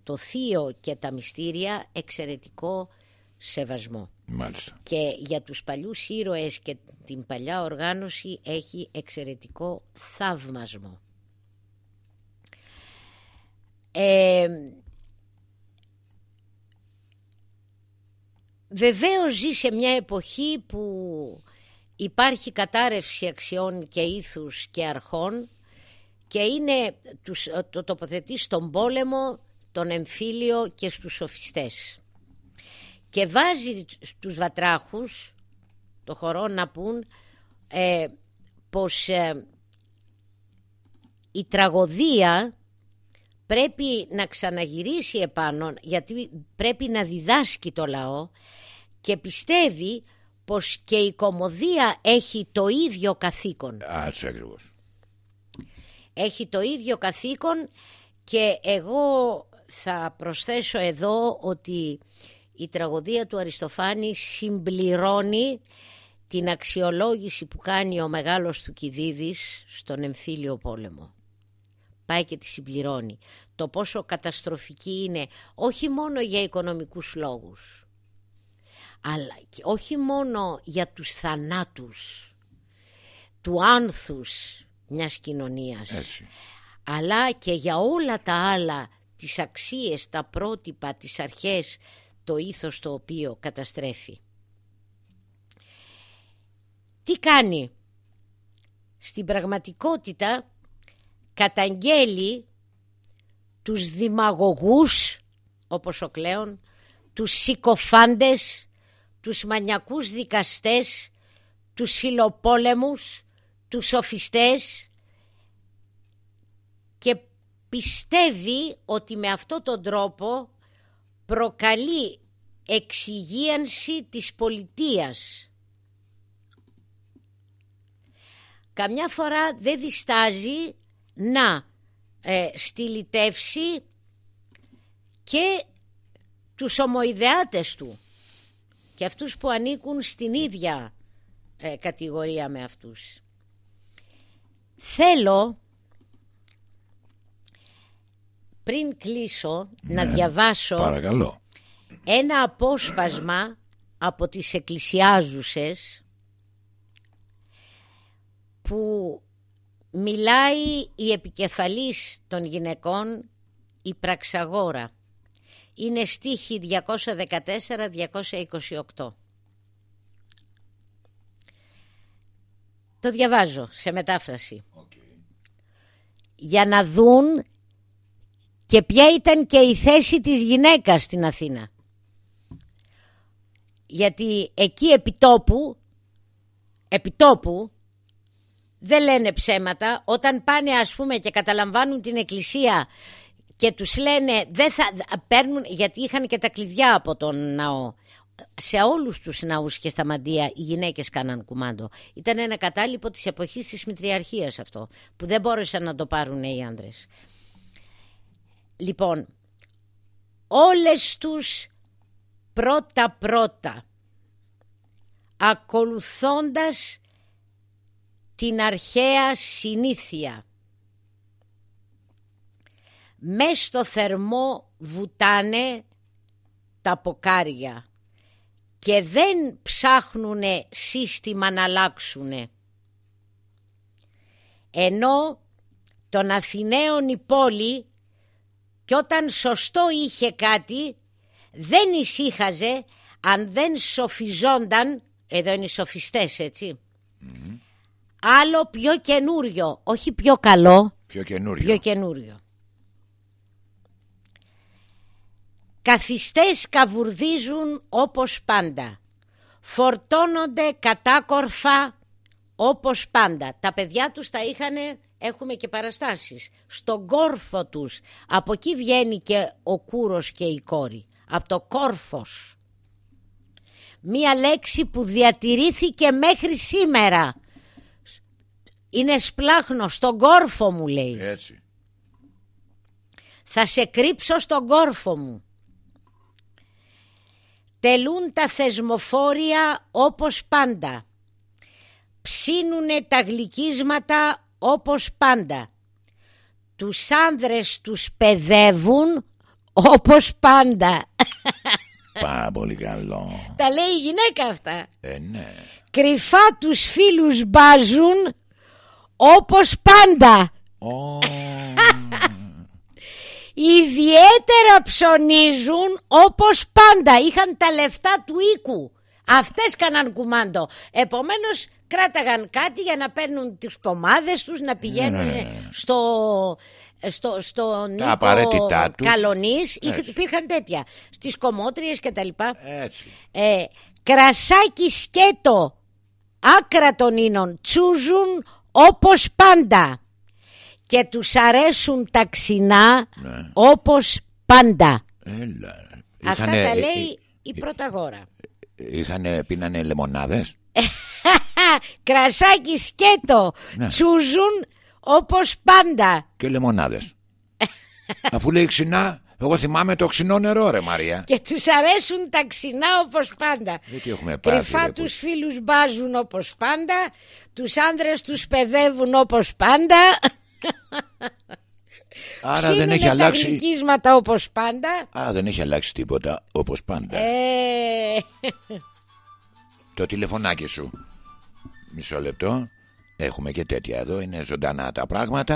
το θείο και τα μυστήρια εξαιρετικό σεβασμό. Μάλιστα. Και για τους παλιούς ήρωες και την παλιά οργάνωση έχει εξαιρετικό θαύμασμο. Ε, βεβαίως ζει σε μια εποχή που υπάρχει κατάρρευση αξιών και ήθους και αρχών και είναι, τους, το τοποθετεί στον πόλεμο, τον εμφύλιο και στους σοφιστές. Και βάζει στους βατράχους, το χωρό να πούν, ε, πως ε, η τραγωδία πρέπει να ξαναγυρίσει επάνω γιατί πρέπει να διδάσκει το λαό και πιστεύει πως και η κομμωδία έχει το ίδιο καθήκον. Α, ακριβώς. Έχει το ίδιο καθήκον και εγώ θα προσθέσω εδώ ότι η τραγωδία του Αριστοφάνη συμπληρώνει την αξιολόγηση που κάνει ο μεγάλος του Κιδίδης στον εμφύλιο πόλεμο. Πάει και τη συμπληρώνει. Το πόσο καταστροφική είναι όχι μόνο για οικονομικούς λόγους αλλά και όχι μόνο για τους θανάτους του άνθους μιας κοινωνίας αλλά και για όλα τα άλλα τις αξίες, τα πρότυπα, τις αρχές, το ήθος το οποίο καταστρέφει. Τι κάνει; Στην πραγματικότητα καταγγέλει τους δημαγωγούς όπως ο Κλέον, τους συκοφάντες, τους μανιακούς δικαστές, τους φιλοπόλεμους, τους σοφιστές και πιστεύει ότι με αυτόν τον τρόπο προκαλεί εξυγίανση της πολιτείας. Καμιά φορά δεν διστάζει να ε, στυλιτεύσει και τους ομοειδεάτες του και αυτούς που ανήκουν στην ίδια ε, κατηγορία με αυτούς. Θέλω πριν κλείσω να Ναι, διαβάσω Παρακαλώ. ένα απόσπασμα από τις εκκλησιάζουσες που μιλάει η επικεφαλής των γυναικών η Πραξαγόρα. Είναι στίχη 214-228. Το διαβάζω σε μετάφραση. Για να δουν και ποια ήταν και η θέση της γυναίκας στην Αθήνα. Γιατί εκεί επιτόπου, επιτόπου δεν λένε ψέματα. Όταν πάνε ας πούμε και καταλαμβάνουν την εκκλησία και τους λένε δεν θα παίρνουν γιατί είχαν και τα κλειδιά από τον ναό. Σε όλους τους ναούς και στα μαντεία οι γυναίκες κάναν κουμάντο. Ήταν ένα κατάλοιπο της εποχής της Μητριαρχίας αυτό που δεν μπόρεσαν να το πάρουν οι άνδρες. Λοιπόν, όλες τους πρώτα-πρώτα ακολουθώντας την αρχαία συνήθεια μες στο θερμό βουτάνε τα ποκάρια και δεν ψάχνουνε σύστημα να αλλάξουνε. Ενώ των Αθηναίων η πόλη και όταν σωστό είχε κάτι δεν ησύχαζε αν δεν σοφιζόνταν, εδώ είναι οι σοφιστές έτσι, άλλο πιο καινούριο, όχι πιο καλό, Πιο καινούριο. πιο καινούριο. Καθιστές καβουρδίζουν όπως πάντα. Φορτώνονται κατάκορφα όπως πάντα. Τα παιδιά τους τα είχαν, έχουμε και παραστάσεις. Στον κόρφο τους. Από εκεί βγαίνει και ο κούρος και η κόρη. Από το κόρφος. Μία λέξη που διατηρήθηκε μέχρι σήμερα. Είναι σπλάχνος στον κόρφο μου λέει. Έτσι. Θα σε κρύψω στον κόρφο μου. Τελούν τα θεσμοφόρια όπως πάντα. Ψίνουνε τα γλυκίσματα όπως πάντα. Τους άνδρες τους παιδεύουν όπως πάντα. Πάρα πολύ καλό. Τα λέει η γυναίκα αυτά. Ε, ναι. Κρυφά τους φίλους μπάζουν όπως πάντα. Ω, Ιδιαίτερα ψωνίζουν όπως πάντα. Είχαν τα λεφτά του οίκου. Αυτές κάναν κουμάντο. Επομένως κράταγαν κάτι για να παίρνουν τις πομάδες τους, να πηγαίνουν ναι, ναι, ναι. στο... Στο, στο Νίκο απαραίτητά τους. Καλονής Είχ- Έτσι. υπήρχαν τέτοια στις κομμότριες και τα λοιπά έτσι. ε, κρασάκι σκέτο άκρα των ίνων τσούζουν όπως πάντα και τους αρέσουν τα ξινά Ναι. όπως πάντα. Έλα. Αυτά Είχανε- τα ε, λέει η πρωταγόρα. ε, Είχανε, πίνανε λεμονάδες; [laughs] Κρασάκι σκέτο Ναι. τσούζουν όπως πάντα. και λεμονάδες. Αφού λέει ξινά, εγώ θυμάμαι το ξινό νερό ρε Μαρία. Και τους αρέσουν τα ξινά όπως πάντα. Γιατί έχουμε πάθει, Κρυφά ρε, τους που- φίλους μπάζουν όπως πάντα. Τους άνδρες τους παιδεύουν όπως πάντα. Άρα δεν Ψήνουνε έχει τα αλλάξει. γλυκίσματα όπως πάντα. Α, δεν έχει αλλάξει τίποτα όπως πάντα. Ε, Το τηλεφωνάκι σου. Μισό λεπτό. Έχουμε και τέτοια εδώ. Είναι ζωντανά τα πράγματα.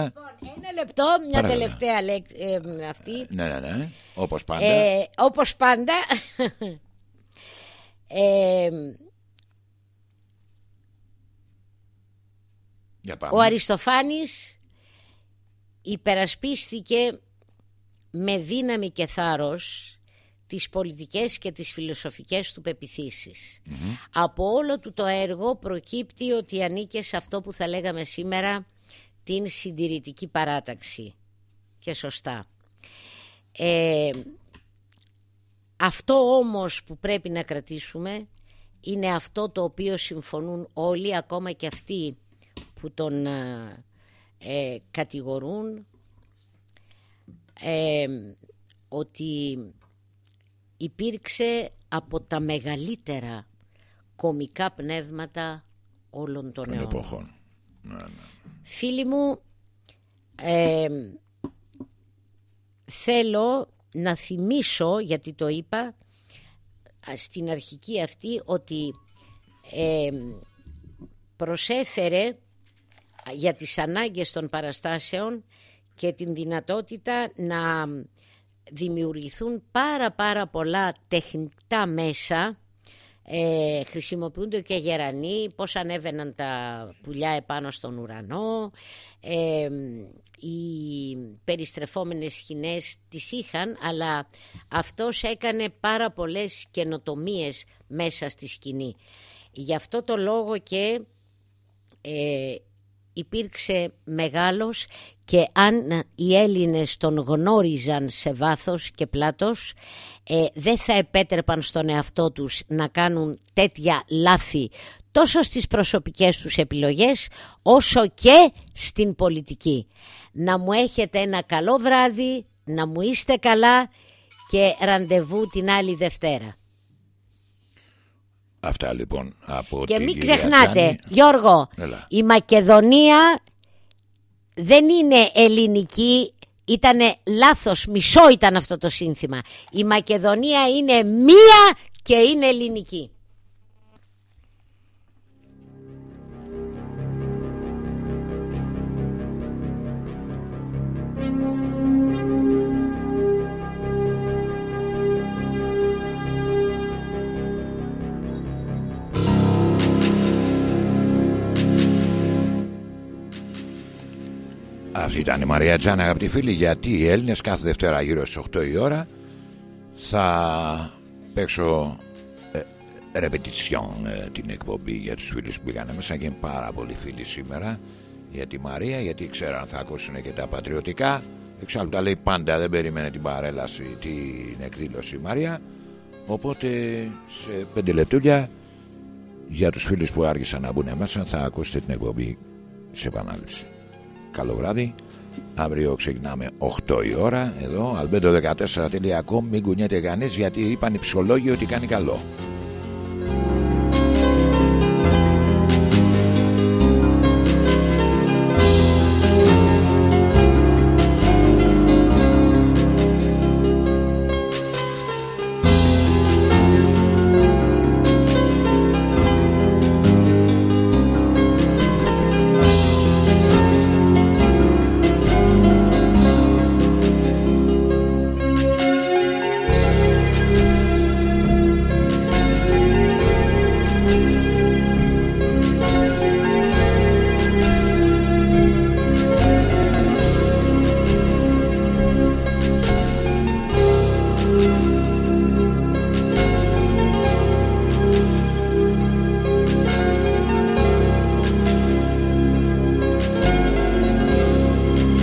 ένα λεπτό, μια Παρακαλώ. τελευταία λέξη ε, αυτή. Ναι, ναι, ναι. Όπως πάντα. Ε, όπως πάντα ε, Για ο πάμε. Αριστοφάνης υπερασπίστηκε με δύναμη και θάρρος τις πολιτικές και τις φιλοσοφικές του πεπιθήσεις. Από όλο του το έργο προκύπτει ότι ανήκε σε αυτό που θα λέγαμε σήμερα την συντηρητική παράταξη. Και σωστά. Ε, αυτό όμως που πρέπει να κρατήσουμε είναι αυτό το οποίο συμφωνούν όλοι, ακόμα και αυτοί που τον ε, ε, κατηγορούν, ε, ότι υπήρξε από τα μεγαλύτερα κομικά πνεύματα όλων των Των αιώνων. εποχών. Ναι, ναι. Φίλοι μου, ε, θέλω να θυμίσω, γιατί το είπα α, στην αρχική αυτή, ότι ε, προσέφερε για τις ανάγκες των παραστάσεων και την δυνατότητα να δημιουργηθούν πάρα πάρα πολλά τεχνητά μέσα ε, χρησιμοποιούνται και γερανοί, πώς ανέβαιναν τα πουλιά επάνω στον ουρανό, ε, οι περιστρεφόμενες σκηνές τις είχαν, αλλά αυτός έκανε πάρα πολλές καινοτομίες μέσα στη σκηνή. Γι' αυτό το λόγο και ε, υπήρξε μεγάλος και αν οι Έλληνες τον γνώριζαν σε βάθος και πλάτος ε, δεν θα επέτρεπαν στον εαυτό τους να κάνουν τέτοια λάθη τόσο στις προσωπικές τους επιλογές όσο και στην πολιτική. Να μου έχετε ένα καλό βράδυ, να μου είστε καλά και ραντεβού την άλλη Δευτέρα. Αυτά λοιπόν από Και την μην κυρία ξεχνάτε, Τζάνη. Γιώργο, Έλα. η Μακεδονία δεν είναι ελληνική, ήτανε λάθος, μισό ήταν αυτό το σύνθημα. Η Μακεδονία είναι μία και είναι ελληνική. Αυτή ήταν η Μαρία Τζάνα αγαπητοί φίλοι γιατί οι Έλληνες κάθε Δευτέρα γύρω στις 8 η ώρα θα παίξω ε, repetition ε, την εκπομπή για τους φίλους που πήγανε μέσα και είναι πάρα πολλοί φίλοι σήμερα για τη Μαρία γιατί ξέραν θα ακούσουν και τα πατριωτικά εξάλλου τα λέει πάντα δεν περίμενε την παρέλαση την εκδήλωση η Μαρία οπότε σε πέντε λεπτούλια για τους φίλους που άργησαν να μπουν μέσα θα ακούσετε την εκπομπή σε επανάληψη. Καλό βράδυ. Αύριο ξεκινάμε 8 η ώρα εδώ, albedo14.com. Μην κουνιέται κανείς γιατί είπαν οι ψυχολόγοι ότι κάνει καλό.